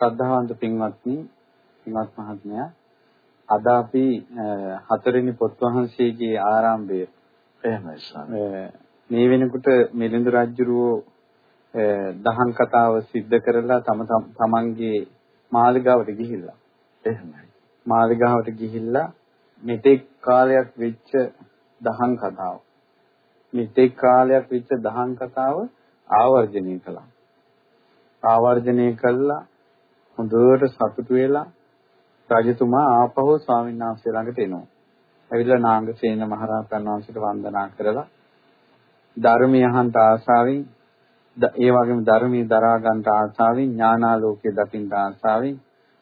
ශ්‍රද්ධාවන්ත පින්වත්නි පින්වත් මහත්මයා. අද අපි හතරවෙනි පොත් වහන්සේගේ ආරම්භය එහෙමයි මේ වෙනකොට මිලිඳු රජුරෝ දහම් කතාව සිද්ධ කරලා තම තමන්ගේ මාලිගාවට ගිහිල්ලා. එහෙමයි. මාලිගාවට ගිහිල්ලා මෙතෙක් කාලයක් වෙච්ච දහම් කතාව මෙතෙක් කාලයක් වෙච්ච දහම් කතාව ආවර්ජනය කළා. ආවර්ජනය කළා හොඳට සතුටු වෙලා රජතුමා ආපහු ස්වාමීන් වහන්සේ ළඟට එනවා. ඇවිල්ලා නාගසේන මහරහතන් වහන්සේට වන්දනා කරලා ධර්මය අහන්ට ආසාවෙන් ඒ වගේම ධර්මයේ දරා ගන්නට ආසාවෙන් ඥානාලෝකයේ දකින්න ආසාවෙන්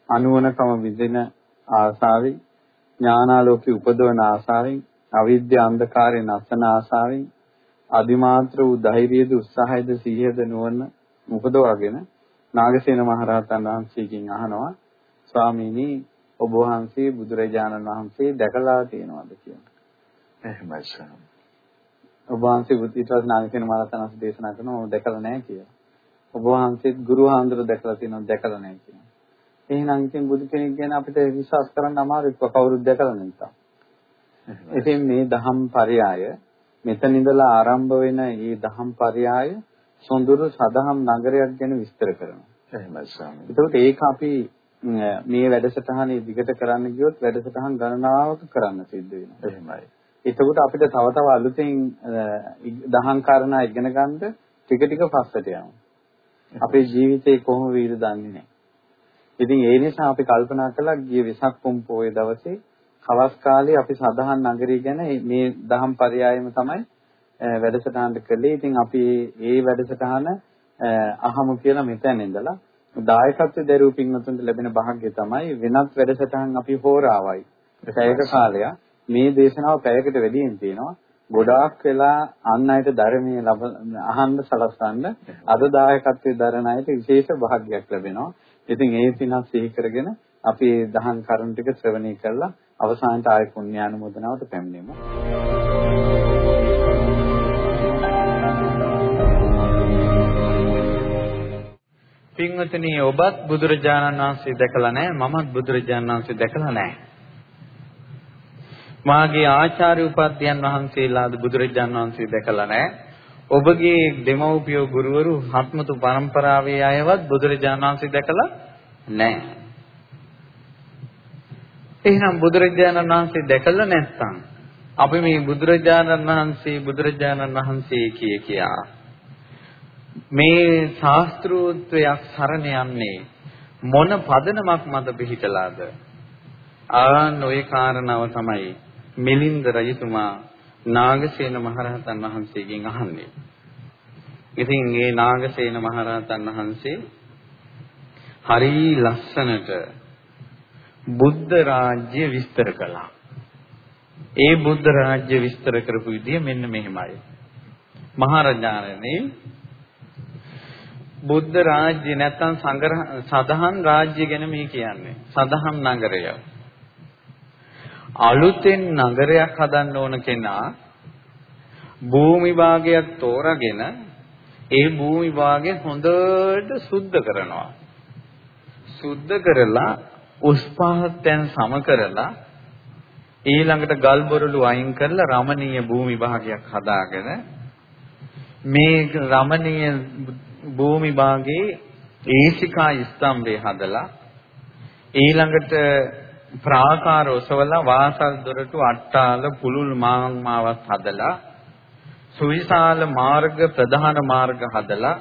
අනුවණකම විදින ආසාවෙන් ඥානාලෝකයේ උපදවන ආසාවෙන් අවිද්‍ය අන්ධකාරයේ නැසන ආසාවෙන් අදිමාත්‍ර වූ ධෛර්යයද උත්සාහයද සිහියද නුවණ උපදවාගෙන නාගසේන මහරහතන් වහන්සේගෙන් අහනවා ස්වාමීනි ඔබ වහන්සේ බුදුරජාණන් වහන්සේ දැකලා තියෙනවද කියලා. එහෙමයි ස්වාමී. ඔබ වහන්සේ බුද්ධිතවත් නාගසේන මහරහතන් වහන්සේ දේශනා කරනවා ඔබ දැකලා නැහැ කියලා. ඔබ වහන්සේත් ගුරු හාමුදුරුවෝ දැකලා තියෙනවද දැකලා නැහැ කියලා. එහෙනම් ඉතින් බුදු කෙනෙක් ගැන අපිට විශ්වාස කරන්න අමාරුයි කවුරුත් දැකලා නැත්නම්. ඉතින් මේ දහම් පරයය මෙතන ඉඳලා ආරම්භ වෙන මේ දහම් පරයය සොඳුරු සදහම් නගරයක් ගැන විස්තර කරනවා. එහෙමයි ස්වාමී. ඒකට ඒක අපි මේ වැඩසටහනේ දිගට කරන්න ගියොත් වැඩසටහන් ගණනාවක කරන්න සිද්ධ වෙනවා. එහෙමයි. එතකොට අපිට තව තව අලුතෙන් දහම් කාරණා ඉගෙන ගන්න ටික ටික පස්සට යනවා. අපේ ජීවිතේ කොහොම වීද දන්නේ නැහැ. ඉතින් ඒ නිසා අපි කල්පනා කළා ගිය වෙසක් පොම් පොයේ දවසේ හවස් කාලේ අපි සදහන් නගරය ගැන මේ දහම් පරයයම තමයි වැඩසටහනට කළේ. ඉතින් අපි ඒ වැඩසටහන අහමු කියලා මෙතන ඉඳලා දායකත්වයේ දරූ පින්වතුන්ට ලැබෙන භාග්‍ය තමයි වෙනත් වැඩසටහන් අපි හෝරාවයි. පැයක කාලයක් මේ දේශනාව පැයකට වැඩියෙන් තියෙනවා. ගොඩාක් වෙලා අන් අයට ධර්මයේ ලබ අහන්න සලස්වන්න අද දායකත්වයේ දරන අයට විශේෂ භාග්යක් ලැබෙනවා. ඉතින් ඒ පිනක් සිහි කරගෙන අපි දහම් කරුණු ටික ශ්‍රවණය කරලා අවසානට ආය පුණ්‍යානුමෝදනාවට පැමිණෙමු. පින්වතුනි ඔබත් බුදුරජාණන් වහන්සේ දැකලා නැහැ මමත් බුදුරජාණන් වහන්සේ දැකලා නැහැ. මාගේ ආචාර්ය උපාධ්‍යයන් වහන්සේලාද බුදුරජාණන් වහන්සේ දැකලා නැහැ. ඔබගේ දෙමව්පියෝ ගුරුවරු හත්මුතු පරම්පරාවේ අයවත් බුදුරජාණන් වහන්සේ දැකලා නැහැ. එහෙනම් බුදුරජාණන් වහන්සේ දැකලා නැත්නම් අපි මේ බුදුරජාණන් වහන්සේ බුදුරජාණන් වහන්සේ කිය කියා මේ ශාස්ත්‍රූත්වයක් සරණ යන්නේ මොන පදනමක් මත පිහිටලාද ආන් ওই කාරණාව තමයි මිලින්ද රජතුමා නාගසේන මහරහතන් වහන්සේගෙන් අහන්නේ. ඉතින් මේ නාගසේන මහරහතන් වහන්සේ හරි ලස්සනට බුද්ධ රාජ්‍ය විස්තර කළා. ඒ බුද්ධ රාජ්‍ය විස්තර කරපු විදිය මෙන්න මෙහෙමයි. මහරජාණනි බුද්ධ රාජ්‍ය නැත්තම් සංග්‍රහ සදහන් රාජ්‍ය ගැන මේ කියන්නේ. සදහම් නගරය. අලුතෙන් නගරයක් හදන්න ඕන කෙනා භූමි භාගයක් තෝරාගෙන ඒ භූමි භාගය හොඳට සුද්ධ කරනවා. සුද්ධ කරලා උස් පහත්යන් සම කරලා ඊළඟට ගල් බොරළු අයින් කරලා රමණීය භූමි භාගයක් හදාගෙන මේ රමණීය භූමි භාගයේ ඒසිකා ස්තම්භය හදලා ඊළඟට ප්‍රාකාර ඔසවලා වාසල් දොරටු අට්ටාල පුලුල් මාංමාවත් හදලා සුවිශාල මාර්ග ප්‍රධාන මාර්ග හදලා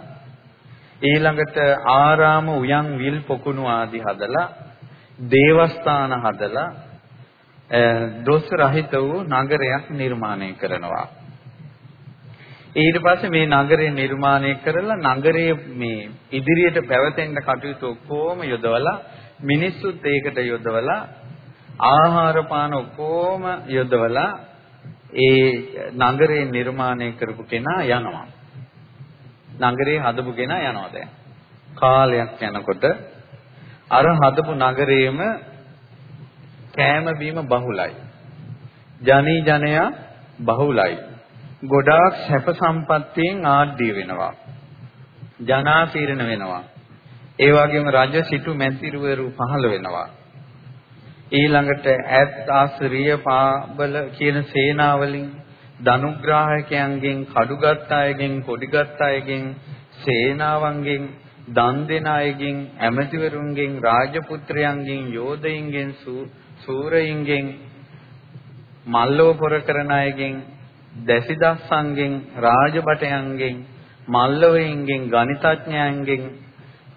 ඊළඟට ආරාම උයන් විල් පොකුණු ආදි හදලා දේවස්ථාන හදලා දොස් රහිත වූ නගරයක් නිර්මාණය කරනවා. ඊට පස්සේ මේ නගරය නිර්මාණය කරලා නගරයේ මේ ඉදිරියට පැවතෙන්න කටයුතු ඔක්කොම යොදවලා මිනිස්සුත් ඒකට යොදවලා ආහාර පාන ඔක්කොම යොදවලා ඒ නගරේ නිර්මාණය කරපු කෙනා යනවා. නගරේ හදපු කෙනා යනවා දැන්. කාලයක් යනකොට අර හදපු නගරයේම කෑම බීම බහුලයි. ජනී ජනයා බහුලයි. ගොඩාක් සැප සම්පත්තියෙන් ආඩ්‍ය වෙනවා. ජනාසීරණ වෙනවා. ඒ වගේම රජ සිටු මැතිවරු පහළ වෙනවා. ඊළඟට ඈත් ආශ්‍රිය පාබල කියන සේනාවලින් ධනුග්‍රාහකයන්ගෙන් කඩුගත් අයගෙන් කොඩිගත් අයගෙන් සේනාවන්ගෙන් දන් දෙන අයගෙන් ඇමතිවරුන්ගෙන් රාජපුත්‍රයන්ගෙන් යෝධයින්ගෙන් සූරයින්ගෙන් මල්ලව පොර කරන අයගෙන් දැසිදස්සන්ගෙන් රාජබටයන්ගෙන් මල්ලවයින්ගෙන් ගණිතඥයන්ගෙන්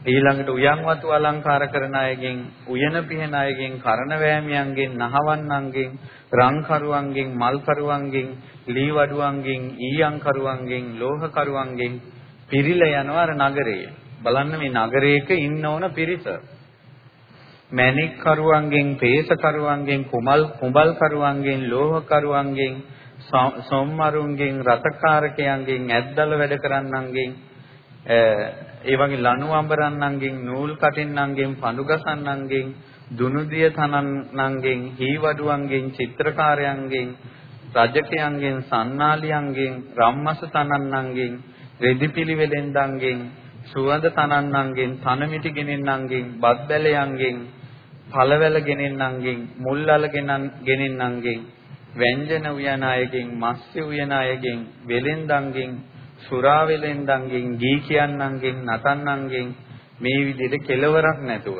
ඊළඟට උයන් වතු අලංකාර කරන අයගෙන් උයන පිහන අයගෙන් කරන වෑමියන්ගෙන් නහවන්නන්ගෙන් රංකරුවන්ගෙන් මල්කරුවන්ගෙන් ලී වඩුවන්ගෙන් ඊයන් කරුවන්ගෙන් ලෝහ කරුවන්ගෙන් පිරිලා යනවා අර නගරය. බලන්න මේ නගරයක ඉන්න ඕන පිරිස. මැණික් කරුවන්ගෙන් පේස කරුවන්ගෙන් කුමල් කුඹල් කරුවන්ගෙන් ලෝහ කරුවන්ගෙන් සොම්මරුන්ගෙන් රතකාරකයන්ගෙන් ඇද්දල වැඩ කරන්නන්ගෙන් ඒ වගේ ලණු අඹරන්නන්ගෙන් නූල් කටින්නන්ගෙන් පඳු ගසන්නන්ගෙන් දුනුදිය තනන්නන්ගෙන් හීවඩුවන්ගෙන් චිත්‍රකාරයන්ගෙන් රජකයන්ගෙන් සන්නාලියන්ගෙන් රම්මස තනන්නන්ගෙන් රෙදිපිලිවෙලෙන්දන්ගෙන් සුවඳ තනන්නන්ගෙන් තනමිටි ගෙනෙන්නන්ගෙන් බත් බැලයන්ගෙන් පළවැල ගෙනෙන්නන්ගෙන් මුල් අල ගෙනෙන්නන්ගෙන් ව්‍යංජන උයන අයගෙන් මත්ස්‍ය උයන අයගෙන් වෙලෙන්දන්ගෙන් සුරා වෙලෙන්දන්ගෙන් ගී කියන්නන්ගෙන් නටන්නන්ගෙන් මේ විදිහට කෙලවරක් නැතුව.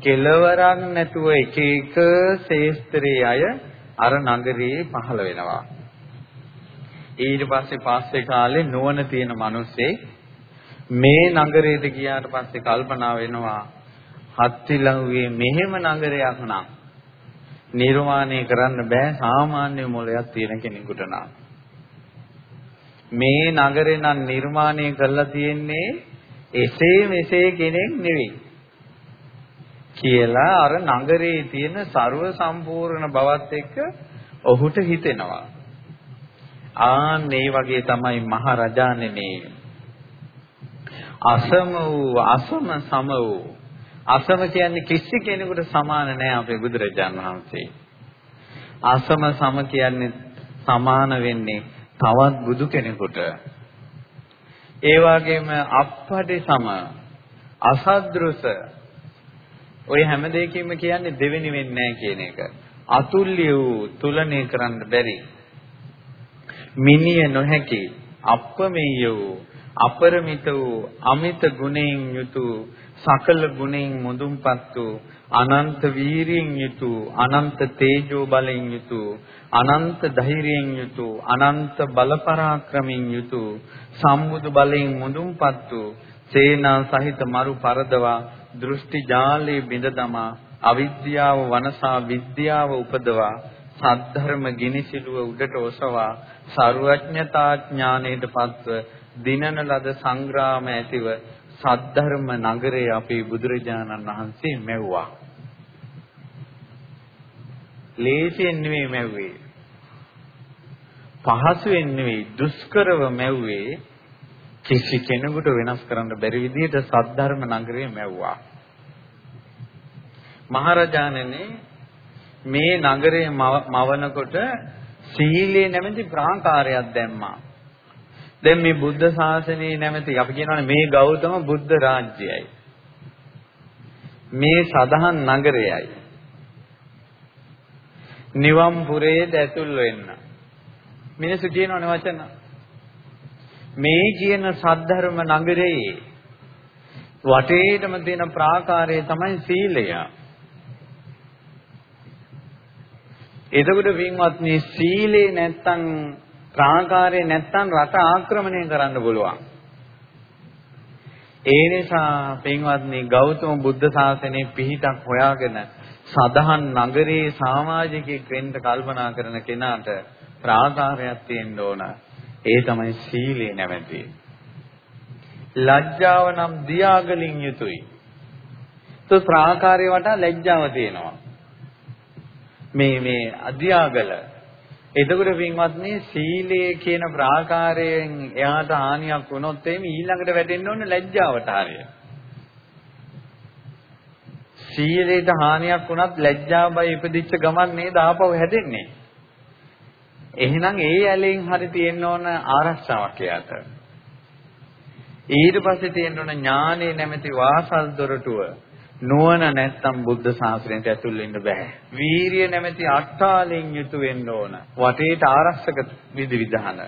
කෙලවරක් නැතුව එක එක ශේස්ත්‍රයේ අය අර නගරේ පහළ වෙනවා. ඊට පස්සේ පස්සේ කාලේ නුවණ තියෙන මිනිස්සේ මේ නගරයට ගියාට පස්සේ කල්පනා වෙනවා හත්තිලංගුවේ මෙහෙම නගරයක් නම් නිර්මාණය කරන්න බෑ. සාමාන්‍ය මොලයක් තියෙන කෙනෙකුට නම්. මේ නගරේ නම් නිර්මාණය කරලා තියෙන්නේ එසේ මෙසේ කෙනෙක් නෙවෙයි. කියලා අර නගරේ තියෙන ਸਰව සම්පූර්ණ බවත් එක්ක ඔහුට හිතෙනවා. ආන් මේ වගේ තමයි මහරජාණෙනි. අසම වූ අසම සම වූ අසම කියන්නේ කිසි කෙනෙකුට සමාන නෑ අපේ බුදුරජාණන් වහන්සේ අසම සම කියන්නේ සමාන වෙන්නේ තවත් බුදු කෙනෙකුට ඒ වගේම අප්පටි සම අසද්දෘස ඔය හැම දෙයකින්ම කියන්නේ දෙවෙනි වෙන්නේ නැහැ කියන එක. අතුල්‍ය වූ තුලණය කරන්න බැරි. මිනිය නොහැකි අප්පමෙය වූ අපරමිත වූ අමිත ගුණයෙන් යුතු සකල ගුණයෙන් මුදුන්පත් වූ අනන්ත වීරියෙන් යුතු අනන්ත තේජෝ බලයෙන් යුතු අනන්ත ධෛර්යයෙන් යුතු අනන්ත බල පරාක්‍රමයෙන් යුතු සම්මුදු බලයෙන් මුදුන්පත් වූ සේනා සහිත මරු පරදවා දෘෂ්ටි ජාලයේ බිඳ දමා අවිද්‍යාව වනසා විද්‍යාව උපදවා සද්ධර්ම ගිනිසිලුව උඩට ඔසවා ਸਰවඥතා ඥාණයට පත්ව දිනන ලද සංග්‍රාම ඇතිව සද්ධර්ම නගරේ අපේ බුදුරජාණන් වහන්සේ මැව්වා. ලේසියෙන් නෙමෙයි මැව්වේ. පහසුවෙන් නෙවෙයි දුෂ්කරව මැව්වේ කිසි කෙනෙකුට වෙනස් කරන්න බැරි විදිහට සද්ධර්ම නගරේ මැව්වා. මහරජාණෙනි මේ නගරේ මවනකොට සීලේ නැමැති ප්‍රාංකාරයක් දැම්මා. දැන් මේ බුද්ධ ශාසනයේ නැමැති අපි කියනවානේ මේ ගෞතම බුද්ධ රාජ්‍යයයි. මේ සදහන් නගරයයි. නිවම් පුරේද ඇතුල් වෙන්න. මිනිස්සු කියනවනේ වචන. මේ කියන සද්ධර්ම නගරේ වටේටම තියෙන ප්‍රාකාරය තමයි සීලය. එතකොට වින්වත්නි සීලේ නැත්තම් ප්‍රාකාරේ නැත්තම් රට ආක්‍රමණය කරන්න පුළුවන්. ඒ නිසා පින්වත්නි ගෞතම බුද්ධ ශාසනයේ පිහිටක් හොයාගෙන සදහන් නගරේ සමාජිකයෙක් වෙන්න කල්පනා කරන කෙනාට ප්‍රාකාරයක් තියෙන්න ඕන. ඒ තමයි සීලේ නැමැති. ලැජ්ජාව නම් දියාගලින් යුතුයි. તો ප්‍රාකාරය වටා ලැජ්ජාව තියෙනවා. මේ මේ අධ්‍යාගල එතකොට පින්වත්නි සීලය කියන ප්‍රාකාරයෙන් එයාට හානියක් වුණොත් එimhe ඊළඟට වැටෙන්න ඕනේ ලැජ්ජාවට හරිය. සීලයට හානියක් වුණත් ලැජ්ජා බය ඉපදිච්ච ගමන් නේද ආපහු හැදෙන්නේ. එහෙනම් ඒ ඇලෙන් හරි තියෙන්න ඕන ආරක්ෂාවක් එයාට. ඊට පස්සේ තියෙන්න ඕන ඥානෙ නැමැති වාසල් දොරටුව. නුවණ නැත්තම් බුද්ධ ශාසනයට ඇතුල් වෙන්න බෑ. වීරිය නැමැති අට්ටාලෙන් යුතු වෙන්න ඕන. වටේට ආරක්ෂක විධිවිධාන.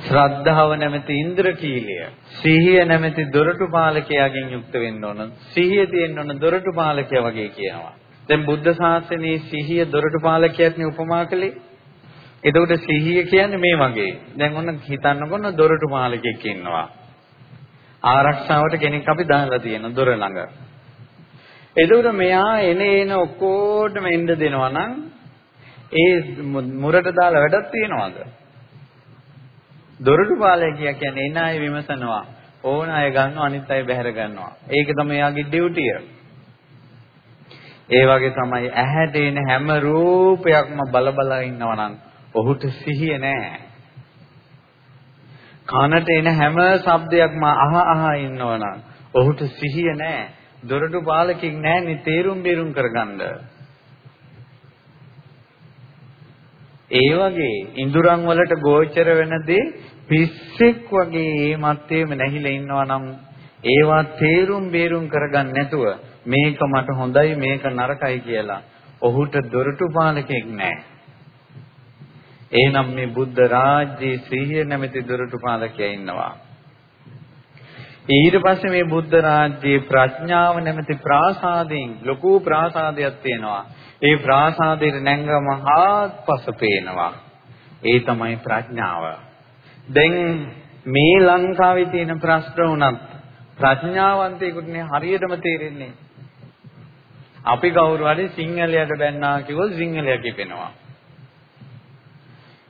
ශ්‍රද්ධාව නැමැති ඉන්ද්‍රකීලය. සිහිය නැමැති දොරටු පාලකයාගෙන් යුක්ත වෙන්න ඕන. සිහිය තියෙන්න ඕන දොරටු පාලකයා වගේ කියනවා. දැන් බුද්ධ ශාසනයේ සිහිය දොරටු පාලකයාත්නේ උපමා කළේ. එතකොට සිහිය කියන්නේ මේ වගේ. දැන් ඔන්න හිතන්නකො දොරටු පාලකයෙක් ඉන්නවා. ආරක්ෂාවට කෙනෙක් අපි දාලා තියෙන දොර ළඟ. එතකොට මෙයා එන එන ඔක්කොටම එන්න දෙනවා නම් ඒ මුරට දාලා වැඩක් තියනවාද? දොරටු පාලකයා කියන්නේ එන අය විමසනවා. ඕන අය ගන්නවා අනිත් අය බැහැර ගන්නවා. ඒක තමයි එයාගේ ඩියුටිය. ඒ වගේ තමයි ඇහැට එන හැම රූපයක්ම බල බල ඉන්නවා නම් ඔහුට සිහිය නැහැ. කනට එන හැම ශබ්දයක්ම අහ අහ ඉන්නවා නම් ඔහුට සිහිය නැහැ. දොරටු පාලකෙක් නැහැ නේ තේරුම් බේරුම් කරගන්න. ඒ වගේ ඉඳුරන් වලට ගෝචර වෙන දේ පිස්සෙක් වගේ ඒ මත්තේම නැහිලා ඉන්නවා නම් ඒවා තේරුම් බේරුම් කරගන්න නැතුව මේක මට හොඳයි මේක නරකයි කියලා ඔහුට දොරටු පාලකෙක් නැහැ. එහෙනම් මේ බුද්ධ රාජ්‍යයේ සිහිය නැමැති දොරටු පාලකයා ඉන්නවා. ඊට පස්සේ මේ බුද්ධ රාජ්‍යයේ ප්‍රඥාව නැමැති ප්‍රාසාදයෙන් ලොකු ප්‍රාසාදයක් තියෙනවා. ඒ ප්‍රාසාදයේ නැංගම හාත්පස පේනවා. ඒ තමයි ප්‍රඥාව. දැන් මේ ලංකාවේ තියෙන ප්‍රශ්න උනත් ප්‍රඥාවන්තයෙකුට හරියටම තේරෙන්නේ. අපි කවුරු හරි සිංහලයට බැන්නා කිව්වොත් සිංහලයා කිපෙනවා.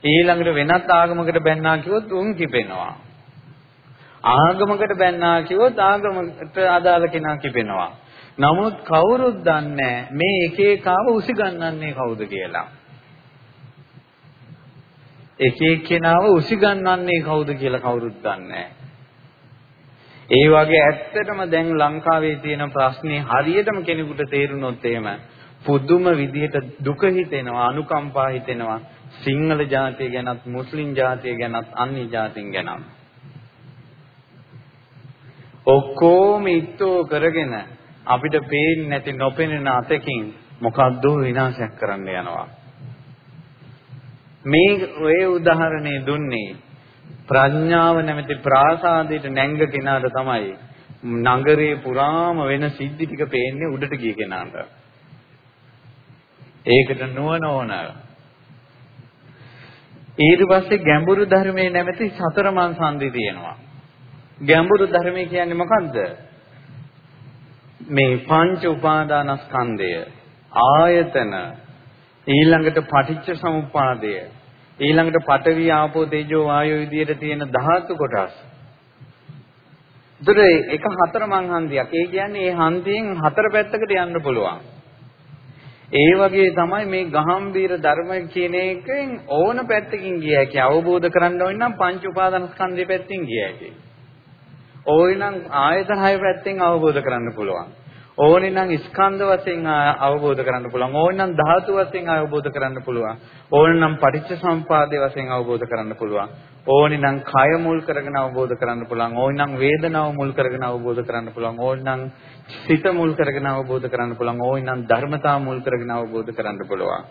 ඊළඟට වෙනත් ආගමකට බැන්නා කිව්වොත් උන් කිපෙනවා. ආගමකට බැන්නා කිව්වොත් ආගමකට අදාළ කෙනා කිපෙනවා. නමුත් කවුරුත් දන්නේ මේ එක එකාව උසිගන්නන්නේ කවුද කියලා. එක එක්කෙනාව උසිගන්නන්නේ කවුද කියලා කවුරුත් දන්නේ ඒ වගේ ඇත්තටම දැන් ලංකාවේ තියෙන ප්‍රශ්නේ හරියටම කෙනෙකුට තේරුනොත් එහෙම පුදුම විදිහට දුක හිතෙනවා අනුකම්පා හිතෙනවා සිංහල ජාතිය ගැනත් මුස්ලිම් ජාතිය ගැනත් අන්‍ය ජාතීන් ගැනත් ඔක්කොම ඉත්තෝ කරගෙන අපිට පේන්නේ නැති නොපෙනෙන අතකින් මොකද්ද විනාශයක් කරන්න යනවා මේ ඔය උදාහරණේ දුන්නේ ප්‍රඥාව නැමැති ප්‍රාසාදයට නැංග කෙනාට තමයි නගරේ පුරාම වෙන සිද්ධි ටික පේන්නේ උඩට ගිය කෙනාට. ඒකට නුවණ ඕන. ඊට පස්සේ ගැඹුරු ධර්මයේ නැමැති සතර මන් සම්දි තියෙනවා. ගැඹුරු ධර්මයේ කියන්නේ මොකද්ද? මේ පංච උපාදානස්කන්ධය ආයතන ඊළඟට පටිච්ච සමුප්පාදය ඊළඟට පඨවි ආපෝ තේජෝ වායෝ විදියට තියෙන ධාතු කොටස්. ඒතර එක හතර මං හන්දියක්. ඒ කියන්නේ මේ හන්දියෙන් හතර පැත්තකට යන්න පුළුවන්. ඒ වගේ තමයි මේ ගහම්බීර ධර්ම කියන එකෙන් ඕන පැත්තකින් ගිය හැකි අවබෝධ කරගන්න ඕන නම් පංච උපාදානස්කන්ධය පැත්තෙන් ගිය හැකි. ඕනනම් ආයතන හය පැත්තෙන් අවබෝධ කරගන්න පුළුවන්. ඕනේ නම් ස්කන්ධ වශයෙන් අවබෝධ කරගන්න පුළුවන්. ඕනේ නම් ධාතු වශයෙන් අවබෝධ කරගන්න පුළුවන්. ඕනේ නම් පටිච්ච සම්පාදයේ වශයෙන් අවබෝධ කරගන්න පුළුවන්. ඕනේ නම් කය මුල් කරගෙන අවබෝධ කරගන්න පුළුවන්. ඕනේ නම් වේදනාව මුල් කරගෙන අවබෝධ කරගන්න පුළුවන්. ඕනේ නම් සිත මුල් කරගෙන අවබෝධ කරගන්න පුළුවන්. ඕනේ නම් ධර්මතාව මුල් කරගෙන අවබෝධ කරගන්න පුළුවන්.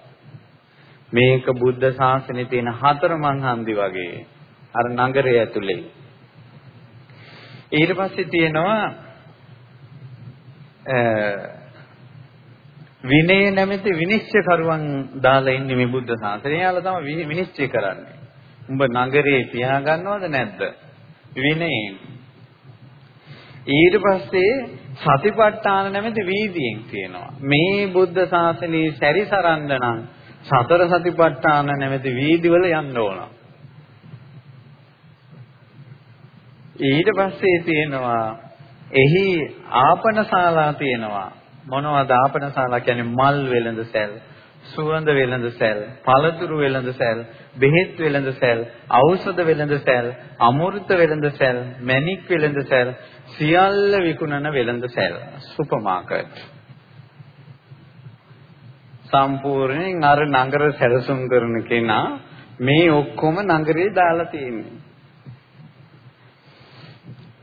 මේක බුද්ධ ශාසනයේ තියෙන හතර මං හන්දි වගේ. අර නගරය ඇතුලේ. ඊට පස්සේ තියෙනවා විනය නැමැති විනිශ්චය කරුවන් දාලා ඉන්නේ මේ බුද්ධ ශාසනය. යාලා තමයි විනිශ්චය කරන්නේ. උඹ නගරේ තියාගන්නවද නැද්ද? විනයෙන්. ඊට පස්සේ සතිපට්ඨාන නැමැති වීදියෙන් තියෙනවා. මේ බුද්ධ ශාසනයේ සැරිසරන්න නම් සතර සතිපට්ඨාන නැමැති වීදිවල යන්න ඕන. ඊට පස්සේ තියෙනවා එහි ආපනශාලා තියෙනවා. මොනවද ආපනශාලා කියන්නේ මල් වෙළඳ සැල්, සුවඳ වෙළඳ සැල්, පළතුරු වෙළඳ සැල්, බෙහෙත් වෙළඳ සැල්, ඖෂධ වෙළඳ සැල්, අමෘත වෙළඳ සැල්, මැණික් වෙළඳ සැල්, සියල්ල විකුණන වෙළඳ සැල්. Supermarket. සම්පූර්ණයෙන් අර නගර සැලසුම් කරන කෙනා මේ ඔක්කොම නගරේ දාලා තියෙන්නේ.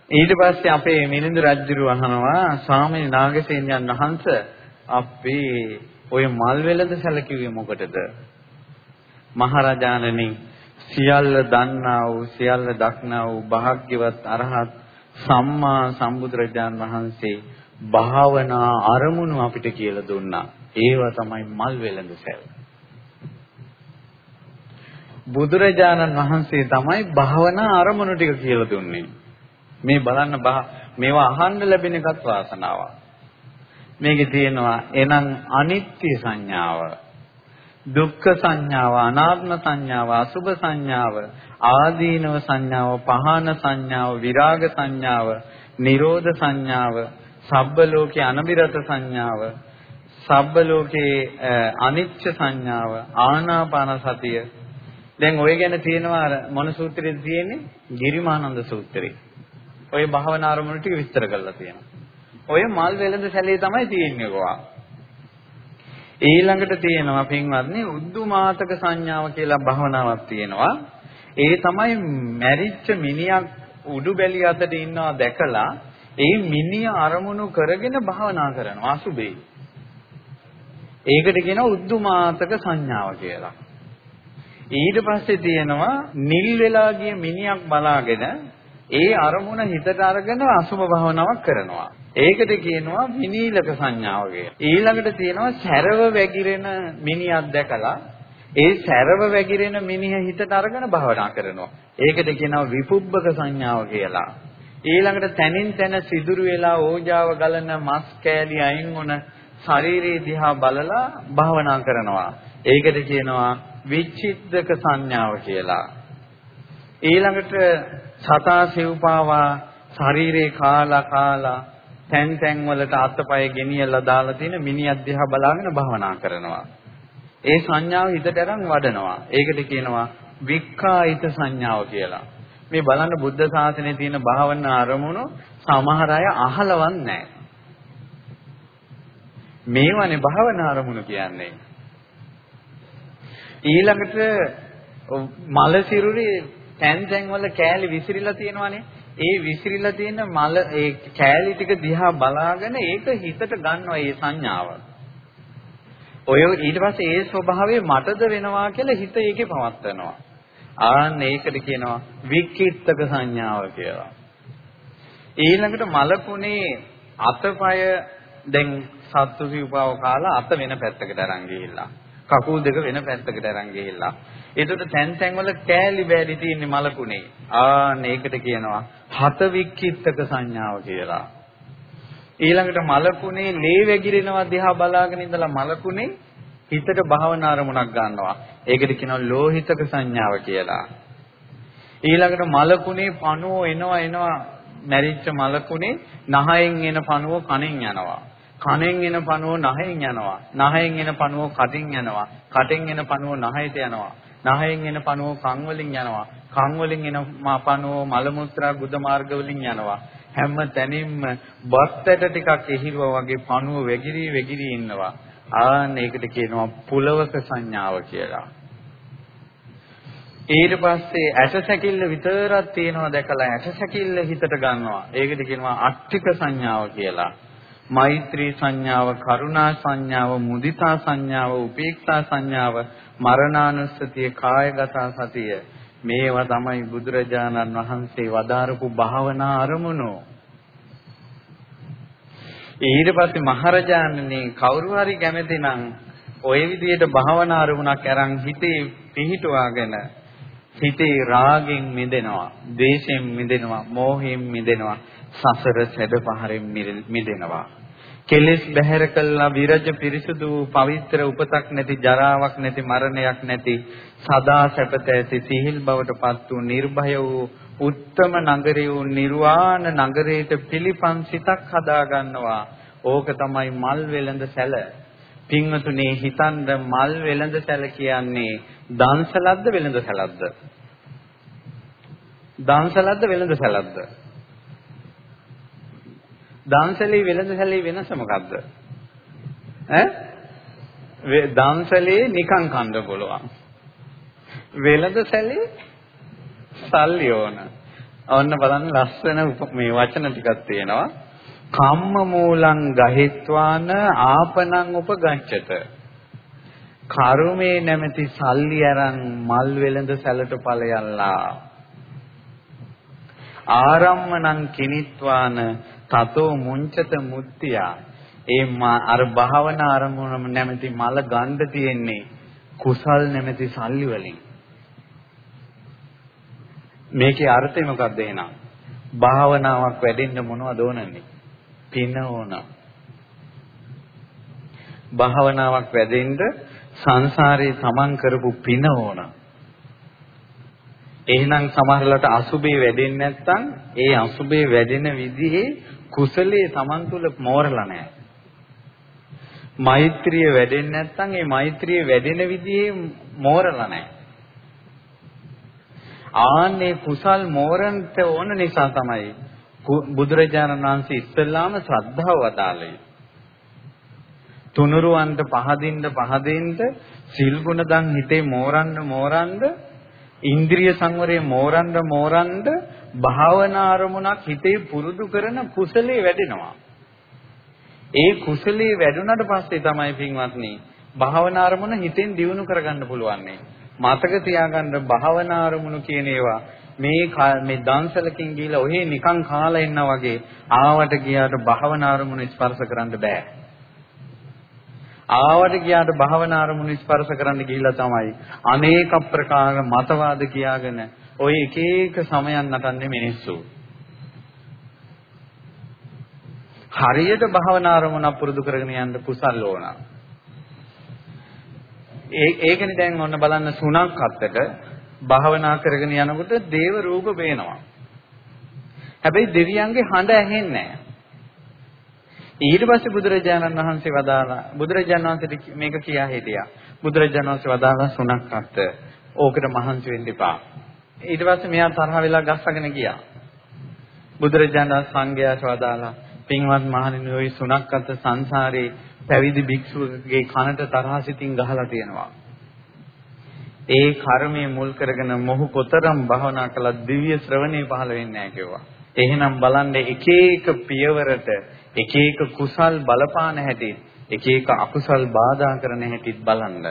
ඊට පස්සේ අපේ මිලිඳු රජුරු අහනවා ස්වාමීන් නාගසේනයන් වහන්සේ අපි ඔය මල් වෙලද සැලකුවේ මොකටද? මහරජාණනි සියල්ල දන්නා වූ සියල්ල දක්නා වූ භාග්‍යවත් අරහත් සම්මා සම්බුදුරජාන් වහන්සේ භාවනා අරමුණු අපිට කියලා දුන්නා. ඒවා තමයි මල් වෙලඳ සැල. බුදුරජාණන් වහන්සේ තමයි භාවනා අරමුණු ටික කියලා දුන්නේ. මේ බලන්න මේවා අහන්න ලැබෙන එකත් වාසනාවක්. මේකේ තියෙනවා එනම් අනිත්‍ය සංඥාව, දුක්ඛ සංඥාව, අනාත්ම සංඥාව, අසුභ සංඥාව, ආදීනව සංඥාව, පහන සංඥාව, විරාග සංඥාව, නිරෝධ සංඥාව, සබ්බ ලෝකේ අනබිරත සංඥාව, සබ්බ ලෝකේ අනිච්ච සංඥාව, ආනාපාන සතිය. දැන් ඔය ගැන තියෙනවා අර මොන සූත්‍රයේද තියෙන්නේ? ගිරිමානන්ද සූත්‍රයේ. ඔය භාවනා අරමුණු ටික විස්තර කරලා තියෙනවා. ඔය මල් වෙළඳ සැලේ තමයි තියෙන්නේ කොහා. ඊළඟට තියෙනවා පින්වත්නි උද්දුමාතක සංඥාව කියලා භාවනාවක් තියෙනවා. ඒ තමයි මැරිච්ච මිනිහක් උඩු බැලිය අතට ඉන්නවා දැකලා ඒ මිනිහ අරමුණු කරගෙන භාවනා කරනවා අසුබේ. ඒකට කියනවා උද්දුමාතක සංඥාව කියලා. ඊට පස්සේ තියෙනවා නිල් වෙලා ගිය මිනිහක් බලාගෙන ඒ අරමුණ හිතට අරගෙන අසුබ භාවනාවක් කරනවා. ඒකට කියනවා විනීලක සංඥාව කියලා. ඊළඟට තියෙනවා සැරව වැగిරෙන මිනිහක් දැකලා ඒ සැරව වැగిරෙන මිනිහ හිතට අරගෙන භාවනා කරනවා. ඒකට කියනවා විපුබ්බක සංඥාව කියලා. ඊළඟට තනින් තන සිදුරු වෙලා ඕජාව ගලන මස් කෑලි අයින් වුණ ශාරීරික දිහා බලලා භාවනා කරනවා. ඒකට කියනවා විචිත්තක සංඥාව කියලා. ඊළඟට සතා සිව්පාවා ශරීරේ කාලා කාලා තැන් තැන් වලට අත්පය ගෙනියලා දාලා තියෙන මිනිහක් දිහා බලාගෙන භවනා කරනවා. ඒ සංඥාව හිතට අරන් වඩනවා. ඒකට කියනවා වික්ඛායිත සංඥාව කියලා. මේ බලන්න බුද්ධ ශාසනයේ තියෙන භාවනා අරමුණු සමහර අය අහලවත් නැහැ. මේවනේ භාවනා අරමුණු කියන්නේ. ඊළඟට මල සිරුරේ තැන් තැන් වල කෑලි විසිරිලා තියෙනවානේ. ඒ විසිරිලා තියෙන මල ඒ කෑලි ටික දිහා බලාගෙන ඒක හිතට ගන්නවා ඒ සංඥාව. ඔය ඊට පස්සේ ඒ ස්වභාවය මටද වෙනවා කියලා හිත ඒකේ පවත්නවා. ආන්න ඒකට කියනවා වික්කිත්තක සංඥාව කියලා. ඊළඟට මලකුණේ අතපය දැන් සත්තු සිව්පාව කාලා අත වෙන පැත්තකට අරන් ගිහිල්ලා. කකුල් දෙක වෙන පැත්තකට අරන් ගිහිල්ලා. ඒකට තැන් තැන් වල කෑලි බෑලි තියෙන්නේ මලකුණේ. ආන්න ඒකට කියනවා හත වික්කිත්තක සංඥාව කියලා. ඊළඟට මලකුණේ ලේ වැగిරෙනවා දිහා බලාගෙන ඉඳලා මලකුණේ හිතට භාවනා අරමුණක් ගන්නවා. ඒකට කියනවා ලෝහිතක සංඥාව කියලා. ඊළඟට මලකුණේ පණුව එනවා එනවා මැරිච්ච මලකුණේ නහයෙන් එන පණුව කණෙන් යනවා. කණෙන් එන පණුව නහයෙන් යනවා. නහයෙන් එන පණුව කටින් යනවා. කටෙන් එන පණුව නහයට යනවා. නහයෙන් එන පණුව කන් වලින් යනවා. කන් වලින් එන පණුව මල මුත්‍රා ගුද මාර්ග වලින් යනවා. හැම තැනින්ම බත් ඇට ටිකක් එහිරුවා වගේ පණුව වැగిරි වැగిරි ඉන්නවා. ආන්න ඒකට කියනවා පුලවක සංඥාව කියලා. ඊට පස්සේ ඇට සැකිල්ල විතරක් තියෙනවා දැකලා ඇට සැකිල්ල හිතට ගන්නවා. ඒකට කියනවා අට්ටික සංඥාව කියලා. මෛත්‍රී සංඥාව, කරුණා සංඥාව, මුදිතා සංඥාව, උපේක්ෂා සංඥාව, මරණානුස්සතිය, කායගත සතිය මේවා තමයි බුදුරජාණන් වහන්සේ වදාරපු භාවනා අරමුණු. ඊට පස්සේ මහරජාණනි කවුරු හරි කැමති නම් ওই විදිහට භාවනා අරමුණක් අරන් හිතේ පිහිටුවාගෙන හිතේ රාගෙන් මිදෙනවා, ද්වේෂයෙන් මිදෙනවා, මෝහයෙන් මිදෙනවා, සසර සැඩපහරෙන් මිදෙනවා. කෙලෙස් බැහැර කළා විරජ පිරිසුදු පවිත්‍ර උපතක් නැති ජරාවක් නැති මරණයක් නැති සදා සැපත ඇති සිහිල් බවට පත් වූ නිර්භය වූ උත්තම නගරය වූ නිර්වාණ නගරයට පිළිපන් සිතක් හදා ගන්නවා. ඕක තමයි මල් වෙළඳ සැල. පින්වතුනි හිතන්න මල් වෙළඳ සැල කියන්නේ දන්සලද්ද වෙළඳ සැලද්ද? දන්සලද්ද වෙළඳ සැලද්ද? දන්සලේ වෙළඳසැලේ වෙනස මොකද්ද? ඈ දන්සලේ නිකන් කන්න පුළුවන්. වෙළඳසැලේ සල්ලි ඕන. ඔන්න බලන්න ලස්සන මේ වචන ටිකක් තියෙනවා. කම්ම මූලං ගහෙත්වාන ආපනං උපගච්ඡත. කර්මේ නැමැති සල්ලි අරන් මල් වෙළඳ සැලට ඵලයල්ලා. ආරම්මණං කිනිත්වාන තතෝ මුංචත මුත්‍තියා. ඒ අර භාවනා ආරමුණ නැමැති මල ගන්න තියෙන්නේ කුසල් නැමැති සල්ලි වලින්. මේකේ අර්ථය මොකක්ද එහෙනම්? භාවනාවක් වැඩෙන්න මොනවද ඕනන්නේ? පින ඕන. භාවනාවක් වැඩෙන්න සංසාරේ තමන් කරපු පින ඕන. එහෙනම් සමහරලට අසුබේ වැඩෙන්නේ නැත්නම් ඒ අසුබේ වැඩෙන විදිහේ කුසලයේ තමන් තුල මෝරලා නැහැ. මෛත්‍රිය වැඩෙන්නේ නැත්නම් ඒ මෛත්‍රිය වැඩෙන විදිහේ මෝරලා නැහැ. ආන්නේ කුසල් මෝරන්ට ඕන නිසා තමයි බුදුරජාණන් වහන්සේ ඉස්සෙල්ලාම ශ්‍රද්ධාව වදාළේ. තුනුරුවන්ට පහදින්න පහදින්න සිල් ගුණ දන් හිතේ මෝරන්න මෝරන්න ඉන්ද්‍රිය සංවරයේ මෝරන්න මෝරන්න භාවනා අරමුණක් හිතේ පුරුදු කරන කුසලයේ වැඩෙනවා. ඒ කුසලයේ වැඩුණාට පස්සේ තමයි පින්වත්නි භාවනා අරමුණ හිතෙන් දියුණු කරගන්න පුළුවන්. මතක තියාගන්න භාවනා අරමුණු කියන ඒවා මේ මේ දන්සලකින් ගිහිලා ඔහේ නිකන් කාලා ඉන්නා වගේ ආවට ගියාට භාවනා අරමුණු ස්පර්ශ කරන්න බෑ. ආවට ගියාට භාවනා අරමුණු ස්පර්ශ කරන්න ගිහිල්ලා තමයි අනේක ප්‍රකාර මතවාද කියාගෙන ඔය එක එක සමයන් නටන්නේ මිනිස්සු. හරියට භාවනා අරමුණක් පුරුදු කරගෙන යන්න කුසල් ඕන. ඒ ඒකනේ දැන් ඔන්න බලන්න සුණක් අත්තට භාවනා කරගෙන යනකොට දේව රූප පේනවා. හැබැයි දෙවියන්ගේ හඬ ඇහෙන්නේ නැහැ. ඊට පස්සේ බුදුරජාණන් වහන්සේ වදාලා බුදුරජාණන් වහන්සේට මේක කියා හිටියා. බුදුරජාණන් වහන්සේ වදාලා සුණක් අත්ත ඕකට මහන්සි වෙන්න එපා. ඊට පස්සේ මෙයා තරහ වෙලා ගස්සගෙන ගියා. බුදුරජාණන් සංඝයාට වදාලා පින්වත් මහණෙනි ওই සුණක් අත්ත සංසාරේ පැවිදි භික්ෂුවකගේ කනට තරහ සිතින් ගහලා තියෙනවා. ඒ කර්මයේ මුල් කරගෙන මොහු කොතරම් භවනා කළත් දිව්‍ය ශ්‍රවණේ පහළ වෙන්නේ නැහැ කිව්වා. එහෙනම් බලන්න එක එක පියවරට එක එක කුසල් බලපාන හැටි එක එක අකුසල් බාධා කරන හැටිත් බලන්න.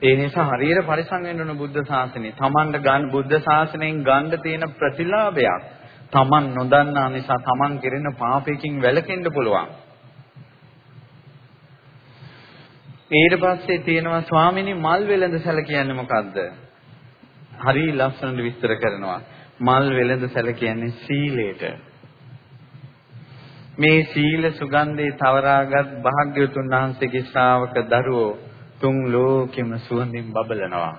ඒ නිසා හරියට පරිසං වෙන්න ඕන බුද්ධ ශාසනය. Tamanට ගන්න බුද්ධ ශාසනයෙන් ගන්න තියෙන ප්‍රතිලාභයක් Taman නොදන්නා නිසා Taman කෙරෙන පාපයකින් වැළකෙන්න පුළුවන්. ඊට පස්සේ තියෙනවා ස්වාමිනී මල් වෙළඳ සැල කියන්නේ මොකද්ද? හරි ලස්සනට විස්තර කරනවා. මල් වෙළඳ සැල කියන්නේ සීලයට. මේ සීල සුගන්ධේ තවරාගත් භාග්‍යවතුන් වහන්සේගේ ශ්‍රාවක දරුවෝ තුන් ලෝකෙම සුවඳින් බබලනවා.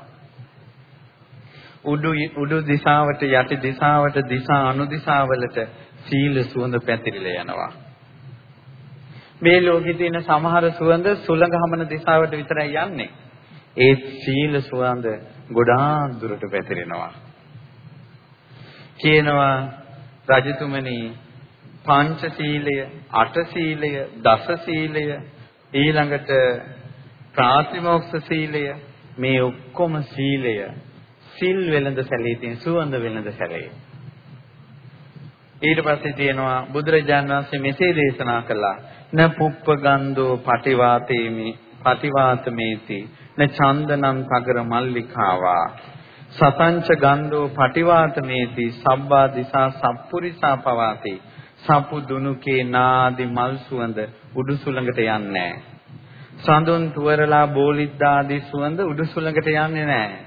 උඩු උඩු දිශාවට යටි දිශාවට දිශා අනු දිශාවලට සීල සුවඳ පැතිරිලා යනවා. මේ ලෝකේ තියෙන සමහර සුවඳ සුළඟ හමන දිශාවට විතරයි යන්නේ. ඒ සීල සුවඳ ගොඩාක් දුරට පැතිරෙනවා. කියනවා රජතුමනි පංච සීලය, අට සීලය, දස සීලය, ඊළඟට ප්‍රාතිමෝක්ෂ සීලය මේ ඔක්කොම සීලය සිල් වෙළඳ සැලේ තියෙන සුවඳ වෙළඳ සැලේ. ඊට පස්සේ තියෙනවා බුදුරජාණන් වහන්සේ මෙසේ දේශනා කළා. න පුප්ප ගන්ධෝ පටිවාතේමි පටිවාතමේති න චන්දනම් පගර මල්ලිකාවා. සතංච ගන්ධෝ පටිවාතමේති සබ්බා දිසා සප්පුරිසා පවාති. සපු දුනුකේ නාදි මල් සුවඳ උඩු සුළඟට යන්නේ සඳුන් තුවරලා බෝලිද්දාදී සුවඳ උඩු සුළඟට යන්නේ නැහැ.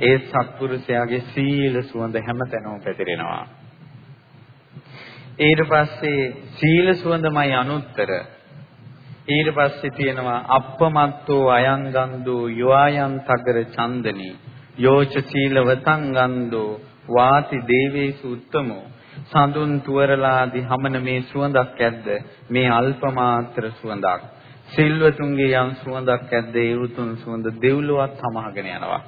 ඒ සත්පුරුෂයාගේ සීල සුවඳ හැමතැනම පැතිරෙනවා. ඊට පස්සේ සීල සුවඳමයි අනුත්තර. ඊට පස්සේ තියෙනවා අප්පමත්තෝ අයං ගන්ධෝ යෝයන් තගර චන්දනී. යෝච සීලවතං ගන්ධෝ වාති දේවේසු උත්තමෝ. සඳුන් තුවරලාදී හමන මේ සුවඳක් ඇද්ද? මේ අල්පමාත්‍ර සුවඳක්. සිල්වතුන්ගේ යම් සුවඳක් ඇද්ද? ඒ උතුම් සුවඳ දෙව්ලොවත් හමහගෙන යනවා.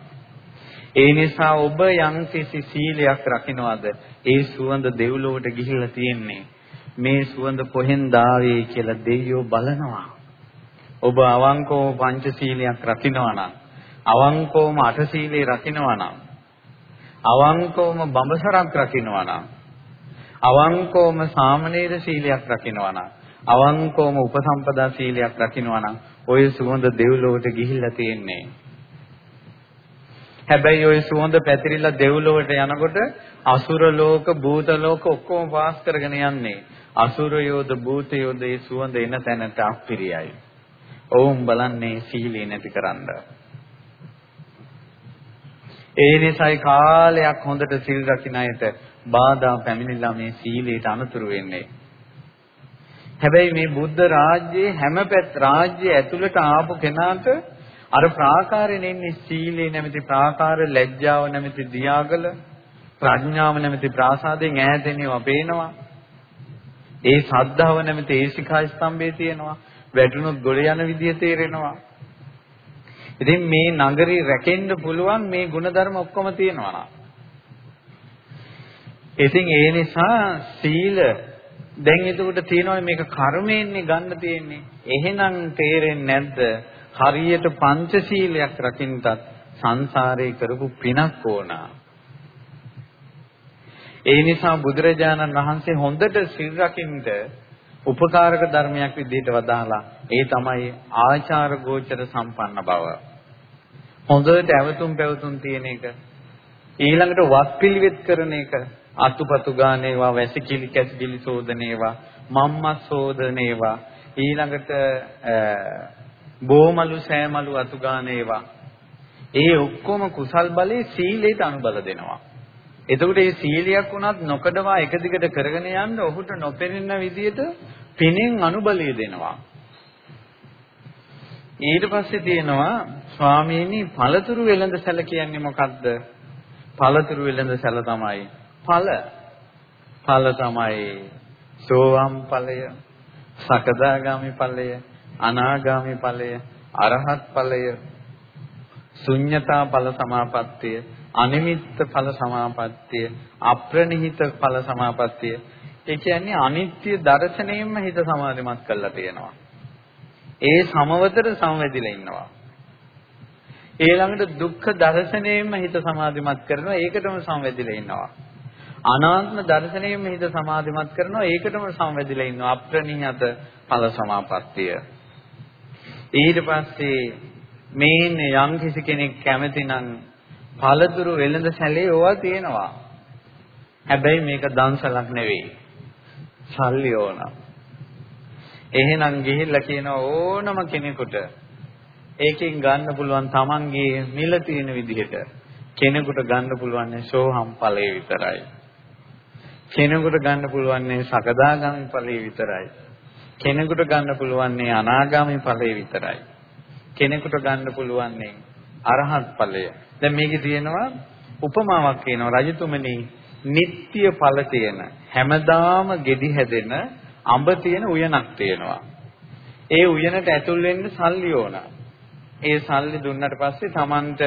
ඒ නිසා ඔබ යම්කිසි සීලයක් රකින්නවද ඒ සුවඳ දෙව්ලොවට ගිහිල්ලා තියෙන්නේ. මේ සුවඳ කොහෙන්ද ආවේ කියලා දෙවියෝ බලනවා. ඔබ අවංකව පංචශීලයක් රකින්නවා නම් අවංකවම අටශීලයේ රකින්නවා නම් අවංකවම බඹසරක් රකින්නවා නම් අවංකවම සාමනීර සීලයක් රකින්නවා නම් අවංකවම උපසම්පදා සීලයක් රකින්නවා නම් ඔය සුවඳ දෙව්ලොවට ගිහිල්ලා තියෙන්නේ. හැබැයි ওই සුවඳ පැතිරිලා දෙව්ලොවට යනකොට අසුර ලෝක, භූත ලෝක ඔක්කොම පාස් කරගෙන යන්නේ. අසුරයෝද භූතයෝද ඒ සුවඳ එන තැනට අප්පිරියයි. ඔවුන් බලන්නේ සීලේ නැති කරන්න. ඒ නිසායි කාලයක් හොඳට සිල් රකින්න අයට බාධා පැමිණිලා මේ සීලයට අනුතුරු වෙන්නේ. හැබැයි මේ බුද්ධ රාජ්‍යයේ හැම පැත් රාජ්‍ය ඇතුළට ආපු කෙනාට අර ප්‍රාකාරයෙන් එන්නේ සීලේ නැමැති ප්‍රාකාර ලැජ්ජාව නැමැති දියාගල ප්‍රඥාව නැමැති ප්‍රාසාදයෙන් ඈතෙනවා පේනවා. ඒ සද්ධාව නැමැති ඒ ශිඛා ස්තම්භයේ තියෙනවා. වැටුණොත් ගොඩ යන විදිය තේරෙනවා. ඉතින් මේ නගරේ රැකෙන්න පුළුවන් මේ ಗುಣධර්ම ඔක්කොම තියෙනවා ඉතින් ඒ නිසා සීල දැන් එතකොට තියෙනවනේ මේක කර්මයෙන්නේ ගන්න තියෙන්නේ. එහෙනම් තේරෙන්නේ නැද්ද? හරියට පංචශීලයක් රකින්නත් සංසාරේ කරපු පිනක් ඕනා. ඒ නිසා බුදුරජාණන් වහන්සේ හොඳට සිල් රකින්න උපකාරක ධර්මයක් විදිහට වදාලා ඒ තමයි ආචාර ගෝචර සම්පන්න බව. හොඳට ඇවතුම් පැවතුම් තියෙන එක. ඊළඟට වත්පිළිවෙත් කරන එක. අතුපතු ගානේවා වැසිකිලි කැසිකිලි සෝදනේවා මම්මස් සෝදනේවා ඊළඟට බෝමලු සෑමලු අතු ගානේවා ඒ ඔක්කොම කුසල් බලේ සීලයට අනුබල දෙනවා. එතකොට මේ සීලයක් වුණත් නොකඩවා එක දිගට කරගෙන යන්න ඔහුට නොපෙනෙන විදිහට පිනෙන් අනුබලය දෙනවා. ඊට පස්සේ තියෙනවා ස්වාමීනි පළතුරු වෙළඳ සැල කියන්නේ මොකද්ද? පළතුරු වෙළඳ සැල තමයි ඵල. ඵල තමයි සෝවම් ඵලය, සකදාගාමි ඵලය, අනාගාමි ඵලය, අරහත් ඵලය, ශුන්්‍යතා ඵල සමාපත්තිය, අනිමිත්ත ඵල සමාපත්තිය, අප්‍රනිහිත ඵල සමාපත්තිය. ඒ කියන්නේ අනිත්‍ය දර්ශනයෙන්ම හිත සමාධිමත් කරලා තියෙනවා. ඒ සමවතර සංවැදිලා ඉන්නවා. ඊළඟට දුක්ඛ දර්ශනයෙන්ම හිත සමාධිමත් කරනවා ඒකටම සංවැදිලා ඉන්නවා. අනාත්ම දර්ශනයෙන්ම හිත සමාධිමත් කරනවා ඒකටම සංවැදිලා ඉන්නවා අප්‍රණිහත ඵල සමාපත්තිය. ඊට පස්සේ මේන් යම් කිසි කෙනෙක් කැමති නම් පළතුරු වෙළඳ සැලේ ඕවා තියෙනවා. හැබැයි මේක දන්සලක් නෙවෙයි. සල්ලි ඕන. එහෙනම් ගිහිල්ලා කියන ඕනම කෙනෙකුට ඒකෙන් ගන්න පුළුවන් Tamanගේ මිල තියෙන විදිහට කෙනෙකුට ගන්න පුළුවන් සෝහම් ඵලයේ විතරයි. කෙනෙකුට ගන්න පුළුවන් සකදාගාමි ඵලයේ විතරයි. කෙනෙකුට ගන්න පුළුවන් අනාගාමි ඵලයේ විතරයි. කෙනෙකුට ගන්න පුළුවන් අරහත් ඵලය. දැන් මේකේ තියෙනවා උපමාවක් කියනවා රජතුමනි නিত্য ඵල තියෙන හැමදාම gedi හැදෙන අඹ තියෙන උයනක් තියෙනවා. ඒ උයනට ඇතුල් වෙන්න සල්ලි ඕනා. ඒ සල්ලි දුන්නට පස්සේ Tamanට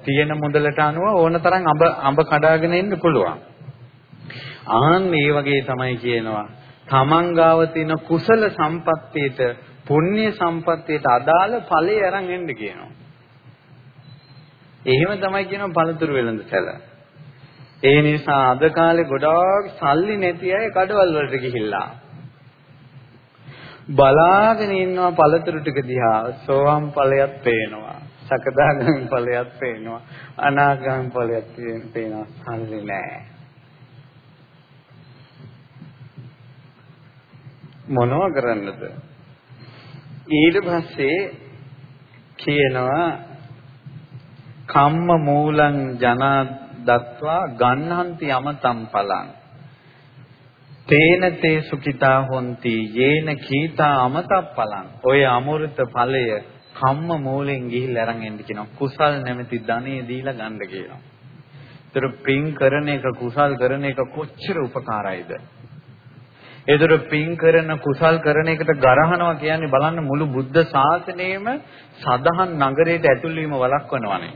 තියෙන මුදලට අනුව ඕන තරම් අඹ අඹ කඩාගෙන එන්න පුළුවන්. ආන් මේ වගේ තමයි කියනවා. Taman ගාව තියෙන කුසල සම්පත්තියට පුණ්‍ය සම්පත්තියට අදාළ ඵලය අරන් එන්න කියනවා. එහෙම තමයි කියනවා පළතුරු වෙළඳ සැල. ඒ නිසා අද කාලේ ගොඩාක් සල්ලි නැති අය කඩවල් වලට ගිහිල්ලා. බලාගෙන ඉන්නවා පළතුරු ටික දිහා. සෝවම් ඵලයක් පේනවා. සකදාගාමි ඵලයක් පේනවා. අනාගාමි ඵලයක් පේනවා සල්ලි නැහැ මොනව කරන්නද? ඊට පස්සේ කියනවා කම්ම මූලං ජනා දත්වා ගන්නහන්ති යමතම් පලං තේන තේ සුඛිතා හොಂತಿ යේන කීතා අමතප්පලං ඔය අමෘත ඵලය කම්ම මූලෙන් ගිහිල්ලා අරන් එන්න කියනවා කුසල් නැමැති ධනෙ දීලා ගන්න කියනවා. ඒතර පින් කරන එක කුසල් කරන එක කොච්චර උපකාරයිද? ඒතර පින් කරන කුසල් කරන එකට ගරහනවා කියන්නේ බලන්න මුළු බුද්ධ ශාසනයෙම සදහන් නගරයට ඇතුල් වීම වළක්වනවානේ.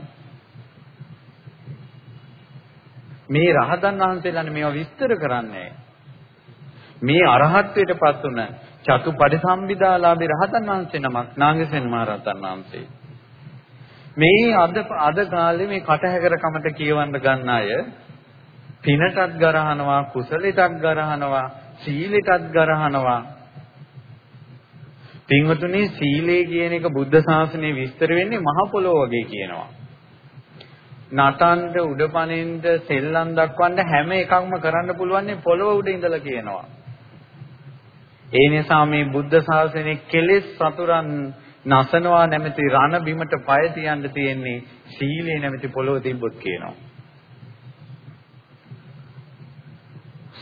මේ රහතන් වහන්සේලානේ මේවා විස්තර කරන්නේ. මේ අරහත්ත්වයටපත් උන චතු පරිසම්බිදාලාභී රහතන් වහන්සේ නමක් නාගසේන මහ රහතන් වහන්සේ. මේ අද අද කාලේ මේ කටහැකරකමට කියවන්න ගන්න අය පිනටත් ගරහනවා කුසලෙටත් ගරහනවා සීලෙටත් ගරහනවා පින්වතුනි සීලය කියන එක බුද්ධ ශාසනයේ විස්තර වෙන්නේ මහ පොළොව වගේ කියනවා. නටන්න උඩපණින්ද සෙල්ලම් දක්වන්න හැම එකක්ම කරන්න පුළුවන් පොළොව උඩ ඉඳලා කියනවා. ඒ නිසා මේ බුද්ධ ශාසනයේ කෙලෙස් සතුරන් නසනවා නැමැති රණ බිමට පය තියන්න තියෙන්නේ සීලේ නැමැති පොළොව තිබ්බොත් කියනවා.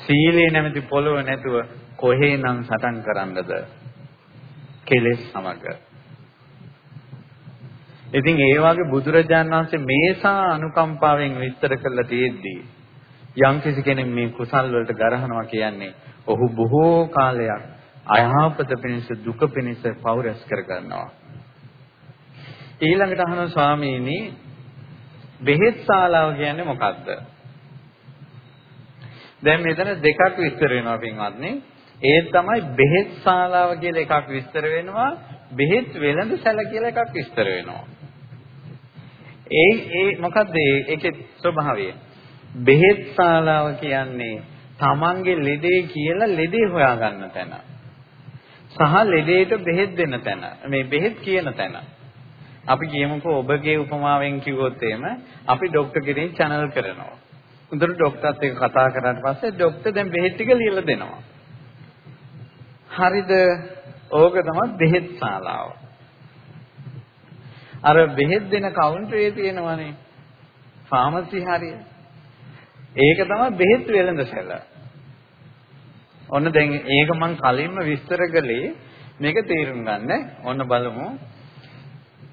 සීලේ නැමැති පොළොව නැතුව කොහේනම් සටන් කරන්නද? කෙලෙස් සමග. ඉතින් ඒ වගේ බුදුරජාණන් වහන්සේ මේසා අනුකම්පාවෙන් විස්තර කරලා තියෙද්දී යම් කිසි කෙනෙක් මේ කුසල් වලට ගරහනවා කියන්නේ ඔහු බොහෝ කාලයක් අයහපත පිණිස දුක පිණිස පෞරස් කර ගන්නවා. ඊළඟට අහන ස්වාමීනි බෙහෙත් ශාලාව කියන්නේ මොකක්ද? දැන් මෙතන දෙකක් විස්තර වෙනවා පින්වත්නි. ඒ තමයි බෙහෙත් ශාලාව කියලා එකක් විස්තර වෙනවා. බෙහෙත් වෙළඳසැල කියලා එකක් විස්තර වෙනවා. ඒ ඒ මොකද්ද ඒකේ ස්වභාවය? බෙහෙත් ශාලාව කියන්නේ තමන්ගේ ලෙඩේ කියලා ලෙඩේ හොයාගන්න තැන. සහ ලෙඩේට බෙහෙත් දෙන තැන. මේ බෙහෙත් කියන තැන. අපි කියමුකෝ ඔබගේ උපමාවෙන් කිව්වොත් එහෙම අපි ડોක්ටර් කෙනෙක් channel කරනවා. උන්දර ડોක්ටර්ත් එක්ක කතා කරාට පස්සේ ડોක්ටර් දැන් බෙහෙත් ටික ලියලා දෙනවා. හරිද? ඕක තමයි බෙහෙත් ශාලාව. අර බෙහෙත් දෙන කවුන්ටරේ තියෙනවනේ. ෆාමසි හරිය. ඒක තමයි බෙහෙත් වෙළඳසැල. ඔන්න දැන් ඒක මම කලින්ම විස්තර කළේ මේක තේරුම් ගන්න. ඔන්න බලමු.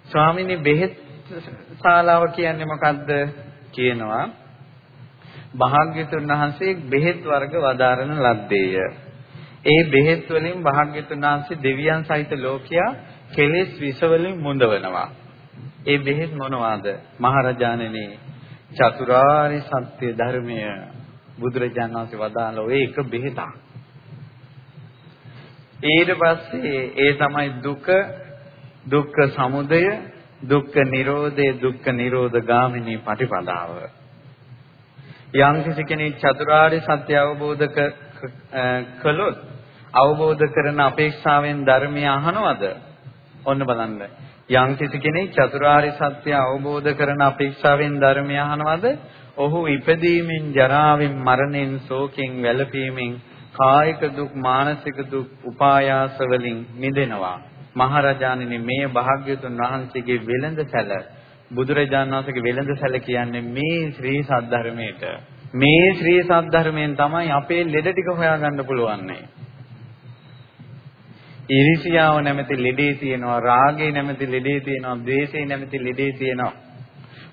ස්වාමිනේ බෙහෙත් ශාලාව කියන්නේ මොකද්ද කියනවා. භාග්‍යතුන් වහන්සේ බෙහෙත් වර්ග වදාරන ලද්දේය. ඒ බෙහෙත් වලින් භාග්‍යතුන් වහන්සේ දෙවියන් සහිත ලෝකයා කෙලෙස් විස වලින් මුඳවනවා. ඒ බෙහෙත් මොනවාද? මහරජාණෙනි චතුරාර්ය සත්‍ය ධර්මය බුදුරජාණන් වහන්සේ වදාළ ඔය එක බෙහෙතක්. ඊට පස්සේ ඒ තමයි දුක දුක්ඛ සමුදය දුක්ඛ නිරෝධය දුක්ඛ නිරෝධ ගාමිනී පටිපදාව. යම් කිසි කෙනෙක් චතුරාර්ය සත්‍ය අවබෝධ කළොත් අවබෝධ කරන අපේක්ෂාවෙන් ධර්මය අහනවද? ඔන්න බලන්න. යම් කිසි කෙනෙක් චතුරාර්ය සත්‍ය අවබෝධ කරන අපේක්ෂාවෙන් ධර්මය අහනවද? ඔහු ඉපදීමෙන් ජරාවෙන් මරණයෙන් ශෝකයෙන් වැළපීමෙන් කායික දුක් මානසික දුක් උපායාස වලින් මිදෙනවා. මහරජාණෙනි මේ භාග්‍යතුන් වහන්සේගේ වෙළඳ සැල බුදුරජාණන් වහන්සේගේ වෙළඳ සැල කියන්නේ මේ ශ්‍රී සද්ධර්මයට. මේ ශ්‍රී සද්ධර්මයෙන් තමයි අපේ ලෙඩ ටික හොයාගන්න පුළුවන්නේ. ඊර්ෂියාව නැමැති ලෙඩේ තියෙනවා, රාගේ නැමැති ලෙඩේ තියෙනවා, ද්වේෂේ නැමැති ලෙඩේ තියෙනවා.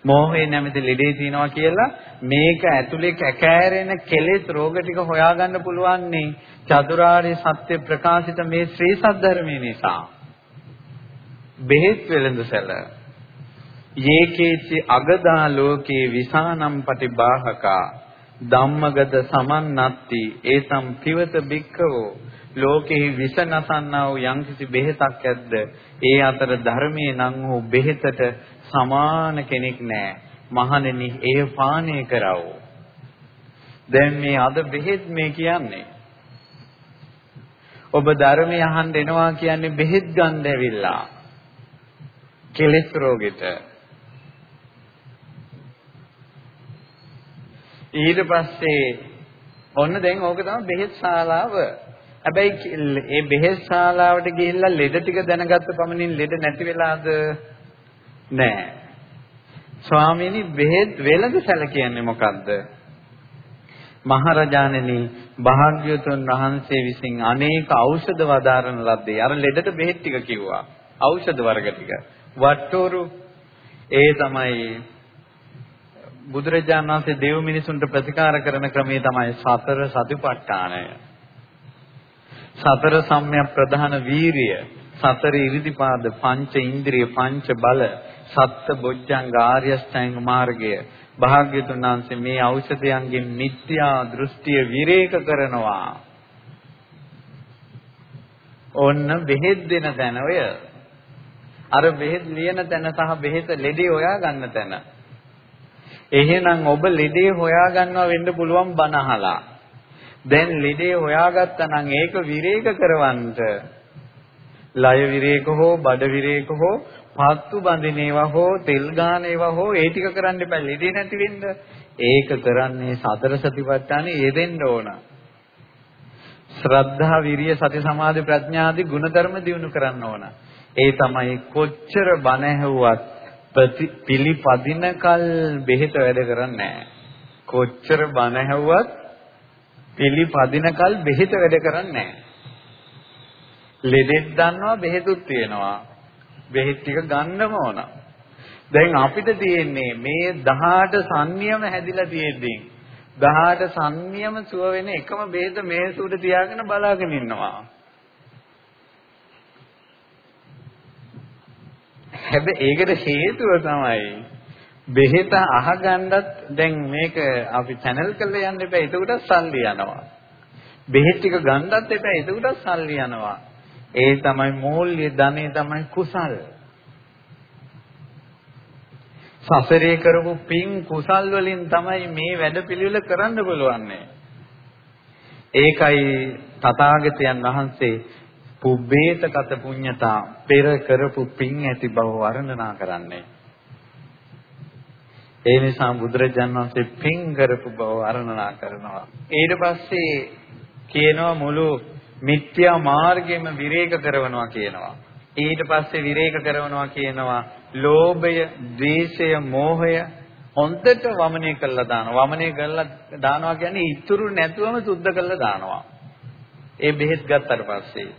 මෝහේ නැමැති ලෙඩේ තියෙනවා කියලා මේක ඇතුලේ කැකෑරෙන කෙලෙස් රෝග ටික හොයාගන්න පුළුවන්නේ චතුරාර්ය සත්‍ය ප්‍රකාශිත මේ ශ්‍රී සද්ධර්මයේ නිසා. බෙහෙත් වෙළඳසැල යේකේචි අගදා ලෝකේ විසානම් පටිබාහකා ධම්මගද සමන්නත්ති ඒතම් පිවත බික්කවෝ ලෝකෙහි විස නසන්නා වූ යම්කිසි බෙහෙතක් ඇද්ද? ඒ අතර ධර්මයේ නම් වූ බෙහෙතට සමාන කෙනෙක් නැහැ මහණෙනි එය පානය කරව. දැන් මේ අද බෙහෙත් මේ කියන්නේ? ඔබ ධර්මය අහන්න එනවා කියන්නේ බෙහෙත් ගන්න ඇවිල්ලා. කෙලෙස් රෝගෙට. ඊට පස්සේ ඔන්න දැන් ඕක තමයි බෙහෙත් ශාලාව. හැබැයි මේ බෙහෙත් ශාලාවට ගිහිල්ලා ලෙඩ ටික දැනගත්ත පමණින් ලෙඩ නැති වෙලාද? නෑ. ස්වාමීනි බෙහෙත් වෙළඳ සැල කියන්නේ මොකද්ද? මහරජාණෙනි භාග්‍යවතුන් වහන්සේ විසින් අනේක ඖෂධ වදාරන ලද්දේ. අර ලෙඩට බෙහෙත් ටික කිව්වා. ඖෂධ වර්ග ටික. වට්ටෝරු ඒ තමයි බුදුරජාණන් වහන්සේ දෙව් මිනිසුන්ට ප්‍රතිකාර කරන ක්‍රමය තමයි සතර සතිපට්ඨානය. සතර සම්‍යක් ප්‍රධාන වීරිය, සතර ඉරිදිපාද, පංච ඉන්ද්‍රිය, පංච බල, සත්ත බොජ්ජංග ආර්ය ශ්‍රැංග මාර්ගය. භාග්‍යතුන් වහන්සේ මේ ඖෂධයන්ගෙන් මිත්‍යා දෘෂ්ටිය විරේක කරනවා. ඔන්න බෙහෙත් දෙන තැන ඔය අර බෙහෙත් ලියන තැන සහ බෙහෙත ලෙඩේ හොයා ගන්න තැන. එහෙනම් ඔබ ලෙඩේ හොයා ගන්නවා වෙන්න පුළුවන් බණ අහලා. දැන් ලෙඩේ හොයාගත්තා නම් ඒක විරේක කරවන්න. ලය විරේක හෝ බඩ විරේක හෝ පත්තු බඳින ඒවා හෝ තෙල් ගාන ඒවා හෝ ඒ ටික කරන්න එපා ලෙඩේ නැති වෙන්න. ඒක කරන්නේ සතර සතිපට්ඨානෙ යෙදෙන්න ඕන. ශ්‍රද්ධා විරිය සති සමාධි ප්‍රඥාදී ගුණධර්ම දිනු කරන්න ඕන. ඒ තමයි කොච්චර බණ ඇහුවත් පිළිපදිනකල් බෙහෙත වැඩ කරන්නේ කොච්චර බණ ඇහුවත් පිළිපදිනකල් බෙහෙත වැඩ කරන්නේ ලෙඩෙක් දන්නවා බෙහෙතුත් තියෙනවා. බෙහෙත් ටික ගන්නම ඕන. දැන් අපිට තියෙන්නේ මේ 18 සංනියම හැදිලා තියෙද්දී 18 සංනියම සුව වෙන එකම බෙහෙත මේසුඩ තියාගෙන බලාගෙන ඉන්නවා. හැබැයි ඒකට හේතුව තමයි බෙහෙත අහගන්නත් දැන් මේක අපි channel කරලා යන්න එපා එතකොට සල්ලි යනවා. බෙහෙත් ටික ගන්නත් එපා එතකොට සල්ලි යනවා. ඒ තමයි මූල්‍ය ධනෙ තමයි කුසල්. සසරේ කරපු පින් කුසල් වලින් තමයි මේ වැඩපිළිවෙල කරන්න පුළුවන්නේ. ඒකයි තථාගතයන් වහන්සේ පුබ්බේත කත පුඤ්ඤතා පෙර කරපු පින් ඇති බව වර්ණනා කරන්නේ. ඒ නිසා බුදුරජාණන් වහන්සේ පින් කරපු බව වර්ණනා කරනවා. ඊට පස්සේ කියනවා මුළු මිත්‍යා මාර්ගෙම විරේක කරනවා කියනවා. ඊට පස්සේ විරේක කරනවා කියනවා ලෝභය, ද්වේෂය, මෝහය හොන්දට වමනය කරලා දානවා. වමනය කරලා දානවා කියන්නේ ඉතුරු නැතුවම සුද්ධ කරලා දානවා. ඒ බෙහෙත් ගත්තට පස්සේ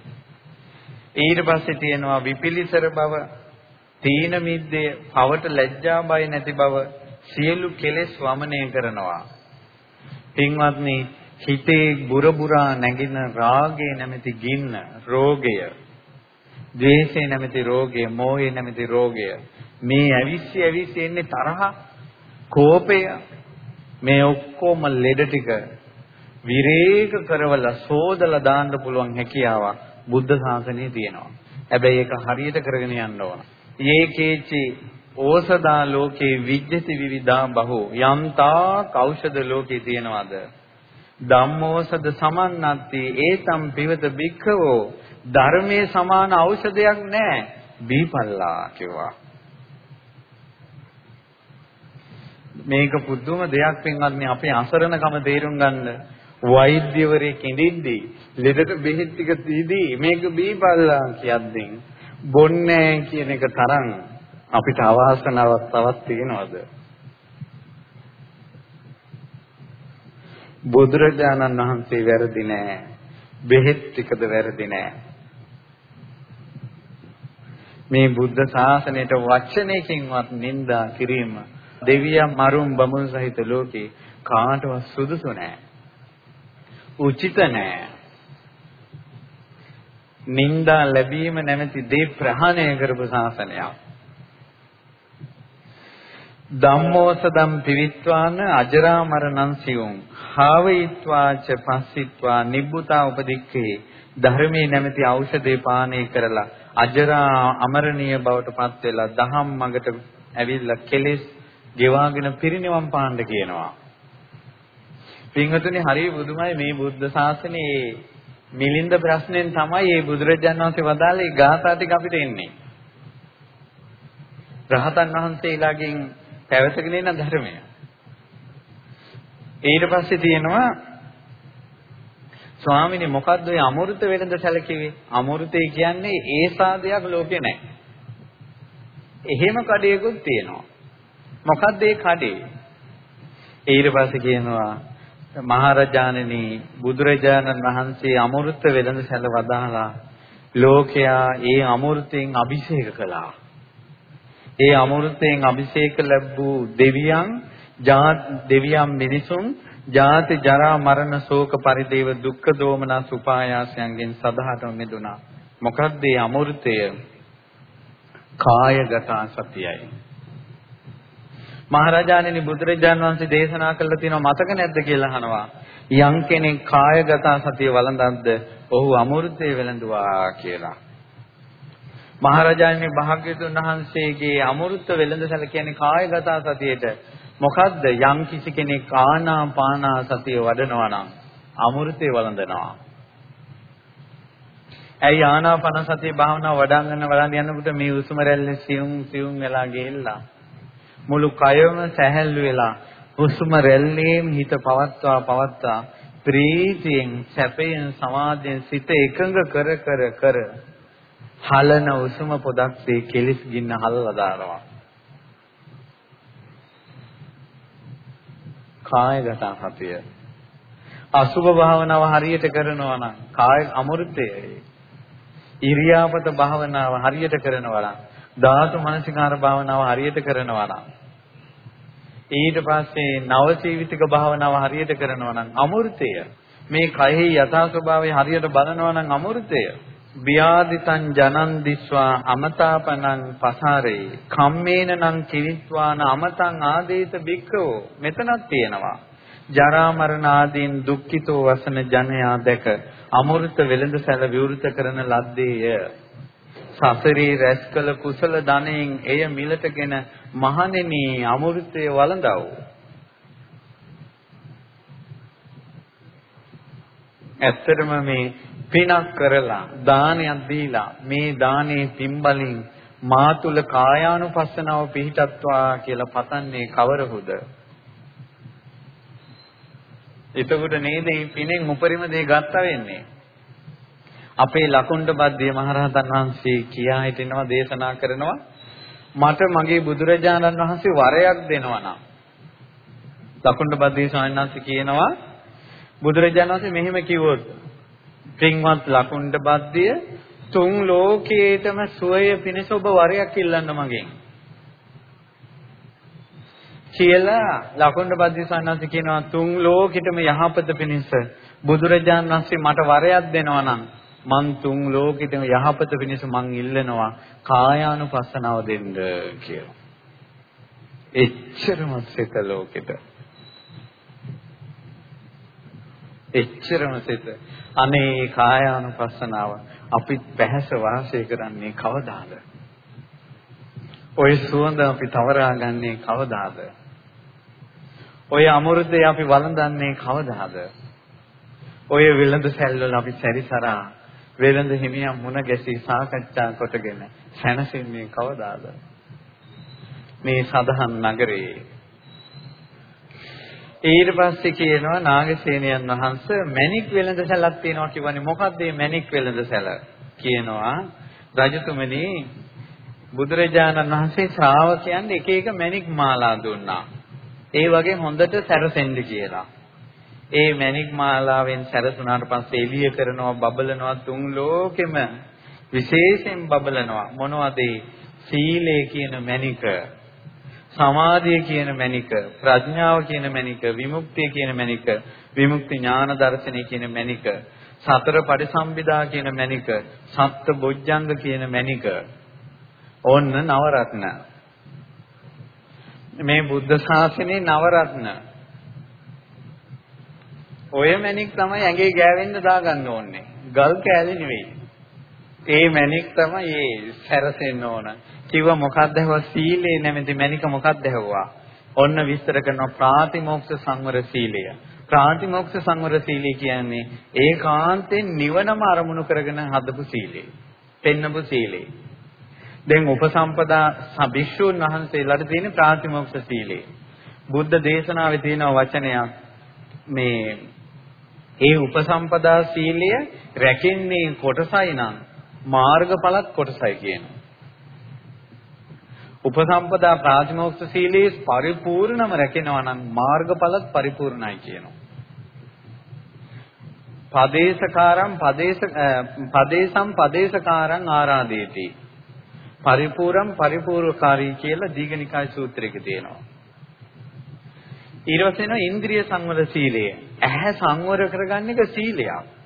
ඊට පස්සේ තියෙනවා විපිලිසර බව, තීන මිද්දේ, පවට ලැජ්ජා බය නැති බව, සියලු කෙලෙස් වමනය කරනවා. පින්වත්නි හිතේ බුරබුරා නැගින රාගය නැමැති ගින්න රෝගය ද්වේෂය නැමැති රෝගය මෝහය නැමැති රෝගය මේ ඇවිස්සි ඇවිස්සි එන්නේ තරහ කෝපය මේ ඔක්කොම ලෙඩ ටික විරේක කරවලා සෝදලා දාන්න පුළුවන් හැකියාවක් බුද්ධ ශාසනයේ තියෙනවා. හැබැයි ඒක හරියට කරගෙන යන්න ඕන. යේකේචි ඕසදා ලෝකේ විජ්ජති විවිධා බහෝ යම්තා කෞෂද ලෝකේ තියෙනවද? ධම්මෝසද සමන්නත්ති ඒතම් පිවත බික්ඛවෝ ධර්මයේ සමාන ඖෂධයක් නැහැ. බීපල්ලා කිව්වා. මේක පුදුම දෙයක් පින්වත්නි අපේ අසරණකම තේරුම් ගන්න වෛද්‍යවරයෙක් ඉඳිද්දී ලෙඩට බෙහෙත් ටික දීදී මේක බීපල්ලා කියද්දී බොන්නේ කියන එක තරම් අපිට අවාසනාවක් තවත් තියෙනවද බුදුරජාණන් වහන්සේ වැරදි නෑ බෙහෙත් ටිකද වැරදි නෑ මේ බුද්ධ ශාසනයට වචනයකින්වත් නිඳා කිරීම දෙවියන් මරුන් බමුණු සහිත ලෝකේ කාටවත් සුදුසු නෑ උචිත නෑ. නිന്ദා ලැබීම නැමැති දේ ප්‍රහාණය කරපු ශාසනයක්. ධම්මෝසදම් පිවිත්වාන අජරාමරණං සියුම්. හාවයිත්වාච පස්සිත්වා නිබ්බුතා උපදික්ඛේ. ධර්මයේ නැමැති ඖෂධේ පානය කරලා අජරා අමරණීය බවට පත් වෙලා දහම් මඟට ඇවිල්ලා කෙලෙස් ගෙවාගෙන පිරිනිවන් පාන්න කියනවා. පින්වතුනි හරිය බුදුමයි මේ බුද්ධ ශාසනයේ මිලින්ද ප්‍රශ්නෙන් තමයි මේ බුදුරජාණන් වහන්සේ වදාළේ. ගාථා ටික අපිට එන්නේ. රහතන් වහන්සේලාගෙන් පැවතගෙන එන ධර්මය. ඊට පස්සේ තියෙනවා ස්වාමිනේ මොකද්ද ඔය අමෘත වෙනද සැලකෙවේ? අමෘතේ කියන්නේ ඒ සාදයක් ලෝකේ නැහැ. එහෙම කඩේකුත් තියෙනවා. මොකද්ද ඒ කඩේ? ඊට පස්සේ කියනවා මහරජාණෙනි බුදුරජාණන් වහන්සේ අමෘත වෙළඳ සැල වදාලා ලෝකයා ඒ අමෘතයෙන් අභිෂේක කළා. ඒ අමෘතයෙන් අභිෂේක ලැබූ දෙවියන් දෙවියන් මිනිසුන් ජාති ජරා මරණ ශෝක පරිදේව දුක්ඛ දෝමනස් උපායාසයන්ගෙන් සදාහටම මිදුණා. මොකක්ද මේ අමෘතය? කායගත සතියයි. මහරජාණෙනි බුදුරජාන් වහන්සේ දේශනා කළා තියෙනවා මතක නැද්ද කියලා අහනවා. යම් කෙනෙක් කායගත සතිය වළඳද්ද ඔහු අමෘතේ වෙළඳුවා කියලා. මහරජාණන් භාග්‍යතුන් වහන්සේගේ අමෘත වෙළඳසැල කියන්නේ කායගත සතියේට මොකද්ද යම් කිසි කෙනෙක් ආනාපානා සතිය වඩනවා නම් අමෘතේ වළඳනවා. ඇයි ආනාපාන සතිය භාවනාව වඩාගෙන වඩාගෙන යනකොට මේ උසුම රැල්ල සියුම් සියුම් වෙලා ගිහිල්ලා මුළු කයම සැහැල්ලු වෙලා උසුම රැල්ලේම හිත පවත්වා පවත්වා ප්‍රීතියෙන් සැපයෙන් සමාධියෙන් සිත එකඟ කර කර කර හලන උසුම පොදක්සේ කෙලිස් ගින්න හලලා දානවා. කායගත සතිය. අසුභ භාවනාව හරියට කරනවා නම් කාය අමෘතයයි. ඉරියාපත භාවනාව හරියට කරනවා නම් ධාතු මනසිකාර භාවනාව හරියට කරනවා නම් ඊට පස්සේ නව ජීවිතික භාවනාව හරියට කරනවා නම් අමෘතය මේ කයෙහි යථා ස්වභාවය හරියට බලනවා නම් අමෘතය ව්‍යාදිතං ජනන් දිස්වා අමතාපනං පසාරේ. කම්මේන නං කිවිත්වාන අමතං ආදේත බික්කෝ මෙතනක් තියෙනවා. ජරා මරණ ආදීන් දුක්ඛිතෝ වසන ජනයා දැක අමෘත වෙළඳ සැල විවෘත කරන ලද්දේය. සසරේ රැස්කල කුසල ධනෙන් එය මිලටගෙන මහණෙනි අමෘතය වළඳව. ඇත්තටම මේ පිනක් කරලා දානයක් දීලා මේ දානේ පින්බලින් මා තුල කායානුපස්සනාව පිහිටත්වා කියලා පතන්නේ කවරහුද? එතකොට නේද මේ පිනෙන් උපරිම දේ ගත්තා වෙන්නේ. අපේ ලකුණ්ඩ බද්දිය මහරහතන් වහන්සේ කියා හිටිනවා දේශනා කරනවා මට මගේ බුදුරජාණන් වහන්සේ වරයක් දෙනවා නම් ලකුණ්ඩ බද්දිය ස්වාමීන් වහන්සේ කියනවා බුදුරජාණන් වහන්සේ මෙහෙම කිව්වොත් පින්වත් ලකුණ්ඩ බද්දිය තුන් ලෝකයේතම සුවය පිණිස ඔබ වරයක් ඉල්ලන්න මගෙන් කියලා ලකුණ්ඩ බද්දිය ස්වාමීන් වහන්සේ කියනවා තුන් ලෝකෙටම යහපත පිණිස බුදුරජාණන් වහන්සේ මට වරයක් දෙනවා නම් මං තුන් ලෝකෙටම යහපත පිණිස මං ඉල්ලනවා කායානුපස්සනාව දෙන්න කියලා. එච්චරම සිත ලෝකෙට. එච්චරම සිත. අනේ කායානුපස්සනාව අපිත් පැහැස වාසය කරන්නේ කවදාද? ওই සුවඳ අපි තවරාගන්නේ කවදාද? ඔය අමෘතය අපි වළඳන්නේ කවදාද? ඔය විලඳ සැල්වල අපි සැරිසරා වෙළඳ හිමියන් මුණ ගැසී සාකච්ඡා කොටගෙන සැනසෙන්නේ කවදාද? මේ සදහන් නගරේ. ඊට පස්සේ කියනවා නාගසේනයන් වහන්සේ මණික් වෙළඳ සැලක් තියෙනවා කියවනේ මොකක්ද මේ මණික් වෙළඳ සැල? කියනවා රජතුමනි බුදුරජාණන් වහන්සේ ශ්‍රාවකයන් එක එක මණික් මාලා දුන්නා. ඒ වගේ හොඳට සැරසෙන්න කියලා. ඒ මණික් මාලාවෙන් සැරසුණාට පස්සේ එළිය කරනවා බබලනවා තුන් ලෝකෙම විශේෂයෙන් බබලනවා මොනවද සීලය කියන මණික සමාධිය කියන මණික ප්‍රඥාව කියන මණික විමුක්තිය කියන මණික විමුක්ති ඥාන දර්ශනය කියන මණික සතර පරිසම්බිදා කියන මණික සත්ත බොජ්ජංග කියන මණික ඕන්න නවරත්න මේ බුද්ධ ශාසනයේ නවරත්න ඔය මැණික් තමයි ඇඟේ ගෑවෙන්න දාගන්න ඕනේ. ගල් කෑලි නෙවෙයි. ඒ මැණික් තමයි ඒ සැරසෙන්න ඕන. කිව්ව මොකක්ද ඇහුවා සීලේ නැමැති මැණික මොකක්ද ඇහුවා? ඔන්න විස්තර කරනවා ප්‍රාතිමෝක්ෂ සංවර සීලය. ප්‍රාතිමෝක්ෂ සංවර සීලය කියන්නේ ඒකාන්තයෙන් නිවනම අරමුණු කරගෙන හදපු සීලය. පෙන්නපු සීලය. දැන් උපසම්පදා සබිෂ්ඨුන් වහන්සේලාට තියෙන ප්‍රාතිමෝක්ෂ සීලය. බුද්ධ දේශනාවේ තියෙන වචනයක් මේ ඒ උපසම්පදා සීලය රැකෙන්නේ කොටසයි නම් මාර්ගඵලත් කොටසයි කියනවා. උපසම්පදා ප්‍රාතිමෝක්ෂ සීලයේ පරිපූර්ණම රැකෙනවා නම් මාර්ගඵලත් පරිපූර්ණයි කියනවා. පදේශකාරම් පදේශ පදේශම් පදේශකාරං ආරාදේති. පරිපූර්ණම් පරිපූර්ණකාරී කියලා දීඝනිකාය සූත්‍රයක තියෙනවා. ඊට පස්සේ එනවා ඉන්ද්‍රිය සංවර සීලය. ඇහැ සංවර කරගන්න එක සීලයක්.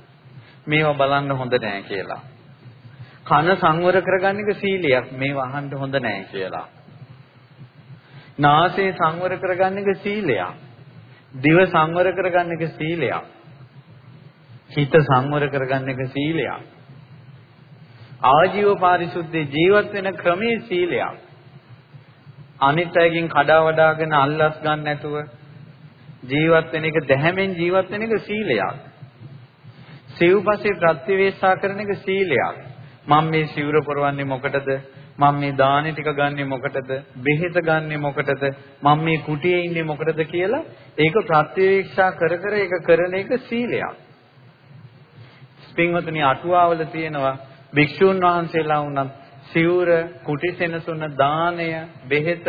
මේවා බලන්න හොඳ නෑ කියලා. කන සංවර කරගන්න එක සීලයක්. මේවා අහන්න හොඳ නෑ කියලා. නාසය සංවර කරගන්න එක සීලයක්. දිව සංවර කරගන්න එක සීලයක්. හිත සංවර කරගන්න එක සීලයක්. ආජීව පාරිශුද්ධ ජීවත් වෙන ක්‍රමයේ සීලයක්. අනිත් අයගෙන් කඩා වඩාගෙන අල්ලස් ගන්න නැතුව ජීවත් වෙන එක දැහැමෙන් ජීවත් වෙන එක සීලයක්. සිව්පසේ ප්‍රතිවේශා කරන එක සීලයක්. මම මේ සිවුර පොරවන්නේ මොකටද? මම මේ දානි ටික ගන්නෙ මොකටද? බෙහෙත ගන්නෙ මොකටද? මම මේ කුටියේ ඉන්නේ මොකටද කියලා ඒක ප්‍රතිවේක්ෂා කර කර ඒක කරන එක සීලයක්. පින්වතුනි අටුවාවල තියෙනවා භික්ෂුන් වහන්සේලා වුණත් සිවුර, කුටි සෙනසුන, දානය, බෙහෙත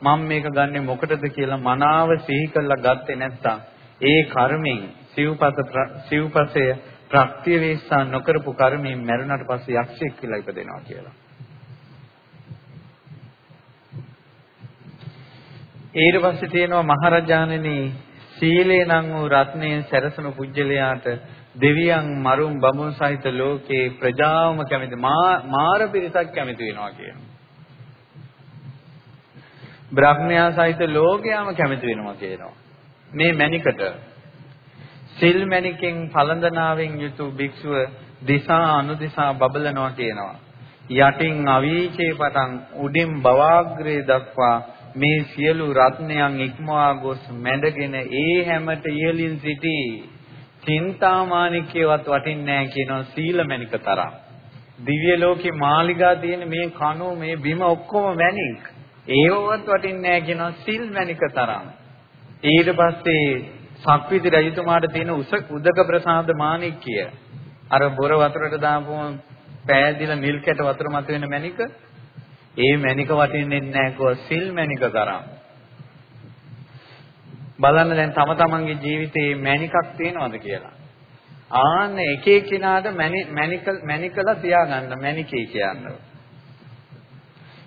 මම මේක ගන්නෙ මොකටද කියලා මනාව සිහි කරලා ගත්තේ නැත්නම් ඒ කර්මෙන් සිව්පස සිව්පසය ප්‍රත්‍යවේක්ෂා නොකරපු කර්මයෙන් මැරුණාට පස්සේ යක්ෂයෙක් කියලා ඉපදෙනවා කියලා. ඊට පස්සේ තියෙනවා මහරජාණෙනි සීලේ නම් වූ රත්නයෙන් සැරසුණු පුජ්‍යලයාට දෙවියන් මරුන් බමුණු සහිත ලෝකේ ප්‍රජාවම කැමති මාර පිරිසක් කැමති වෙනවා කියනවා. බ්‍රහ්මයා සහිත ලෝකයාම කැමති වෙනවා කියනවා. මේ මණිකට සිල් මණිකෙන් පළඳනාවෙන් යුතු භික්ෂුව දිසා අනුදිසා බබලනවා කියනවා. යටින් අවීචේ පටන් උඩින් බවාග්‍රේ දක්වා මේ සියලු රත්නයන් ඉක්මවා ගොස් මැඩගෙන ඒ හැමත ඉහළින් සිටි චින්තාමානිකේවත් වටින්නේ නැහැ කියනවා සීලමණික තරම්. දිව්‍ය ලෝකේ මාලිගා තියෙන මේ කණු මේ බිම ඔක්කොම මැණික්. ඒවවත් වටින්නේ නැහැ කියනවා සිල්මණික තරම්. ඊට පස්සේ සක්විති රජතුමාට තියෙන උදක ප්‍රසාද මාණික්‍ය අර බොර වතුරට දාපුවම පෑදිලා නිල් කැට වතුර මත වෙන මණික ඒ මණික වටින්නේ නැහැ කෝ සිල් මණික තරම්. බලන්න දැන් තම තමන්ගේ ජීවිතේ මණිකක් තියෙනවද කියලා. ආන්න එක එක්කිනාට මණික මණිකලා තියාගන්න මණිකේ කියන්නේ.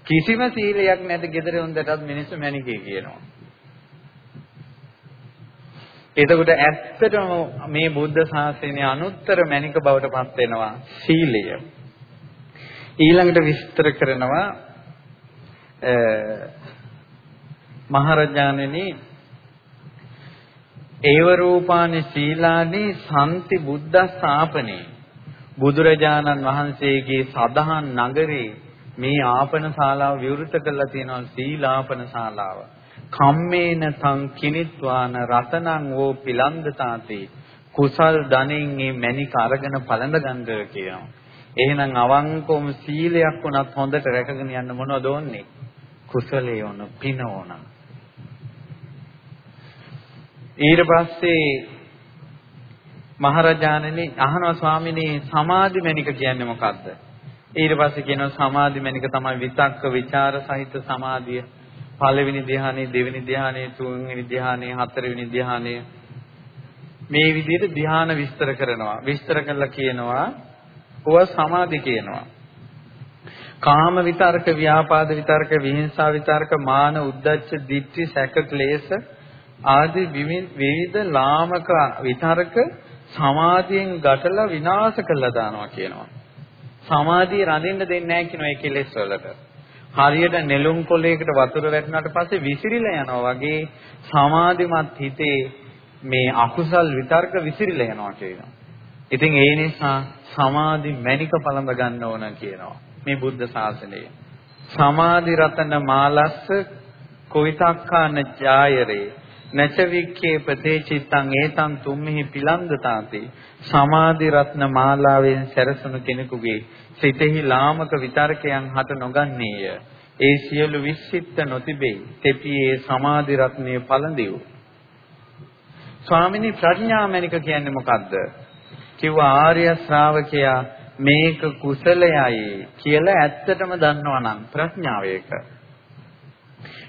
කිසිම සීලයක් නැති gedare හොඳටත් මිනිස්සු මණිකේ කියනවා. එතකොට ඇත්තටම මේ බුද්ධ ශාසනයේ අනුත්තර මණික බවට පත් වෙනවා සීලය. ඊළඟට විස්තර කරනවා මහරජාණෙනි ඒව රූපානි සීලානි සම්ති බුද්ධ ශාපනේ බුදුරජාණන් වහන්සේගේ සදහන් නගරේ මේ ආපන ශාලාව විවෘත කරලා තියෙනවා සීලාපන ශාලාව. කම්මේන තං කිනිත්වාන රතනං වෝ පිලන්දතාති කුසල් ධනෙන් මේ මණික අරගෙන පළඳ ගන්න කියනවා. එහෙනම් අවංකවම සීලයක් වුණත් හොඳට රැකගෙන යන්න මොනවද ඕන්නේ? කුසලයේ ඕන පින ඕන. ඊට පස්සේ මහරජාණනි අහනවා ස්වාමිනේ සමාධි මණික කියන්නේ මොකද්ද? ඊට පස්සේ කියනවා සමාධි මණික තමයි විතක්ක ਵਿਚාර සහිත සමාධිය. පළවෙනි ධ්‍යානෙ, දෙවෙනි ධ්‍යානෙ, තුන්වෙනි ධ්‍යානෙ, හතරවෙනි ධ්‍යානෙ මේ විදිහට ධ්‍යාන විස්තර කරනවා. විස්තර කළා කියනවා ඔව සමාධි කියනවා. කාම විතරක, ව්‍යාපාද විතරක, විහිංසා විතරක, මාන, උද්ධච්ච, ditthi, සැක, ක්ලේශ ආදී විවිධ ලාමක විතරක සමාධියෙන් ගැටලා විනාශ කළා දානවා කියනවා. සමාධිය රඳින්න දෙන්නේ නැහැ කියන ඒ කෙලෙස් වලට. හරියට නෙළුම් කොළයකට වතුර වැටුණාට පස්සේ විසිරිලා යනවා වගේ සමාධිමත් හිතේ මේ අකුසල් විතර්ක විසිරිලා යනවා කියනවා. ඉතින් ඒ නිසා සමාධි මණික පළඳ ගන්න ඕන කියනවා. මේ බුද්ධ ශාසනය. සමාධි රතන මාලස්ස කොවිතක්කාන ඡායරේ නච වික්ඛේ ප්‍රතේචිත්තං ඒතං තුම්හි පිලන්දතාති. සමාධි රත්න මාලාවෙන් සැරසුණු කෙනෙකුගේ සිතෙහි ලාමක විතර්කයන් හට නොගන්නේය. ඒ සියලු විශ්චිත්ත නොතිබේ. තෙපියේ සමාධි රත්නයේ පළඳිව්. ස්වාමිනී ප්‍රඥාමනික කියන්නේ මොකද්ද? කිව්වා ආර්ය ශ්‍රාවකයා මේක කුසලයයි කියලා ඇත්තටම දන්නවනම් ප්‍රඥාව ඒක.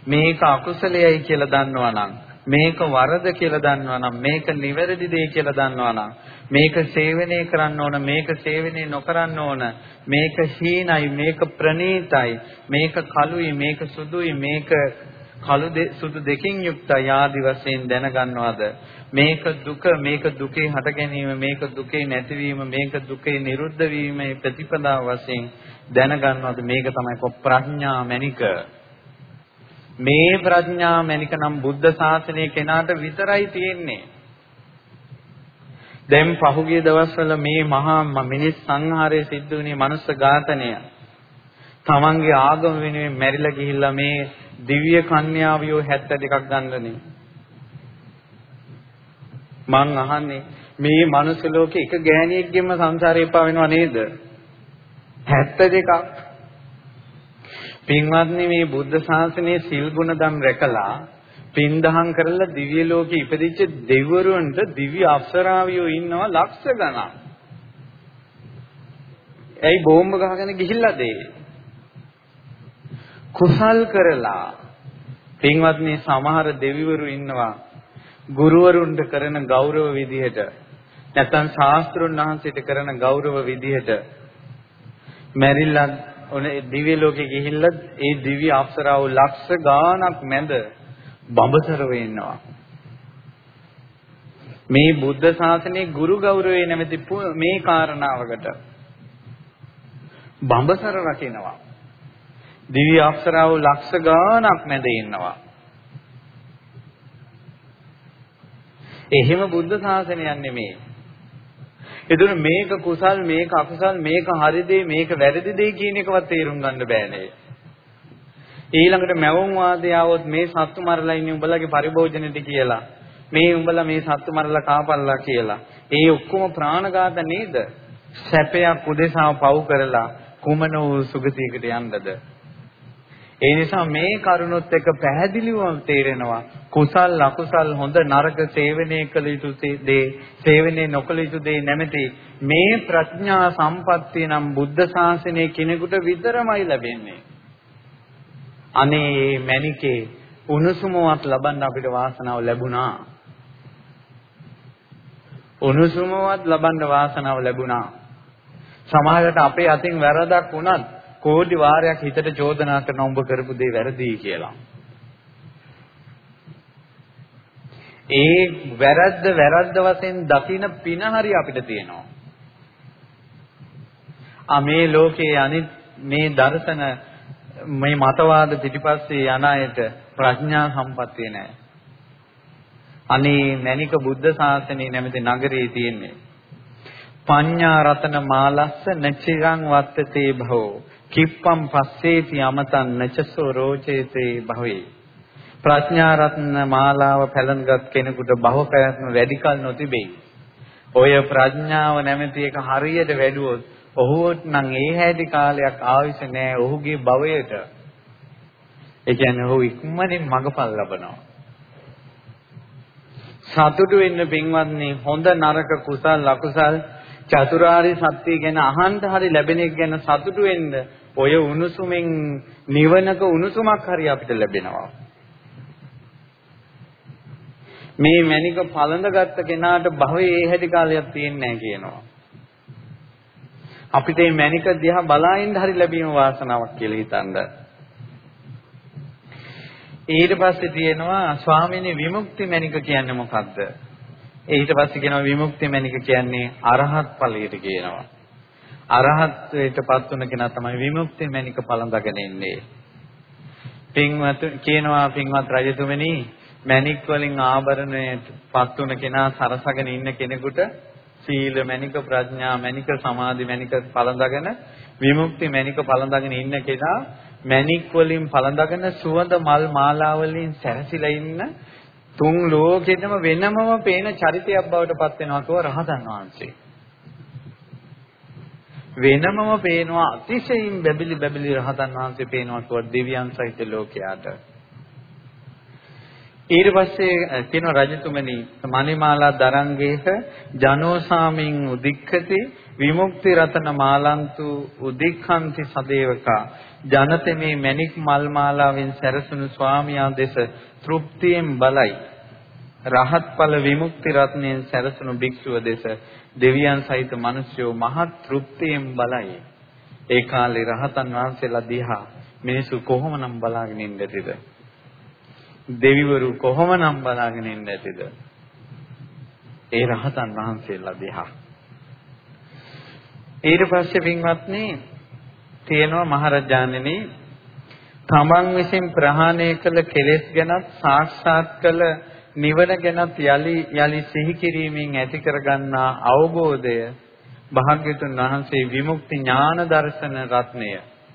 මේක අකුසලයයි කියලා දන්නවනම් මේක වරද කියලා දන්නවනම් මේක නිවැරදි දෙය කියලා දන්නවනම් මේක සේවනය කරන්න ඕන මේක සේවනය නොකරන්න ඕන මේක හීනයි මේක ප්‍රනීතයි මේක කළුයි මේක සුදුයි මේක කළු සුදු දෙකින් යුක්තයි ආදි වශයෙන් දැනගන්නවද? මේක දුක මේක දුකේ හට ගැනීම මේක දුකේ නැතිවීම මේක දුකේ නිරුද්ධ වීමේ ප්‍රතිපදාව වශයෙන් දැනගන්නවද? මේක තමයි ප්‍රඥා මණික. මේ ප්‍රඥා මණික නම් බුද්ධ ශාසනයේ කෙනාට විතරයි තියෙන්නේ දැන් පහුගිය දවස්වල මේ මහා මිනිස් සංහාරය සිද්ධ වුණේ මනුස්ස ඝාතනය. තමන්ගේ ආගම වෙනුවෙන් මැරිලා ගිහිල්ලා මේ දිව්‍ය කන්‍යාවියෝ 72ක් ගන්නනේ. මං අහන්නේ මේ මනුස්ස ලෝකේ එක ගෑණියෙක්ගෙම සංසාරේ එපා වෙනව නේද? 72ක්. පින්වත්නි මේ බුද්ධ ශාසනයේ සිල් ගුණ දම් රැකලා පින්දහම් කරලා දිව්‍ය ලෝකෙ ඉපදිච්ච දෙවිවරුන්ට දිව්‍ය අප්සරාවියෝ ඉන්නවා ලක්ෂ ගණන්. ඇයි බෝම්බ ගහගෙන ගිහිල්ලාද කුසල් කරලා පින්වත්නි සමහර දෙවිවරු ඉන්නවා ගුරුවරුන්ට කරන ගෞරව විදිහට නැත්නම් ශාස්ත්‍රුන් වහන්සේට කරන ගෞරව විදිහට මැරිලා ඔනේ දිව්‍ය ලෝකෙ ගිහිල්ලා ඒ දිව්‍ය අප්සරාව ලක්ෂ ගාණක් මැද බඹසරව ඉන්නවා. මේ බුද්ධ ශාසනයේ ගුරු ගෞරවයේ නැමැති මේ කාරණාවකට බඹසර රකින්නවා. දිව්‍ය අප්සරාව ලක්ෂ ගාණක් මැද ඉන්නවා. එහෙම බුද්ධ ශාසනයක් නෙමෙයි. එදුන මේක කුසල් මේක අකුසල් මේක හරි දේ මේක වැරදි දේ කියන එකවත් තේරුම් ගන්න බෑනේ. ඊළඟට මැවුම් වාදේ આવොත් මේ සත්තු මරලා ඉන්නේ උඹලගේ පරිභෝජනෙට කියලා. මේ උඹලා මේ සත්තු මරලා කාපල්ලා කියලා. ඒ ඔක්කොම ප්‍රාණඝාත නේද? සැපයක් උදෙසා පව් කරලා කුමන වූ සුගතියකට යන්නද? ඒ නිසා මේ කරුණොත් එක පැහැදිලිවම තේරෙනවා කුසල් අකුසල් හොඳ නරක සේවනය කළ යුතු දේ සේවනය නොකළ යුතු දේ නැමැති මේ ප්‍රඥා සම්පත්තිය නම් බුද්ධ ශාසනයේ කෙනෙකුට විතරමයි ලැබෙන්නේ අනේ මැනිකේ උණුසුමවත් ලබන්න අපිට වාසනාව ලැබුණා. උණුසුමවත් ලබන්න වාසනාව ලැබුණා. සමහරවිට අපේ අතින් වැරදක් වුණත් කෝටි වාරයක් හිතට චෝදනා කරන උඹ කරපු දේ වැරදි කියලා. ඒ වැරද්ද වැරද්ද වශයෙන් දකින පින හරි අපිට තියෙනවා. ආ මේ ලෝකයේ අනිත් මේ දර්ශන මේ මතවාද පිටිපස්සේ යන අයට ප්‍රඥා සම්පත්තිය නැහැ. අනේ මණික බුද්ධ ශාසනය නැමැති නගරේ තියෙන්නේ. පඤ්ඤා රතන මාලස්ස නචිරං වත්තතේ භවෝ කිප්පම් පස්සේති අමතං නචසෝ රෝචේතේ භවේ ප්‍රඥා රත්න මාලාව පැලඳගත් කෙනෙකුට භව පැවැත්ම වැඩි කල නොතිබේ. ඔය ප්‍රඥාව නැමැති එක හරියට වැඩුවොත් ඔහුට නම් ඒ හැටි කාලයක් ආවිස නෑ ඔහුගේ භවයට. ඒ කියන්නේ ඔහු ඉක්මනින් මඟපල් ලබනවා. සතුටු වෙන්න පින්වත්නි හොඳ නරක කුසල් අකුසල් චතුරාර්ය සත්‍ය ගැන අහන්න හරි ලැබෙන එක ගැන සතුටු වෙන්න ඔය උණුසුමින් නිවනක උණුසුමක් හරි අපිට ලැබෙනවා. මේ මණික පළඳගත්ත කෙනාට භවයේ ඒ හැටි කාලයක් තියෙන්නේ නැහැ කියනවා. අපිට මේ මණික දිහා බලාගෙන හරි ලැබීම වාසනාවක් කියලා හිතනද. ඊට පස්සේ තියෙනවා ස්වාමීනි විමුක්ති මණික කියන්නේ මොකක්ද? ඊට පස්සේ කියනවා විමුක්ති මණික කියන්නේ අරහත් ඵලයට කියනවා. අරහත්ත්වයටපත් වුණ කෙනා තමයි විමුක්ති මණික පළඳගෙන ඉන්නේ. පින්වත් කියනවා පින්වත් රජතුමනි මණික් වලින් ආභරණයටපත් වුණ කෙනා සරසගෙන ඉන්න කෙනෙකුට සීල මණික ප්‍රඥා මණික සමාධි මණික පළඳගෙන විමුක්ති මණික පළඳගෙන ඉන්න කෙනා මණික් වලින් පළඳගෙන සුවඳ මල් මාලා වලින් සැරසිලා ඉන්න තුන් ලෝකෙදම වෙනමම පේන චරිතයක් බවට පත් වෙනවා කව රහතන් වහන්සේ. වෙනමම පේනවා අතිශයින් බැබිලි බැබිලි රහතන් වහන්සේ පේනවා කව දෙවියන් සහිත ලෝකයාට. ඊට පස්සේ කියන රජතුමනි මණිමාලා දරංගේහ ජනෝසාමින් උදික්ඛති විමුක්ති රතන මාලන්තු උදික්ඛන්ති සදේවකා ජනතමේ මණික් මල් මාලාවෙන් සැරසුණු ස්වාමියා දෙස තෘප්තියෙන් බලයි රහත් ඵල විමුක්ති රත්නයෙන් සැරසුණු භික්ෂුව දෙස දෙවියන් සහිත මිනිස්යෝ මහත් තෘප්තියෙන් බලයි ඒ කාලේ රහතන් වහන්සේලා දිහා මිනිසු කොහොමනම් බලාගෙන ඉන්නේද දෙවිවරු කොහොමනම් බලාගෙන ඉන්න ඇතිද? ඒ රහතන් වහන්සේලා දිහා. ඊට පස්සේ පින්වත්නි තියෙනවා මහරජාණෙනි තමන් විසින් ප්‍රහාණය කළ කෙලෙස් ගැනත් සාක්ෂාත් කළ නිවන ගැනත් යලි යලි සිහි කිරීමෙන් ඇති කරගන්නා අවබෝධය භාග්‍යතුන් වහන්සේ විමුක්ති ඥාන දර්ශන රත්නය.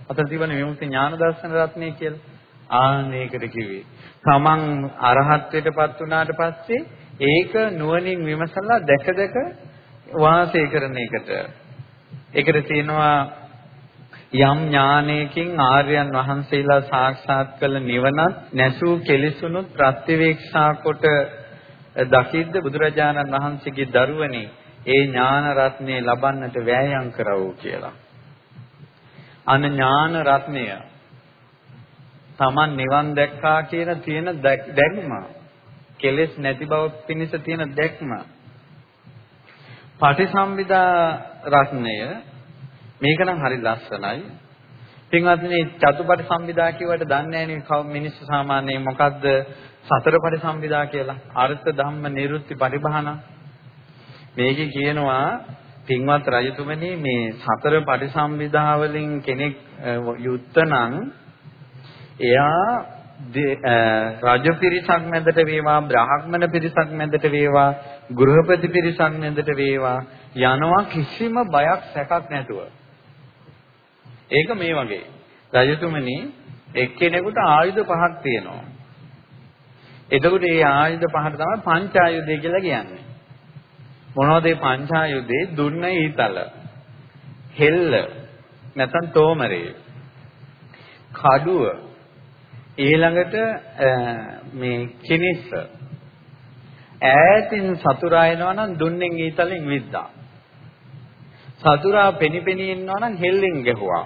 අතන තිබෙන විමුක්ති ඥාන දර්ශන රත්නය කියලා. ආන්නේකට කිව්වේ. තමන් අරහත්ත්වයටපත් වුණාට පස්සේ ඒක නුවණින් විමසලා දැක දැක වාසය කරන එකට. ඒකට තියෙනවා යම් ඥානයකින් ආර්යයන් වහන්සේලා සාක්ෂාත් කළ නිවනත් නැසූ කෙලිසුණුත් ප්‍රත්‍යවේක්ෂා කොට දකිද්ද බුදුරජාණන් වහන්සේගේ දරුවනේ ඒ ඥාන රත්නේ ලබන්නට වෑයම් කරවෝ කියලා. අන ඥාන රත්නය Taman නිවන් දැක්කා කියන තියෙන දැක්ම කෙලෙස් නැති බව පිණිස තියෙන දැක්ම පටිසම්භිදා රත්නය මේක නම් හරි ලස්සනයි. පින්වත්නි චතුපටි සම්භිදා කියවට දන්නේ නැහැ මිනිස්සු සාමාන්‍යයෙන් මොකද්ද සතරපටි සම්භිදා කියලා. අර්ථ ධම්ම නිරුත්ති පරිභාන. මේකේ කියනවා පින්වත් රජතුමනි මේ සතර පටිසම්භිදා වලින් කෙනෙක් යුත්තනම් එයා රජ පිරිසක් මැදට වේවා බ්‍රාහ්මණ පිරිසක් මැදට වේවා ගෘහපති පිරිසක් මැදට වේවා යනවා කිසිම බයක් සැකක් නැතුව ඒක මේ වගේ. රජතුමනි එක්කෙනෙකුට ආයුධ පහක් තියෙනවා. එතකොට මේ ආයුධ පහට තමයි පංචායුධය කියලා කියන්නේ. මොනවද මේ පංචායුධේ? දුන්න ඊතල. හෙල්ල. නැත්නම් තෝමරේ. කඩුව. ඊළඟට මේ කිනිස්ස. ඈතින් සතුරා එනවා නම් දුන්නෙන් ඊතලෙන් විද්දා. සතුරා පෙනිපෙනී ඉන්නවා නම් හෙල්ලෙන් ගැහුවා.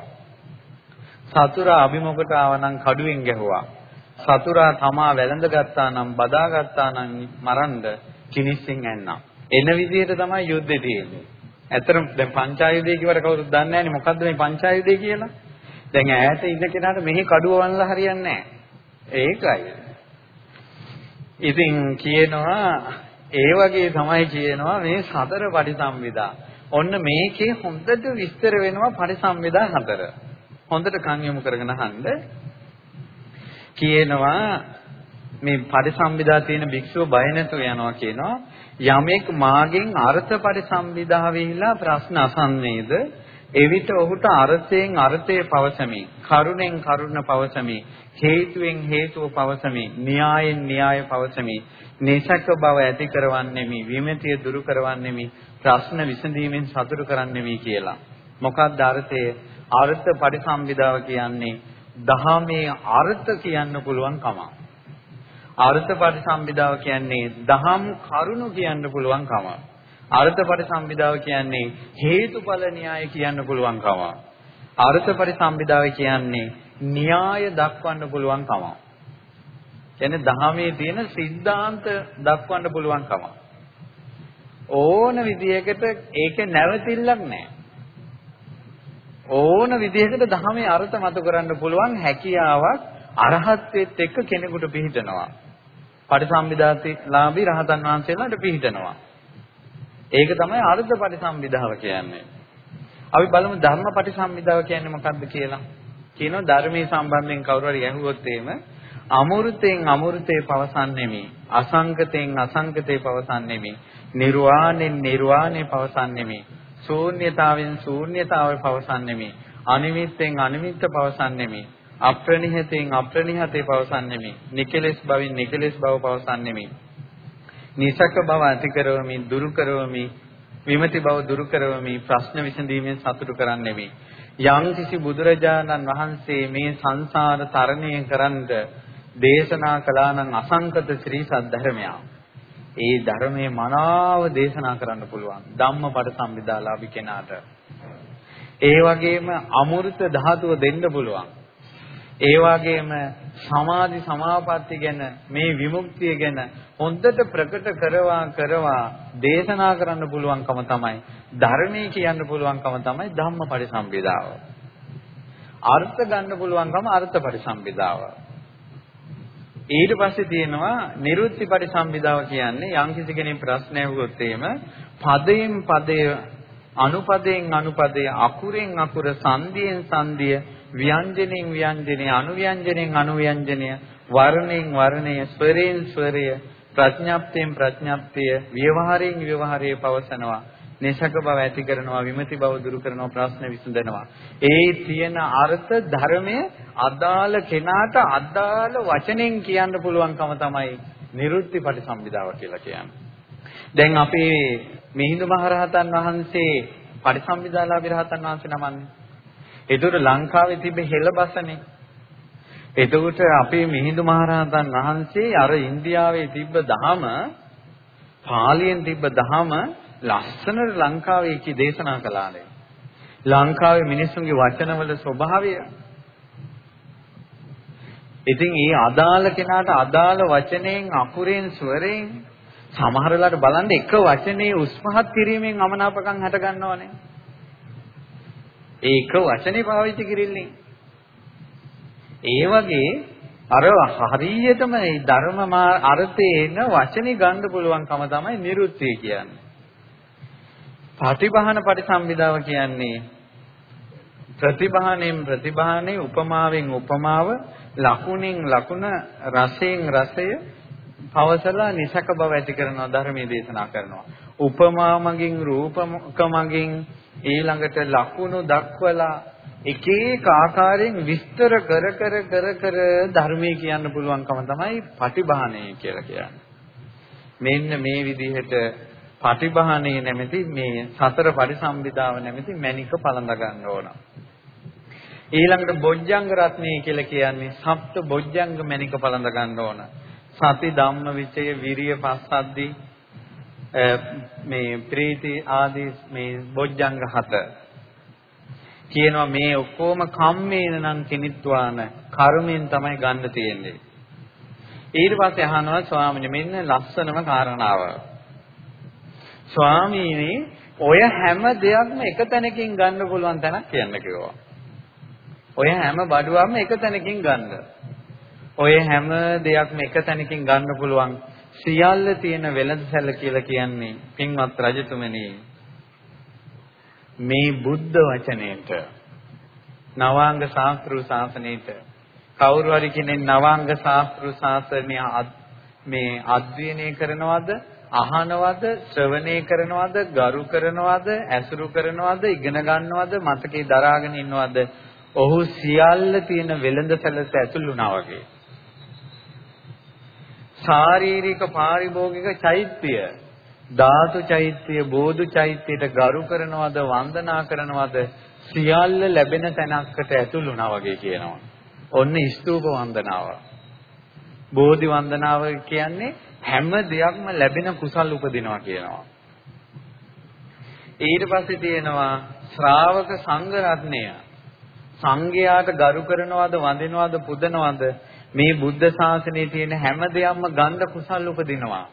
සතුරා අභිමුඛට ආවනම් කඩුවෙන් ගැහුවා. සතුරා තමා වැළඳ ගත්තා නම් බදා ගත්තා නම් මරන්න කිනිස්සෙන් ඇන්නා. එන විදිහට තමයි යුද්ධේ තියෙන්නේ. ඇත්තටම දැන් පංචායුධය කියවට කවුරුත් දන්නේ නැහැනේ මොකද්ද මේ පංචායුධය කියලා. දැන් ඈත ඉන්න කෙනාට මෙහි කඩුව වන්නලා හරියන්නේ නැහැ. ඒකයි. ඉතින් කියනවා ඒ වගේ තමයි කියනවා මේ සතර පරිසම්විදා. ඔන්න මේකේ හොඳට විස්තර වෙනවා පරිසම්විදා හතර. හොඳට කන් යොමු කරගෙන අහන්න. කියනවා මේ පරිසම්විදා තියෙන භික්ෂුව බය නැතුව යනවා කියනවා. යමෙක් මාගෙන් අර්ථ පරිසම්විදා වෙහිලා ප්‍රශ්න අසන්නේද? එවිට ඔහුට අර්ථයෙන් අර්ථය පවසමි. කරුණෙන් කරුණ පවසමි. හේතුවෙන් හේතුව පවසමි. න්‍යායෙන් න්‍යාය පවසමි. නිසක බව ඇති කරවන්නෙමි. විමතිය දුරු කරවන්නෙමි. ප්‍රශ්න විසඳීමෙන් සතුටු කරන්නෙමි කියලා. මොකක්ද අර්ථය? අර්ථ පරිසම්විදාව කියන්නේ දහමේ අර්ථ කියන්න පුළුවන් කම. අර්ථ පරිසම්විදාව කියන්නේ දහම් කරුණු කියන්න පුළුවන් කම. අර්ථ පරිසම්විදාව කියන්නේ හේතුඵල න්‍යාය කියන්න පුළුවන් කම. අර්ථ පරිසම්විදාව කියන්නේ න්‍යාය දක්වන්න පුළුවන් කම. කියන්නේ දහමේ තියෙන සිද්ධාන්ත දක්වන්න පුළුවන් කම. ඕන විදියකට ඒක නැවතිල්ලක් නැහැ. ඕන විදිහකට ධර්මයේ අර්ථ මතු කරන්න පුළුවන් හැකියාවක් අරහත්ත්වෙත් එක්ක කෙනෙකුට පිහිටනවා. පටිසම්භිදාතිලාභී රහතන් වහන්සේලාට පිහිටනවා. ඒක තමයි අර්ථ පටිසම්භිදාව කියන්නේ. අපි බලමු ධර්ම පටිසම්භිදාව කියන්නේ මොකක්ද කියලා. කියනවා ධර්මයේ සම්බන්ධයෙන් කවුරු හරි ඇහුවොත් එහෙම අමෘතෙන් අමෘතේ පවසන්නේමි අසංගතෙන් අසංගතේ පවසන්නේමි නිර්වාණයෙන් නිර්වාණය පවසන්නේමි ශූන්‍යතාවෙන් ශූන්‍යතාවය පවසන්නේමි. අනිමිත්තෙන් අනිමිත්ත පවසන්නේමි. අප්‍රණිහතෙන් අප්‍රණිහතේ පවසන්නේමි. නිකලෙස් බවින් නිකලෙස් බව පවසන්නේමි. නිසක බව ඇති කරවමි, දුරු කරවමි, විමති බව දුරු කරවමි, ප්‍රශ්න විසඳීමෙන් සතුටු කරන්නේමි. යම් කිසි බුදුරජාණන් වහන්සේ මේ සංසාර තරණය කරන්ද දේශනා කළා නම් අසංකත ශ්‍රී සද්ධර්මයා ඒ ධර්මයේ මනාව දේශනා කරන්න පුළුවන් ධම්මපද සම්විදාලාභි කෙනාට. ඒ වගේම අමෘත ධාතුව දෙන්න පුළුවන්. ඒ වගේම සමාධි සමාපatti ගැන මේ විමුක්තිය ගැන හොඳට ප්‍රකට කරවා කරවා දේශනා කරන්න පුළුවන්කම තමයි ධර්මයේ කියන්න පුළුවන්කම තමයි ධම්මපරිසම්පදාව. අර්ථ ගන්න පුළුවන්කම අර්ථ පරිසම්පදාව. ඊට පස්සේ තියෙනවා නිරුත්ති පරිසම්බිදාව කියන්නේ යම්කිසි කෙනෙක් ප්‍රශ්න ඇහුවොත් එහෙම පදයෙන් පදය අනුපදයෙන් අනුපදය අකුරෙන් අකුර සංදියෙන් සංදිය ව්‍යංජනෙන් ව්‍යංජනය අනුව්‍යංජනෙන් අනුව්‍යංජනය වර්ණයෙන් වර්ණය ස්වරයෙන් ස්වරය ප්‍රඥාප්තියෙන් ප්‍රඥාප්තිය ව්‍යවහාරයෙන් ව්‍යවහාරයේ පවසනවා. නිසක බව ඇති කරනවා විමති බව දුරු කරනවා ප්‍රශ්න විසඳනවා. ඒ තියෙන අර්ථ ධර්මය අදාළ කෙනාට අදාළ වචනෙන් කියන්න පුළුවන්කම තමයි නිරුත්ති පටිසම්භිදාව කියලා කියන්නේ. දැන් අපේ මිහිඳු මහරහතන් වහන්සේ පටිසම්භිදාලාභී රහතන් වහන්සේ නමන්නේ. ඒතර ලංකාවේ තිබෙ හෙළබසනේ එතකොට අපේ මිහිඳු මහරහතන් වහන්සේ අර ඉන්දියාවේ තිබ්බ දහම පාලියෙන් තිබ්බ දහම ලස්සනට ලංකාවේ කි දේශනා කළානේ. ලංකාවේ මිනිස්සුන්ගේ වචනවල ස්වභාවය. ඉතින් ඒ අදාළ කෙනාට අදාළ වචනයෙන් අකුරෙන් ස්වරයෙන් සමහරලාට බලන්න එක වචනේ උස්පහත් කිරීමෙන් අමනාපකම් හට ගන්නවනේ. ඒක වචනේ පාවිච්චි කිරිල්ලෙන්. ඒ වගේ අර හරියටම මේ ධර්ම අර්ථයේ එන වචනේ ගන්න පුළුවන්කම තමයි නිරුත්ති කියන්නේ. පටිභාන පටිසම්භිදාව කියන්නේ ප්‍රතිභාණයෙන් ප්‍රතිභාණේ උපමාවෙන් උපමාව ලකුණෙන් ලකුණ රසයෙන් රසය පවසලා නිසක බව ඇති කරන ධර්මයේ දේශනා කරනවා. උපමා මගින් රූපක මගින් ඊළඟට ලකුණු දක්වලා එක එක ආකාරයෙන් විස්තර කර කර කර කර ධර්මයේ කියන්න පුළුවන්කම තමයි පටිභාණය කියලා කියන්නේ. මෙන්න මේ විදිහට පටිභාණේ නැමැති මේ සතර පරිසම්බිදාව නැමැති මණික පළඳ ගන්න ඕන. ඊළඟට බොජ්ජංග රත්නය කියලා කියන්නේ සප්ත බොජ්ජංග මණික පළඳ ගන්න ඕන. සති ධම්ම විචය විරිය පස්සද්දි මේ ප්‍රීති ආදී මේ බොජ්ජංග හත කියනවා මේ ඔක්කොම කම්මේන නම් කිනිත්වාන කර්මයෙන් තමයි ගන්න තියෙන්නේ. ඊට පස්සේ අහනවා ස්වාමීන් මෙන්න ලස්සනම කාරණාව. ස්වාමීනි ඔය හැම දෙයක්ම එක තැනකින් ගන්න පුළුවන් තැනක් කියන්න කිව්වා. ඔය හැම බඩුවක්ම එක තැනකින් ගන්න. ඔය හැම දෙයක්ම එක තැනකින් ගන්න පුළුවන් සියල්ල තියෙන වෙළඳසැල කියලා කියන්නේ පින්වත් රජතුමනි මේ බුද්ධ වචනේට නවාංග ශාස්ත්‍රු ශාසනයේට කවුරු හරි කෙනෙක් නවාංග ශාස්ත්‍රු ශාසනය මේ අධ්‍යයනය කරනවද අහනවද ශ්‍රවණය කරනවද ගරු කරනවද ඇසුරු කරනවද ඉගෙන ගන්නවද මතකේ දරාගෙන ඉන්නවද ඔහු සියල්ල තියෙන වෙළඳ සැලස ඇතුළු වුණා වගේ ශාරීරික පාරිභෝගික චෛත්‍ය ධාතු චෛත්‍ය බෝධු චෛත්‍යයට ගරු කරනවද වන්දනා කරනවද සියල්ල ලැබෙන තැනකට ඇතුළු වුණා වගේ කියනවා. ඔන්න ස්තූප වන්දනාව. බෝධි වන්දනාව කියන්නේ හැම දෙයක්ම ලැබෙන කුසල් උපදිනවා කියනවා. ඊට පස්සේ තියෙනවා ශ්‍රාවක සංඝ රත්නය. සංඝයාට ගරු කරනවද වඳිනවද පුදනවද මේ බුද්ධ ශාසනයේ තියෙන හැම දෙයක්ම ගන්ධ කුසල් උපදිනවා.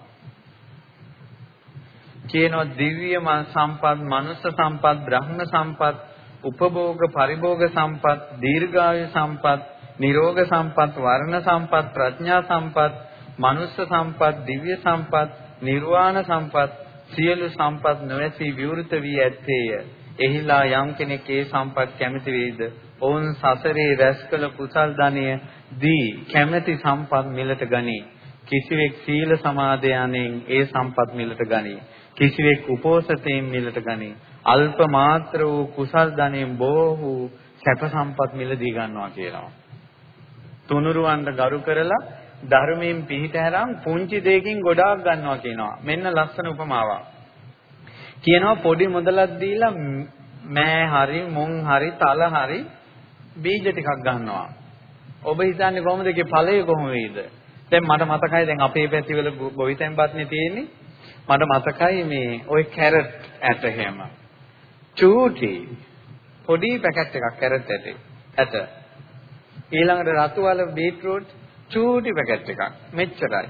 කියනවා දිව්‍ය සම්පත්, මනුෂ්‍ය සම්පත්, බ්‍රහ්ම සම්පත්, උපභෝග පරිභෝග සම්පත්, දීර්ඝායු සම්පත්, නිරෝග සම්පත්, වර්ණ සම්පත්, ප්‍රඥා සම්පත්, මනුෂ්‍ය සම්පත්, දිව්‍ය සම්පත්, නිර්වාණ සම්පත් සියලු සම්පත් නොඇසී විවෘත වී ඇත්තේය. එහිලා යම් කෙනෙක් ඒ සම්පත් කැමති වේද? ඔවුන් සසරේ රැස් කළ කුසල් ධනය දී කැමැති සම්පත් මිලට ගනී. කිසිවෙක් සීල සමාදයන්ෙන් ඒ සම්පත් මිලට ගනී. කිසිවෙක් උපෝසතයෙන් මිලට ගනී. අල්ප මාත්‍ර වූ කුසල් ධනෙන් බොහෝ වූ සැප සම්පත් මිලදී ගන්නවා කියනවා. තුනුරුවන්ට ගරු කරලා ධර්මයෙන් පිහිට හැරම් පුංචි දෙයකින් ගොඩාක් ගන්නවා කියනවා. මෙන්න ලස්සන උපමාවක්. කියනවා පොඩි මුදලක් දීලා මෑ හරි මුං හරි තල හරි බීජ ටිකක් ගන්නවා. ඔබ හිතන්නේ කොහොමද ඒකේ ඵලය කොහොම වෙයිද? දැන් මට මතකයි දැන් අපේ පැතිවල ගොවිතැන් බත්නේ තියෙන්නේ. මට මතකයි මේ ওই කැරට් ඇට හැම. චූටි පොඩි පැකට් එකක් කැරට් ඇටේ. ඇට. ඊළඟට රතු වල බීට්‍රූට් චූටි පැකට් එකක්. මෙච්චරයි.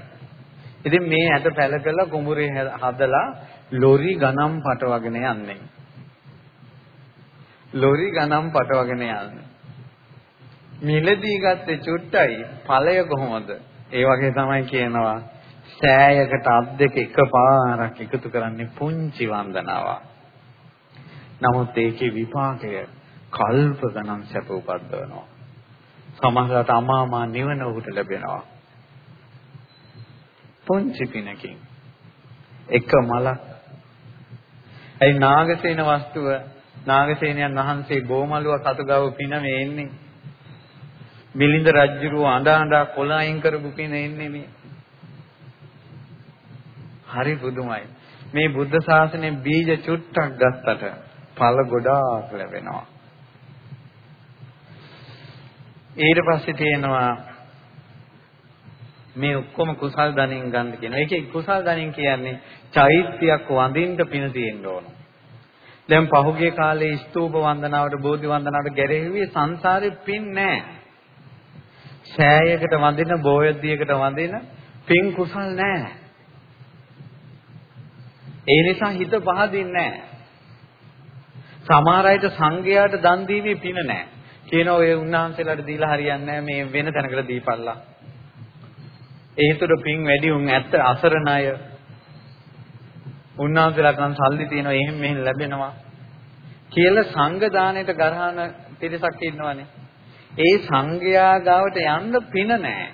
ඉතින් මේ ඇට පැල කරලා කුඹුරේ හදලා ලොරි ගණන් පටවගෙන යන්නේ. ලොරි ගණන් පටවගෙන යන්නේ. මිලදී ගත්තේ චුට්ටයි ඵලය කොහොමද? ඒ වගේ තමයි කියනවා සෑයකට අත් දෙක එකපාරක් එකතු කරන්නේ පුංචි වන්දනාවක්. නමුත් ඒකේ විපාකය කල්ප ගණන් සැප උපද්දවනවා. සමහරවිට අමාමා නිවන උහුට ලැබෙනවා. පුංචි පිනකින්. එක මලක්. ඒ නාගසේන වස්තුව නාගසේනයන් වහන්සේ ගෝමලුව කතුගාව පින මේ එන්නේ. මිලින්ද රජුරුව අඬ අඬ කොළ අයින් කරපු පින එන්නේ මේ. හරි පුදුමයි. මේ බුද්ධ ශාසනයේ බීජ චුට්ටක් ගත්තට ඵල ගොඩාක් ලැබෙනවා. ඊට පස්සේ තියෙනවා මේ ඔක්කොම කුසල් ධනෙන් ගන්න කියන. ඒකේ කුසල් ධනෙන් කියන්නේ චෛත්‍යයක් වඳින්න පින තියෙන්න ඕන. දැන් පහුගිය කාලේ ස්තූප වන්දනාවට බෝධි වන්දනාවට ගැරෙහිවි සංසාරේ පින් නැහැ. සෑයකට වඳින බෝයද්දියකට වඳින පින් කුසල් නැහැ. ඒ නිසා හිත පහදින්නේ නැහැ. සමහර අයට සංඝයාට දන් දීමේ පින නැහැ. කියනවා ඔය උන්වහන්සේලාට දීලා හරියන්නේ නැහැ මේ වෙන තැනකට දීපල්ලා. ඒතර පින් වැඩි උන් ඇත්ත අසරණ අය. උන්වහන්සේලා කන් සල්ලි තියෙනවා එහෙම මෙහෙම ලැබෙනවා. කියලා සංඝ දාණයට ගරහන පිරිසක් ඉන්නවනේ. ඒ සංඝයා ගාවට යන්න පින නැහැ.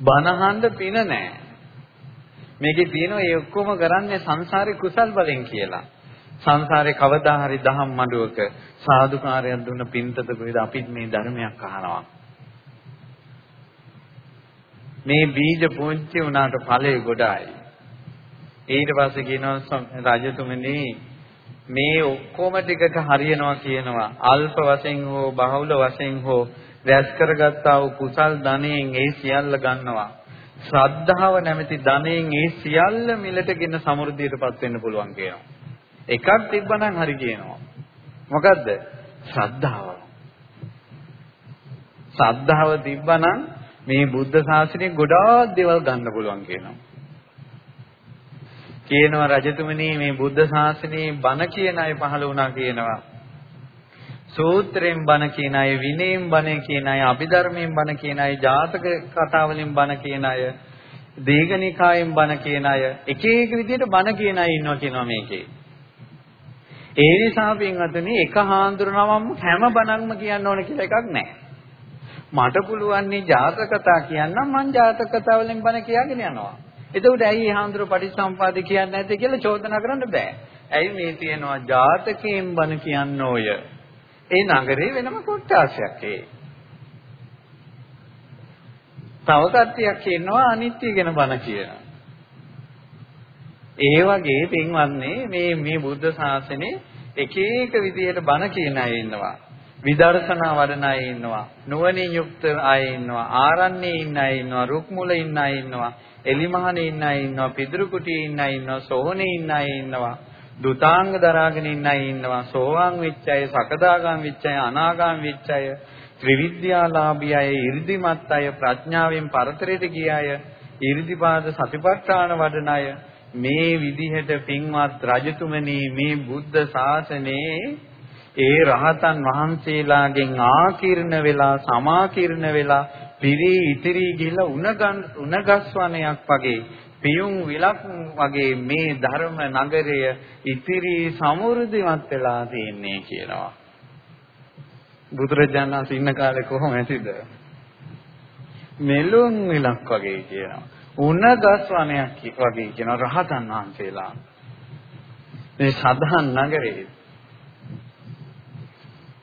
බනහන්න පින නැහැ. මේකේ තියෙනවා ඒ ඔක්කොම කරන්නේ සංසාරේ කුසල් බලෙන් කියලා. සංසාරේ කවදා හරි දහම් මඩුවක සාදුකාරයක් දුන්න පින්තද කොහෙද අපිත් මේ ධර්මයක් අහනවා. මේ බීජ පුංචි වුණාට ඵලෙ ගොඩායි. ඊට පස්සේ කියනවා රජතුමනි මේ ඔක්කොම ටිකට හරියනවා කියනවා අල්ප වශයෙන් හෝ බහුල වශයෙන් හෝ රැස් කරගත්තා වූ කුසල් ධනෙන් ඒ සියල්ල ගන්නවා. ශ්‍රද්ධාව නැමැති ධනෙන් ඒ සියල්ල මිලටගෙන සමෘද්ධියටපත් වෙන්න පුළුවන් කියනවා. එකක් තිබ්බනම් හරි කියනවා. මොකද්ද? ශ්‍රද්ධාව. ශ්‍රද්ධාව තිබ්බනම් මේ බුද්ධ ශාසනය ගොඩාක් දේවල් ගන්න පුළුවන් කියනවා. කියනවා රජතුමනි මේ බුද්ධ ශාසනයේ බණ කියන අය පහළ වුණා කියනවා. සූත්‍රයෙන් බණ කියන අය, විනයෙන් බණ කියන අය, අභිධර්මයෙන් බණ කියන අය, ජාතක කතා වලින් බණ කියන අය, දීඝනිකායෙන් බණ කියන අය, එක එක විදිහට බණ කියන අය ඉන්නවා කියනවා මේකේ. ඒ නිසා පින්වතුනි එක හාඳුනනවම හැම බණක්ම කියන්න ඕන කියලා එකක් නැහැ. මට පුළුවන් නේ ජාතක කතා කියන්නම් මං ජාතක කතා වලින් බණ කියාගෙන යනවා. එතකොට ඇයි මේ හාඳුර පටිච්චසම්පාදේ කියන්නේ නැත්තේ කියලා චෝදනා කරන්න බෑ. ඇයි මේ තියෙනවා ජාතකයෙන් බණ කියන්න ඕය. ඒ නගරේ වෙනම කොට්ටාසයක් ඒ. තව කට්ටියක් ඉන්නවා අනිත්‍ය ගැන බණ කියන. ඒ වගේ පින්වත්නේ මේ මේ බුද්ධ ශාසනේ එක එක විදියට බණ කියන අය ඉන්නවා. විදර්ශනා වඩන අය ඉන්නවා. නුවණින් යුක්ත අය ඉන්නවා. ආරණ්‍යයේ ඉන්න අය ඉන්නවා. රුක් මුල ඉන්න අය ඉන්නවා. එලිමහනේ ඉන්න අය ඉන්නවා. පිදුරු කුටියේ ඉන්න අය ඉන්නවා. සෝහනේ ඉන්න අය ඉන්නවා. දුතාංග දරාගෙන ඉන්න අය ඉන්නවා. සෝවාන් වෙච්ච අය, සකදාගාම වෙච්ච අය, අනාගාම වෙච්ච අය, ත්‍රිවිද්‍යාලාභී අය, 이르දිමත් අය, ප්‍රඥාවෙන් පරතරයට ගිය අය, 이르දිපාද සතිපට්ඨාන වඩන අය මේ විදිහට පින්වත් රජතුමනි මේ බුද්ධ ශාසනයේ ඒ රහතන් වහන්සේලාගෙන් ආකීර්ණ වෙලා සමාකීර්ණ වෙලා පිරි ඉතිරි ගිහිලා උණගස්වණයක් වගේ පියුම් විලක් වගේ මේ ධර්ම නගරය ඉතිරි සමෘද්ධිමත් වෙලා තියෙන්නේ කියනවා. බුදුරජාණන් වහන්සේ ඉන්න කාලේ කොහොම ඇතිද? මෙලුම් විලක් වගේ කියනවා. උණගස්වණයක් වගේ කියනවා රහතන් වහන්සේලා. මේ සදහන් නගරේ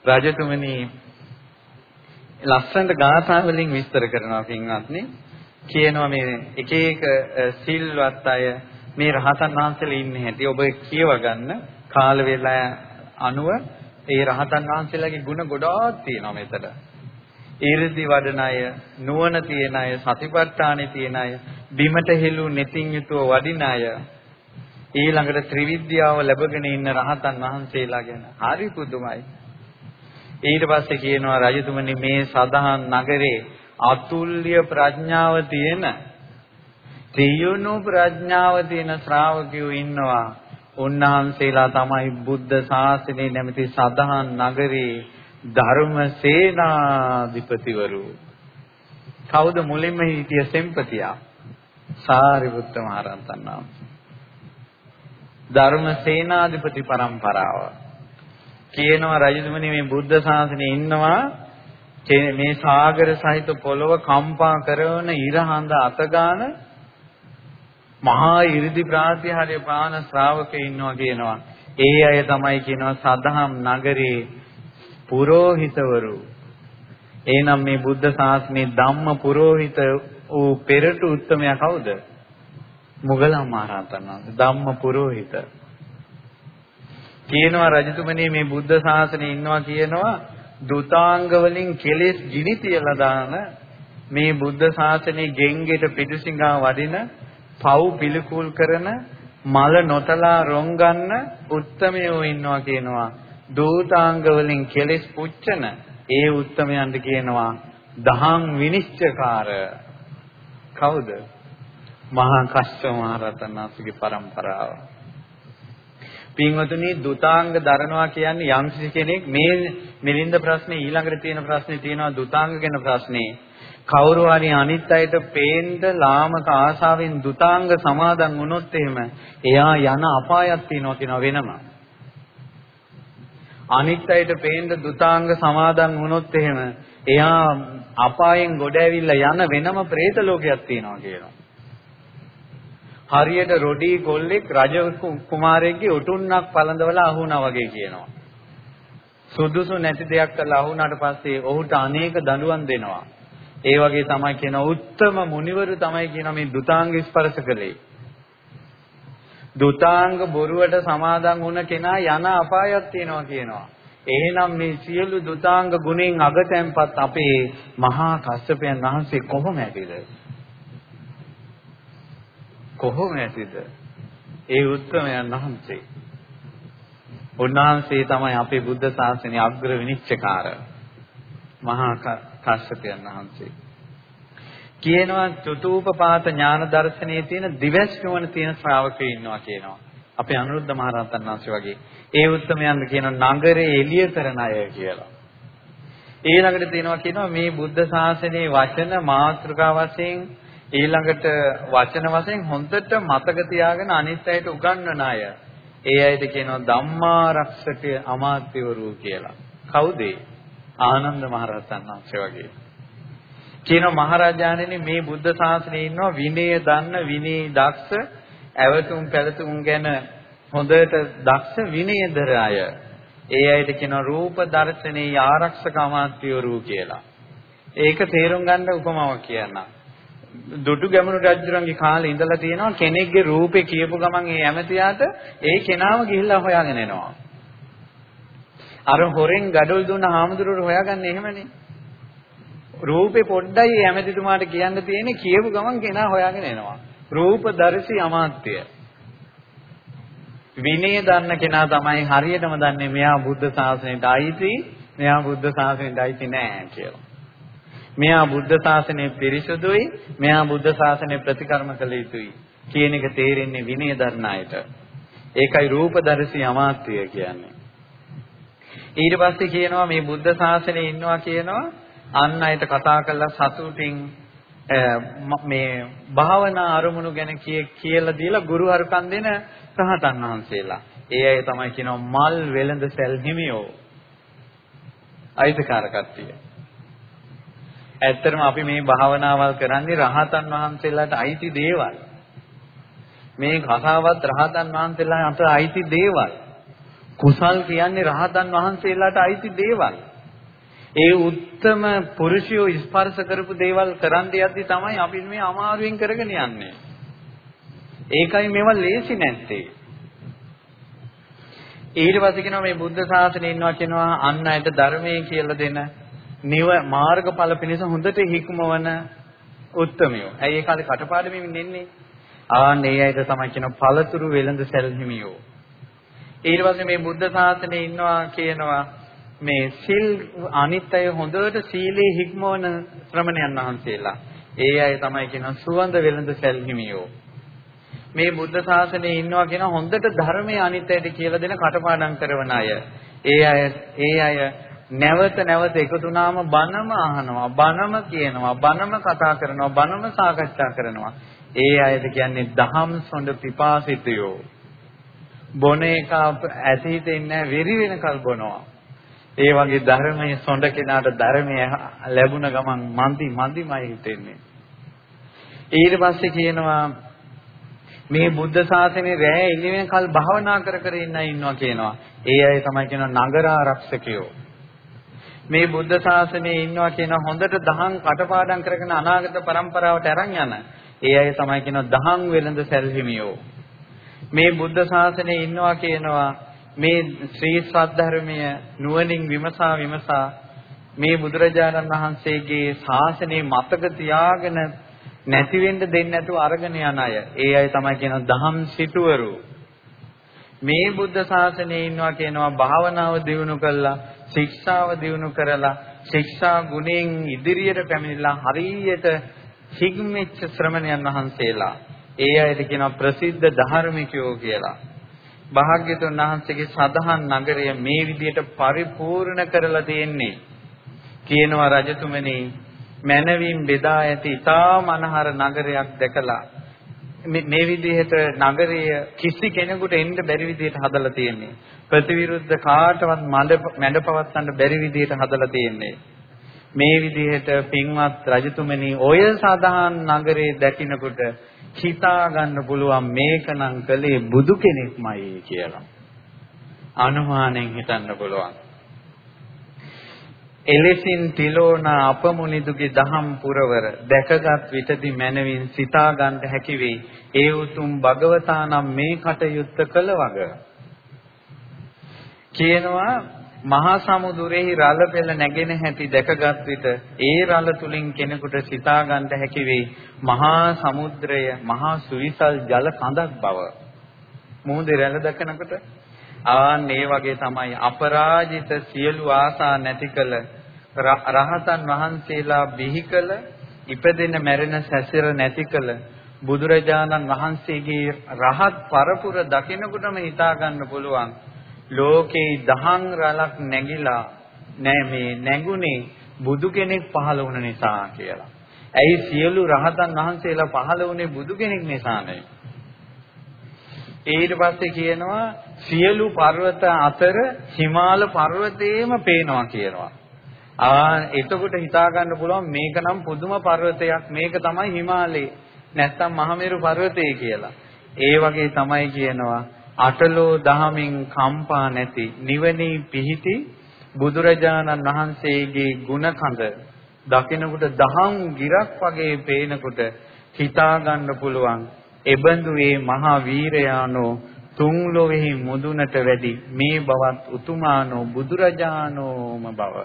රජතුමනි ලස්සනට ගාථා වලින් විස්තර කරනවා පින්වත්නි කියනවා මේ එක එක සිල්වත් අය මේ රහතන් වහන්සේලා ඉන්නේ හැටි ඔබ කියව ගන්න කාල වේලා අනුව ඒ රහතන් වහන්සේලාගේ ගුණ ගොඩාක් තියෙනවා මෙතන. ඊර්දි වඩන අය, නුවණ තියෙන අය, සතිපට්ඨානෙ තියෙන අය, බිමට හෙළු netin යුතුව වඩින අය, ඊළඟට ත්‍රිවිද්‍යාව ලැබගෙන ඉන්න රහතන් වහන්සේලා ගැන හරි පුදුමයි. ඊට පස්සේ කියනවා රජතුමනි මේ සදහන් නගරේ අතුල්්‍ය ප්‍රඥාව තියෙන තියුණු ප්‍රඥාව තියෙන ශ්‍රාවකයෝ ඉන්නවා. උන්වහන්සේලා තමයි බුද්ධ ශාසනය නැමැති සදහන් නගරේ ධර්ම සේනාධිපතිවරු. කවුද මුලින්ම හිටිය සෙම්පතියා? සාරිපුත්ත මහ රහතන් වහන්සේ. ධර්ම සේනාධිපති පරම්පරාව. කියනවා රජතුමනි මේ බුද්ධ ශාසනයේ ඉන්නවා මේ සාගර සහිත පොළව කම්පා කරන ඉර හඳ අතගාන මහා 이르දි ප්‍රාතිහාර්ය පාන ශ්‍රාවකයෝ ඉන්නවා කියනවා. ඒ අය තමයි කියනවා සදහම් නගරේ පුරෝහිතවරු. එහෙනම් මේ බුද්ධ ශාසනයේ ධම්ම පුරෝහිත වූ පෙරට උත්තමයා කවුද? මුගලන් මහරහතන් වහන්සේ ධම්ම පුරෝහිත. කියනවා රජතුමනි මේ බුද්ධ ශාසනයේ ඉන්නවා කියනවා දුතාංග වලින් කෙලෙස් ගිනි තියලා දාන මේ බුද්ධ ශාසනයේ ගෙන්ගෙට පිටුසිඟා වඩින පව් පිළිකුල් කරන මල නොතලා රොන් ගන්න උත්තමයෝ ඉන්නවා කියනවා දූතාංග වලින් කෙලෙස් පුච්චන ඒ උත්තමයන්ට කියනවා දහම් විනිශ්චයකාර කවුද? මහා කස්සප මහ රහතන් වහන්සේගේ પરම්පරාව පින්වතුනි දුතාංග දරනවා කියන්නේ යම්කිසි කෙනෙක් මේ මිලින්ද ප්‍රශ්නේ ඊළඟට තියෙන ප්‍රශ්නේ තියෙනවා දුතාංග ගැන ප්‍රශ්නේ. කවුරු හරි අනිත් අයට පේන්න ලාමක ආශාවෙන් දුතාංග සමාදන් වුණොත් එහෙම එයා යන අපායක් තියෙනවා කියන වෙනම. අනිත් අයට පේන්න දුතාංග සමාදන් වුණොත් එහෙම එයා අපායෙන් ගොඩ ඇවිල්ලා යන වෙනම പ്രേත ලෝකයක් තියෙනවා කියනවා හරියට රොඩි කොල්ලෙක් රජ කුමාරයෙක්ගේ උටුන්නක් පළඳවලා අහුණා වගේ කියනවා. සුදුසු නැති දෙයක් කරලා අහුණාට පස්සේ ඔහුට අනේක දඬුවම් දෙනවා. ඒ වගේ තමයි කියන උත්තම මුනිවරු තමයි කියන මේ දුතාංග ස්පර්ශ කළේ. දුතාංග බොරුවට සමාදන් වුණ කෙනා යන අපායක් තියෙනවා කියනවා. එහෙනම් මේ සියලු දුතාංග ගුණෙන් අගතැන්පත් අපේ මහා කස්සපයන් වහන්සේ කොහොම ඇතිද? කොහොම ඇතිද? ඒ උත්තරමයන් වහන්සේ. උන්වහන්සේ තමයි අපේ බුද්ධ ශාසනයේ අග්‍ර විනිශ්චයකාර. මහා කාශ්‍යපයන් වහන්සේ. කියනවා චතුූපපාත ඥාන දර්ශනයේ තියෙන දිවස් නුවණ තියෙන ශ්‍රාවකයෝ ඉන්නවා කියනවා. අපේ අනුරුද්ධ මහරහතන් වහන්සේ වගේ. ඒ උත්තරමයන් කියනවා නගරේ එළිය කරන අය කියලා. ඊළඟට තියෙනවා කියනවා මේ බුද්ධ ශාසනයේ වචන මාතෘකා වශයෙන් ඊළඟට වචන වශයෙන් හොඳට මතක තියාගෙන අනිත් අයට උගන්වන අය. ඒ අයට කියනවා ධම්මාරක්ෂක අමාත්‍යවරු කියලා. කවුද? ආනන්ද මහරහතන් වහන්සේ වගේ. කියනවා මහරජාණෙනි මේ බුද්ධ ශාසනයේ ඉන්නවා විනය දන්න විනය දක්ෂ ඇවතුම් පැලතුම් ගැන හොඳට දක්ෂ විනයදර අය. ඒ අයට කියනවා රූප දර්ශනේ ආරක්ෂක අමාත්‍යවරු කියලා. ඒක තේරුම් ගන්න උපමාවක් කියන්නම්. දුටු ගැමුණු රජුරන්ගේ කාලේ ඉඳලා තියෙනවා කෙනෙක්ගේ රූපේ කියපු ගමන් ඒ ඇමතියාට ඒ කෙනාව ගිහිල්ලා හොයාගෙන එනවා. අර හොරෙන් gadol දුන්න හාමුදුරුවෝ හොයාගන්නේ එහෙමනේ. රූපේ පොඩ්ඩයි ඒ ඇමතිතුමාට කියන්න තියෙන්නේ කියපු ගමන් කෙනා හොයාගෙන එනවා. රූපදර්ශී අමාත්‍ය. විනය දන්න කෙනා තමයි හරියටම දන්නේ මෙයා බුද්ධ ශාසනයට අයිති, මෙයා බුද්ධ ශාසනයට අයිති නෑ කියලා. මෙයා බුද්ධ ශාසනය පිරිසුදුයි මෙයා බුද්ධ ශාසනය ප්‍රතිකර්ම කළ යුතුයි කියන එක තේරෙන්නේ විනය දරන අයට. ඒකයි රූපදර්ශී අමාත්‍ය කියන්නේ. ඊට පස්සේ කියනවා මේ බුද්ධ ශාසනයේ ඉන්නවා කියනවා අන් අයට කතා කරලා සතුටින් මේ භාවනා අරමුණු ගැන කියලා දීලා ගුරු හරුකම් දෙන රහතන් වහන්සේලා. ඒ අය තමයි කියනවා මල් වෙළඳ සැල් හිමියෝ. අයිතිකාර කට්ටිය. ඇත්තටම අපි මේ භාවනාවල් කරන්නේ රහතන් වහන්සේලාට අයිති දේවල්. මේ කතාවත් රහතන් වහන්සේලාට අයිති දේවල්. කුසල් කියන්නේ රහතන් වහන්සේලාට අයිති දේවල්. ඒ උත්තම පුරුෂයෝ ස්පර්ශ කරපු දේවල් කරන් දෙයක්දි තමයි අපි මේ අමාරුවෙන් කරගෙන යන්නේ. ඒකයි මේවා ලේසි නැත්තේ. ඊට පස්සේ කියනවා මේ බුද්ධ ශාසනය ඉන්නවා කියනවා අන් අයට ධර්මයේ කියලා දෙන නිව මාර්ගඵල පිණිස හොඳට හික්මවන උත්තමයෝ. ඇයි ඒ කාලේ කටපාඩමින් ඉන්නේ? ආන්නේ අයද තමයි කියන පළතුරු වෙළඳ සැලහිමියෝ. ඊට පස්සේ මේ බුද්ධ ශාසනයේ ඉන්නවා කියනවා මේ සිල් අනිත්‍ය හොඳට සීලේ හික්මවන ශ්‍රමණයන් වහන්සේලා. ඒ අය තමයි කියන සුවඳ වෙළඳ සැලහිමියෝ. මේ බුද්ධ ශාසනයේ ඉන්නවා කියන හොඳට ධර්මයේ අනිත්‍යයට කියලා දෙන කටපාඩම් කරන අය. ඒ අය ඒ අය නැවත නැවත එකතු වුණාම බනම අහනවා බනම කියනවා බනම කතා කරනවා බනම සාකච්ඡා කරනවා ඒ අයද කියන්නේ දහම් සොඬ පිපාසිතයෝ බොන එක ඇසිත ඉන්නේ වෙරි වෙනකල් බොනවා ඒ වගේ ධර්මයේ සොඬ කෙනාට ධර්මය ලැබුණ ගමන් මන්දි මන්දිමයි හිතෙන්නේ ඊට පස්සේ කියනවා මේ බුද්ධ ශාසනයේ රැය එළි වෙනකල් භාවනා කර කර ඉන්න ඉන්නවා කියනවා. ඒ අය තමයි කියනවා නගර ආරක්ෂකයෝ. මේ බුද්ධ ශාසනයේ ඉන්නවා කියන හොඳට දහම් කටපාඩම් කරගෙන අනාගත પરම්පරාවට අරන් යන. ඒ අය තමයි කියනවා දහම් වෙළඳ සැල්හිමියෝ. මේ බුද්ධ ශාසනයේ ඉන්නවා කියනවා මේ ශ්‍රී සද්ධර්මය නුවණින් විමසා විමසා මේ බුදුරජාණන් වහන්සේගේ ශාසනය මතක තියාගෙන නැති වෙන්න දෙන්නේ නැතුව අරගෙන යන අය. ඒ අය තමයි කියනවා දහම් සිටුවරු. මේ බුද්ධ ශාසනයේ ඉන්නවා කියනවා භාවනාව දියුණු කළා, ශික්ෂාව දියුණු කරලා, ශික්ෂා ගුණෙන් ඉදිරියට පැමිණිලා හරියට හිග්මෙච්ච ශ්‍රමණයන් වහන්සේලා. ඒ අයට කියනවා ප්‍රසිද්ධ ධර්මිකයෝ කියලා. භාග්‍යතුන් වහන්සේගේ සදහන් නගරය මේ විදිහට පරිපූර්ණ කරලා තියෙන්නේ. කියනවා රජතුමනි මනවින් බෙදා ඇති ඊටා මනහර නගරයක් දැකලා මේ විදිහට නගරය කිසි කෙනෙකුට එන්න බැරි විදිහට හදලා තියෙන්නේ. ප්‍රතිවිරුද්ධ කාටවත් මැඩ පවත්වන්න බැරි විදිහට හදලා තියෙන්නේ. මේ විදිහට පින්වත් රජතුමනි ඔය සදාන් නගරේ දැකිනකොට හිතා ගන්න පුළුවන් මේකනම් කලේ බුදු කෙනෙක්මයි කියලා. අනුමානෙන් හිතන්න පුළුවන්. එලෙසින් තිලෝණ අපමුනිදුගේ දහම් පුරවර දැකගත් විටදී මනවින් සිතා ගන්න හැකි වෙයි. ඒ උතුම් භගවතානම් මේ කටයුත්ත කළ වග. කියනවා මහා සමුදුරෙහි රළ පෙළ නැගෙන හැටි දැකගත් විට ඒ රළ තුලින් කෙනෙකුට සිතා ගන්න හැකි වෙයි. මහා සමුද්‍රය මහා සුවිසල් ජල කඳක් බව. මුහුදේ රැළ දකිනකොට ආන් ඒ වගේ තමයි අපරාජිත සියලු ආසා නැති කළ රහතන් වහන්සේලා බිහි කළ ඉපදෙන මැරෙන සැසිර නැති කළ බුදුරජාණන් වහන්සේගේ රහත් පරපුර දකිනකොටම හිතා ගන්න පුළුවන් ලෝකේ දහං රලක් නැగిලා නෑ මේ නැගුණේ බුදු කෙනෙක් පහළ වුණ නිසා කියලා. ඇයි සියලු රහතන් වහන්සේලා පහළ වුණේ බුදු කෙනෙක් නිසා නෙවෙයි. ඊට පස්සේ කියනවා සියලු පර්වත අතර හිමාල පර්වතයේම පේනවා කියනවා. ආ එතකොට හිතා ගන්න පුළුවන් මේක නම් පුදුම පර්වතයක් මේක තමයි හිමාලය. නැත්තම් මහමෙරු පර්වතය කියලා. ඒ වගේ තමයි කියනවා අටලෝ දහමින් කම්පා නැති නිවනී පිහිටි බුදුරජාණන් වහන්සේගේ ගුණ කඳ දකිනකොට දහම් ගිරක් වගේ පේනකොට හිතා ගන්න පුළුවන් එබඳු මේ මහා වීරයානෝ තුන් ලොවේහි මුදුනට වැඩි මේ බවත් උතුමානෝ බුදුරජාණෝම බව.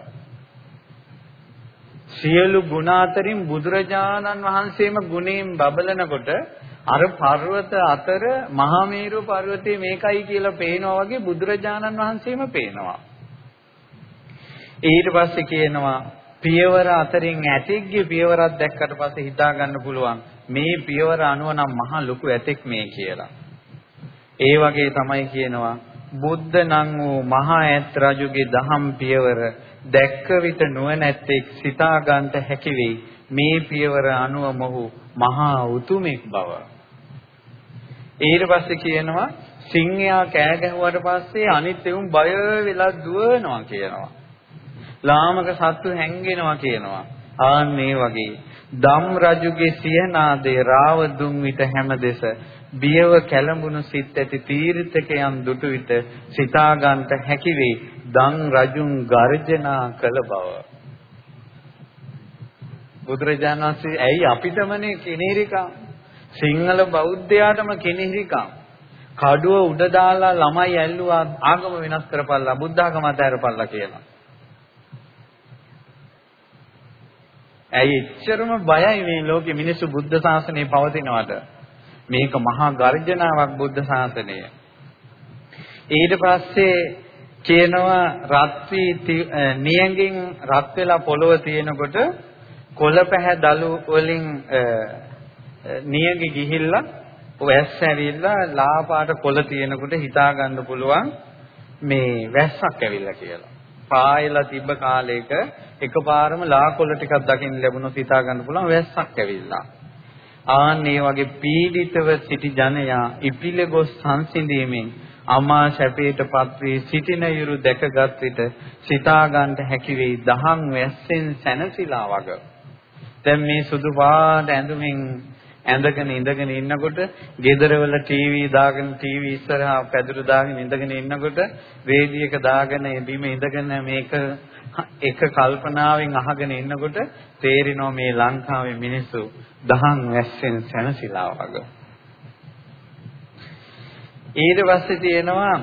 සියලු ගුණ අතරින් බුදුරජාණන් වහන්සේම ගුණයෙන් බබලනකොට අර පර්වත අතර මහා මේරු පර්වතයේ මේකයි කියලා පේනවා වගේ බුදුරජාණන් වහන්සේම පේනවා. ඊට පස්සේ කියනවා පියවර අතරින් ඇතෙක්ගේ පියවරක් දැක්කට පස්සේ හිතා ගන්න පුළුවන් මේ පියවර අනුව නම් මහා ලොකු ඇතෙක් මේ කියලා. ඒ වගේ තමයි කියනවා බුද්ධ නම් වූ මහා ඈත් රජුගේ දහම් පියවර දැක්ක විට නුවණැත්තෙක් සිතා ගන්නට හැකි වෙයි මේ පියවර අනුව මොහු මහා උතුමෙක් බව. ඊට පස්සේ කියනවා සිංහයා කෑ ගැහුවට පස්සේ අනිත් එවුන් බය වෙලා දුවනවා කියනවා. ලාමක සත්තු හැංගෙනවා කියනවා. ආන් මේ වගේ දම් රජුගේ සියනාදේ රාව දුන් විට හැමදෙස බියව කැළඹුණු සිත් ඇති තීර්ථකයන් දුටු විට සිතා ගන්නට හැකි වේ දන් රජුන් ගර්ජනා කළ බව බුදුරජාණන් වහන්සේ ඇයි අපිටමනේ කෙනෙහිරිකම් සිංහල බෞද්ධයාටම කෙනෙහිරිකම්. කඩුව උඩ දාලා ළමයි ඇල්ලුවා ආගම වෙනස් කරපල්ලා බුද්ධ ආගම අතහැරපල්ලා කියලා. ඇයි එච්චරම බයයි මේ ලෝකෙ මිනිස්සු බුද්ධ ශාසනය පවතිනවට මේක මහා ගර්ජනාවක් බුද්ධ ශාසනය. ඊට පස්සේ කියනවා රත් වී නියඟින් රත් වෙලා පොළව තියෙනකොට කොළ පැහැ දළු වලින් නියඟි ගිහිල්ලා වැස්ස ඇවිල්ලා ලාපාට කොළ තියෙනකොට හිතා ගන්න පුළුවන් මේ වැස්සක් ඇවිල්ලා කියලා. පායලා තිබ්බ කාලයක එකපාරම ලා කොළ ටිකක් දකින්න ලැබුණොත් හිතා ගන්න පුළුවන් වැස්සක් ඇවිල්ලා. ආන් ඒ වගේ පීඩිතව සිටි ජනයා ඉපිල ගොස් සංසිඳීමෙන් අමා සැපයටපත් වී සිටින යුරු දැකගත් විට සිතා ගන්නට හැකි වෙයි දහම් වැස්සෙන් සැනසීලා වග. දැන් මේ සුදු පාට ඇඳුමින් ඇඳගෙන ඉඳගෙන ඉන්නකොට ගෙදරවල ටීවී දාගෙන ටීවී ඉස්සරහා පැදුරු දාගෙන ඉඳගෙන ඉන්නකොට රේඩියක දාගෙන බිම ඉඳගෙන මේක එක කල්පනාවෙන් අහගෙන ඉන්නකොට තේරෙනවා මේ ලංකාවේ මිනිස්සු දහම් වැස්සෙන් සැනසීලා වගේ. ඊට පස්සේ තියෙනවා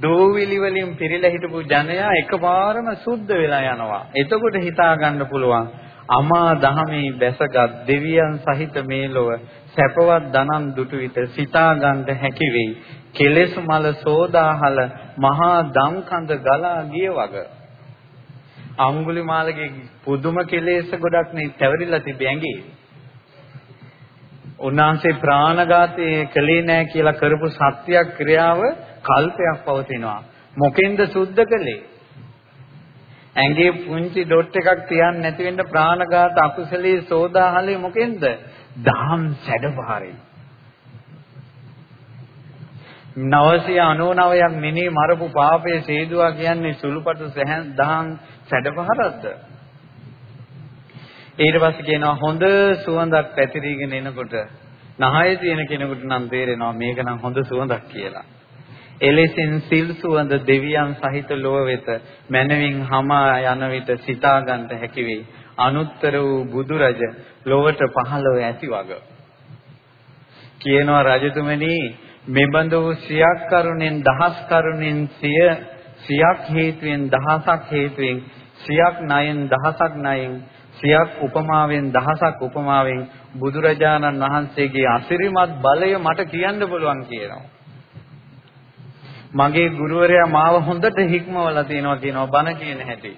දෝවිලි වලින් පිරීලා හිටපු ජනයා එකපාරම සුද්ධ වෙලා යනවා. එතකොට හිතා ගන්න පුළුවන් අමා දහමේ බැසගත් දෙවියන් සහිත මේ ලොව සැපවත් දනන් දුටු විට සිතා ගන්න හැකි වෙයි. කෙලෙස් මල සෝදාහල මහා දම් කඳ ගලා ගිය වගේ. අඟුලිමාලගේ පුදුම කෙලෙස් ගොඩක් නේ තැවරිලා තිබෙ ඇඟේ. උන්වහන්සේ ප්‍රාණඝාතයේ කළේ නැහැ කියලා කරපු සත්‍යයක් ක්‍රියාව කල්පයක් පවතිනවා. මොකෙන්ද සුද්ධ කළේ? ඇඟේ පුංචි ඩොට් එකක් තියන්න නැති වෙන්න ප්‍රාණඝාත අකුසලයේ සෝදාහලේ මොකෙන්ද? දහම් සැඩපාරේ. 999ක් මිනි මරපු පාපයේ සේදුවා කියන්නේ සුළුපටු සැහන් දහම් සැඩපහරක්ද? ඊට පස්සේ කියනවා හොඳ සුවඳක් පැතිරීගෙන එනකොට නහයේ තියෙන කෙනෙකුට නම් තේරෙනවා මේක නම් හොඳ සුවඳක් කියලා. එලෙසින් සිල් සුවඳ දෙවියන් සහිත ලොව වෙත මනවින් හමා යන විට සිතා ගන්නට හැකි වේ. අනුත්තර වූ බුදු රජ ලොවට පහළව ඇති වග. කියනවා රජතුමනි මෙබඳ වූ සියක් කරුණෙන් දහස් කරුණෙන් සිය සියක් හේතුවෙන් දහසක් හේතුවෙන් සියක් ණයෙන් දහසක් ණයෙන් සියක් උපමාවෙන් දහසක් උපමාවෙන් බුදුරජාණන් වහන්සේගේ අසිරිමත් බලය මට කියන්න පුළුවන් කියනවා. මගේ ගුරුවරයා මාව හොඳට හික්මවලා තියෙනවා කියනවා බණ කියන හැටි.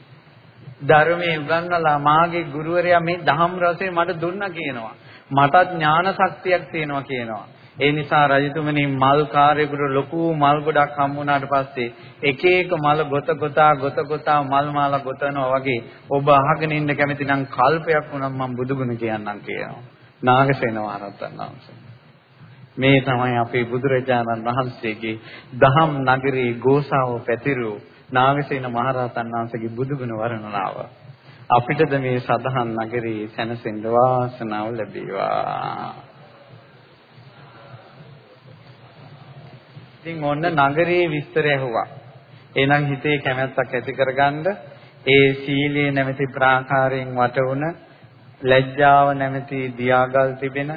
ධර්මයේ උගන්වලා මාගේ ගුරුවරයා මේ දහම් රසය මට දුන්නා කියනවා. මටත් ඥාන ශක්තියක් තියෙනවා කියනවා. ඒ නිසා රජතුමනි මල් කාර්යකට ලොකු මල් ගොඩක් හම්බුණාට පස්සේ එක එක මල ගොත ගොතා ගොත ගොතා මල් මාලා ගොතනවා වගේ ඔබ අහගෙන ඉන්න කැමති නම් කල්පයක් වුණා මම බුදුගුණ කියන්නම් කියනවා. නාගසේන මහරහතන් වහන්සේ. මේ තමයි අපේ බුදුරජාණන් වහන්සේගේ දහම් නගරේ ගෝසාව පැතිරූ නාගසේන මහරහතන් වහන්සේගේ බුදුගුණ වර්ණනාව. අපිටද මේ සදහන් නගරේ සැනසෙන්න වාසනාව ලැබේවා. ඉතින් ඔන්න නගරයේ විස්තර ඇහුවා. එහෙනම් හිතේ කැමැත්තක් ඇති කරගන්න ඒ සීලයේ නැමැති ප්‍රාකාරයෙන් වටවුන ලැජ්ජාව නැමැති දියාගල් තිබෙන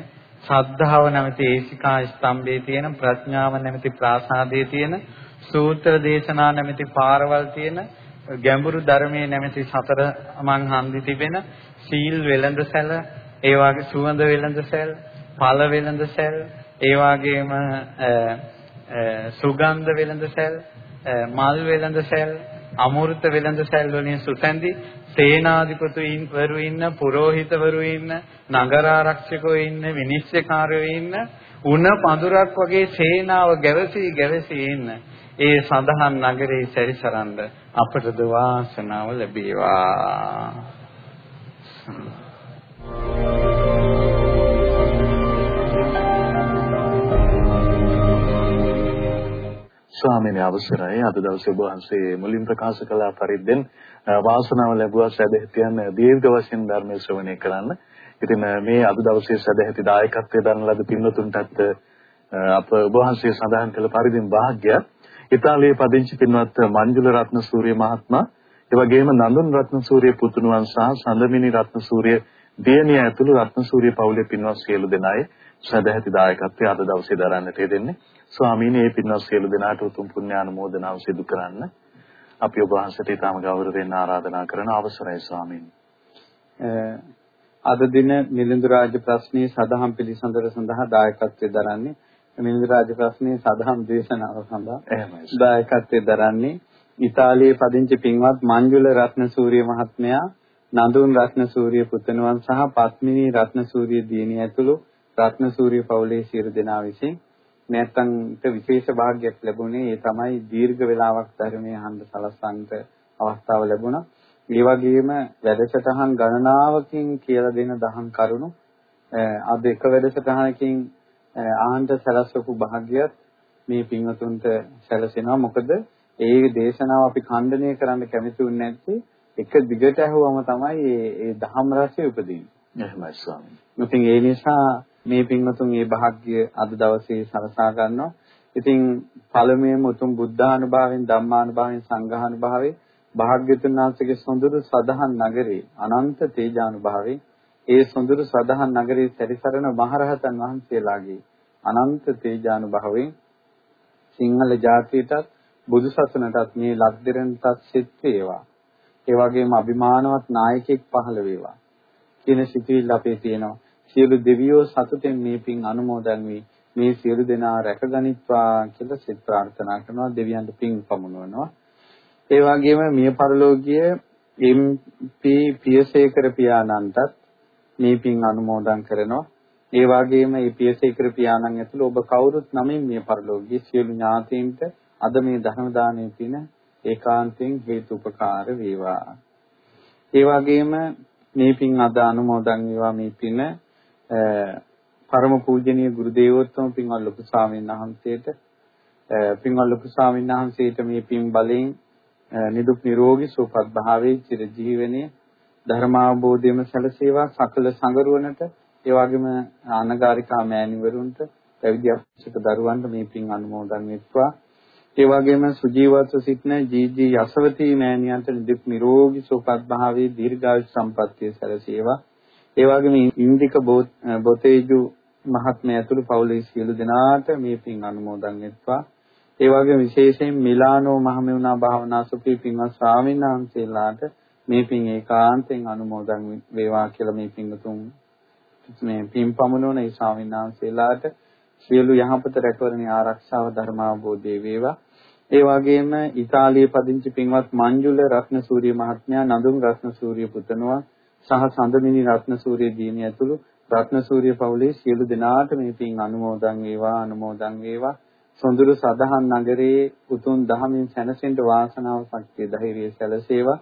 ශ්‍රද්ධාව නැමැති ඒසිකා ස්තම්භයේ තියෙන ප්‍රඥාව නැමැති ප්‍රාසාදයේ තියෙන සූත්‍ර දේශනා නැමැති පාරවල් තියෙන ගැඹුරු ධර්මයේ නැමැති සතර මං හන්දි තිබෙන සීල් වෙළඳසැල ඒ වාගේ සුවඳ වෙළඳසැල් ඵල වෙළඳසැල් ඒ වාගේම සුගන්ධ වෙළඳසැල්, මල් වෙළඳසැල්, අමෘත වෙළඳසැල් වලින් සුසැඳි සේනාධිපතිවරු වරු ඉන්න, පුරෝහිතවරු ඉන්න, නගරාරක්ෂකවරු ඉන්න, විනිශ්චයකාරයෝ ඉන්න, උණ පඳුරක් වගේ සේනාව ගැවසී ගැවසී ඉන්න. ඒ සඳහන් නගරේ සැරිසරන්න අපට වාසනාව ලැබේවා. ස්වාමීන් අවසරයි. අද දවසේ ඔබ වහන්සේ මුලින් ප්‍රකාශ කළ පරිද්දෙන් වාසනාව ලැබුවා සදැහැතියන් දීර්ඝ වශයෙන් ධර්මයේ ශ්‍රවණය කරන්න. ඉතින් මේ අද දවසේ සදැහැති දායකත්වයේ දරන ලද පින්වතුන්ටත් අප ඔබ වහන්සේ සඳහන් කළ පරිදිම වාග්ය. ඉතාලියේ පදිංචි පින්වත් මංජුල රත්නසූරිය මහත්මයා ඒ වගේම නඳුන් රත්නසූරිය පුතුණුවන් සහ සඳමිනි රත්නසූරිය දියණිය ඇතුළු රත්නසූරිය පවුලේ පින්වත් සියලු දෙනායි සදැහැති දායකත්වයේ අද දවසේ දරන්නට යෙදෙන්නේ. ස්වාමීනි මේ පින්වත් සියලු දෙනාට උතුම් පුණ්‍යානුමෝදනාව සිදු කරන්න අපි ඔබ වහන්සේට ඊටම ගෞරවයෙන් ආරාධනා කරන අවසරයි ස්වාමීනි. අද දින මිලිඳු රාජ ප්‍රශ්නයේ සදහම් පිළිසඳර සඳහා දායකත්වයේ දරන්නේ මිලිඳු රාජ ප්‍රශ්නයේ සදහම් දේශනාව සඳහා එහෙමයි. දායකත්වයේ දරන්නේ ඉතාලියේ පදිංචි පින්වත් මංජුල රත්නසූරිය මහත්මයා නඳුන් රත්නසූරිය පුතණුවන් සහ පත්මිනී රත්නසූරිය දියණිය ඇතුළු රත්නසූරිය පවුලේ සියලු දෙනා විසින් නැත්තන්ට විශේෂ භාග්යක් ලැබුණේ ඒ තමයි දීර්ඝ වේලාවක් ධර්මයේ අහන්න සලස්සන්ට අවස්ථාව ලැබුණා. ඒ වගේම වැඩසටහන් ගණනාවකින් කියලා දෙන දහම් කරුණු අද එක වැඩසටහනකින් ආහන්ත සලස්වපු භාග්‍යයක් මේ පින්වතුන්ට සැලසෙනවා. මොකද ඒ දේශනාව අපි ඛණ්ඩනය කරන්න කැමති වුනේ නැත්තේ එක දිගට ඇහුවම තමයි මේ දහම් රසය උපදින්නේ. එහෙමයි ස්වාමීනි. ඉතින් ඒ නිසා මේ පින්වතුන් මේ භාග්‍ය අද දවසේ සලසා ගන්නවා. ඉතින් පළමුවෙන්ම උතුම් බුද්ධානුභාවයෙන් ධම්මානුභාවයෙන් සංඝානුභාවයෙන් භාග්‍යතුන් වහන්සේගේ සොඳුරු සදහන් නගරේ අනන්ත තේජානුභාවයෙන් ඒ සොඳුරු සදහන් නගරේ සැරිසරන මහරහතන් වහන්සේලාගේ අනන්ත තේජානුභාවයෙන් සිංහල ජාතියටත් බුදුසසුනටත් මේ ලක්දිරණටත් සිත් වේවා. ඒ වගේම අභිමානවත් නායකයෙක් පහළ වේවා. කියන සිතුවිල්ල අපේ තියෙනවා. සියලු දෙවියෝ සතුටෙන් මේ පින් අනුමෝදන් වී මේ සියලු දෙනා රැකගනිත්වා කියලා සිත ප්‍රාර්ථනා කරනවා දෙවියන්ට පින් පමුණවනවා. ඒ වගේම මිය පරලෝකීය එම්.පී. පියසේකර පියාණන්ටත් මේ පින් අනුමෝදන් කරනවා. ඒ වගේම මේ පියසේකර පියාණන් ඇතුළු ඔබ කවුරුත් නමින් මිය පරලෝකීය සියලු ඥාතීන්ට අද මේ ධර්ම දානයේ පින ඒකාන්තයෙන් හේතු උපකාර වේවා. ඒ වගේම මේ පින් අද අනුමෝදන් වේවා මේ පින පරම පූජනීය ගුරු දේවෝත්තම පින්වත් ලොකු ස්වාමීන් වහන්සේට පින්වත් ලොකු ස්වාමීන් වහන්සේට මේ පින් බලෙන් නිදුක් නිරෝගී සුවපත් භාවයේ චිර ජීවනයේ ධර්මාවබෝධයම සැලසේවා සකල සංගරුවනට ඒ වගේම අනගාരികා මෑණිවරුන්ට පැවිදි අපිට දරුවන්ට මේ පින් අනුමෝදන් වෙත්වා. ඒ වගේම සුජීවත්ව සිටින ජීජී යසවතී මෑණියන්ට නිදුක් නිරෝගී සුවපත් භාවයේ දීර්ඝායු සම්පන්නිය සැලසේවා. ඒ වගේම ඉන්දික බොතේජු මහත්මයා ඇතුළු පවුලේ සියලු දෙනාට මේ පින් අනුමෝදන් වෙත්වා. ඒ වගේම විශේෂයෙන් මිලානෝ මහමෙවුනා භාවනා සුපී පින්වත් ස්වාමීන් වහන්සේලාට මේ පින් ඒකාන්තයෙන් අනුමෝදන් වේවා කියලා මේ පින්තුන් මේ පින් පමුණුවන ඒ ස්වාමීන් වහන්සේලාට සියලු යහපත රැකවරණේ ආරක්ෂාව ධර්මාභෝධේ වේවා. ඒ වගේම ඉතාලියේ පදිංචි පින්වත් මංජුල රත්නසූරිය මහත්මයා නඳුන් රත්නසූරිය පුතණුවන් සහ සඳමිනි රත්නසූරිය දිනිය ඇතුළු රත්නසූරිය පවුලේ සියලු දෙනාට මේ පින් අනුමෝදන් වේවා අනුමෝදන් වේවා සොඳුරු සදහන් නගරයේ උතුම් දහමින් සැනසෙන්න වාසනාව ශක්තිය ධෛර්යය සැලසේවා.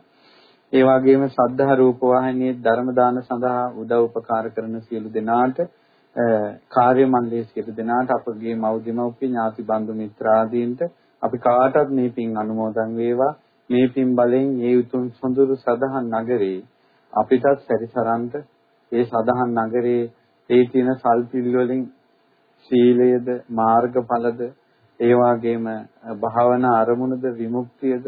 ඒ වගේම සද්ධා රූප වාහිනියේ ධර්ම දාන සඳහා උදව් උපකාර කරන සියලු දෙනාට කාර්ය මණ්ඩලයේ සියලු දෙනාට අපගේ මව්දිමව්පිය ඥාති බන්දු මිත්‍රාදීන්ට අපි කාටත් මේ පින් අනුමෝදන් වේවා. මේ පින් බලෙන් මේ උතුම් සොඳුරු සදහන් නගරේ අපිටත් සැරිසරන්ට ඒ සදහන් නගරේ ඒ තියෙන සල්පිල් වලින් සීලයද මාර්ගඵලද ඒ වගේම භාවනා අරමුණද විමුක්තියද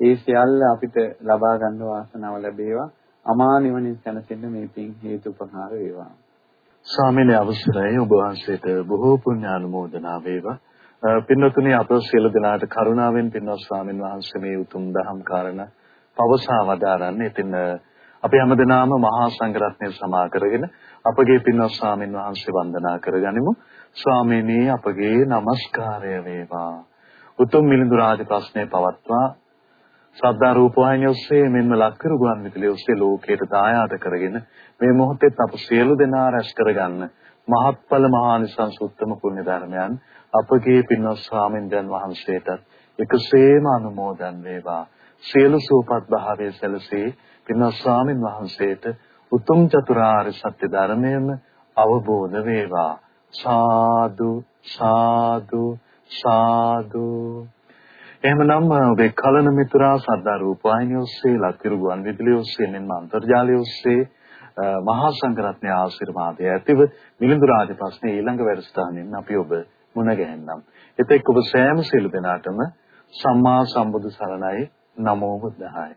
ඒ සියල්ල අපිට ලබා ගන්න වාසනාව ලැබේවා. අමා නිවනින් සැනසෙන්න මේ පින් හේතුපකාර වේවා. ස්වාමීන් අවසරයි ඔබ වහන්සේට බොහෝ පුණ්‍ය ආනුමෝදනා වේවා. පින්වතුනි අප සියලු දෙනාට කරුණාවෙන් පින්වත් ස්වාමීන් වහන්සේ මේ උතුම් දහම් කාරණා පවසා වදාරන්නේ. ඉතින් අපි හැමදෙනාම මහා සංඝරත්නය සමා කරගෙන අපගේ පින්වත් ස්වාමීන් වහන්සේ වන්දනා කරගනිමු. ස්වාමීනි අපගේ নমස්කාරය වේවා. උතුම් මිලිඳු රාජ ප්‍රශ්නය පවත්වා ශ්‍රද්ධා රූපවාහිනිය ඔස්සේ මෙන්ම ලක්කරු ගුවන් විදුලිය ඔස්සේ ලෝකයට දායාද කරගෙන මේ මොහොතේ අප සියලු දෙනා රැස් කරගන්න මහත්ඵල මහානිසංස උත්තම පුණ්‍ය ධර්මයන් අපගේ පින්වත් ස්වාමින්දයන් වහන්සේටත් එකසේම අනුමෝදන් වේවා. සියලු සූපත් භාවයේ සැලසී පින්වත් ස්වාමින් වහන්සේට උතුම් චතුරාර්ය සත්‍ය ධර්මයම අවබෝධ වේවා. සාදු සාදු සාදු එහෙමනම් ඔබේ කලන මිතුරා සද්දා රූපවාහිනිය ඔස්සේ ලක්විරු ගුවන් විදුලිය ඔස්සේ මෙන්ම අන්තර්ජාලය ඔස්සේ මහා සංඝරත්නයේ ආශිර්වාදය ඇතිව මිලිඳු රාජ ප්‍රශ්නේ ඊළඟ වැඩසටහනින් අපි ඔබ මුණ ගැහෙන්නම්. එතෙක් ඔබ සෑම සියලු දෙනාටම සම්මා සම්බුදු සරණයි නමෝ බුද්ධාය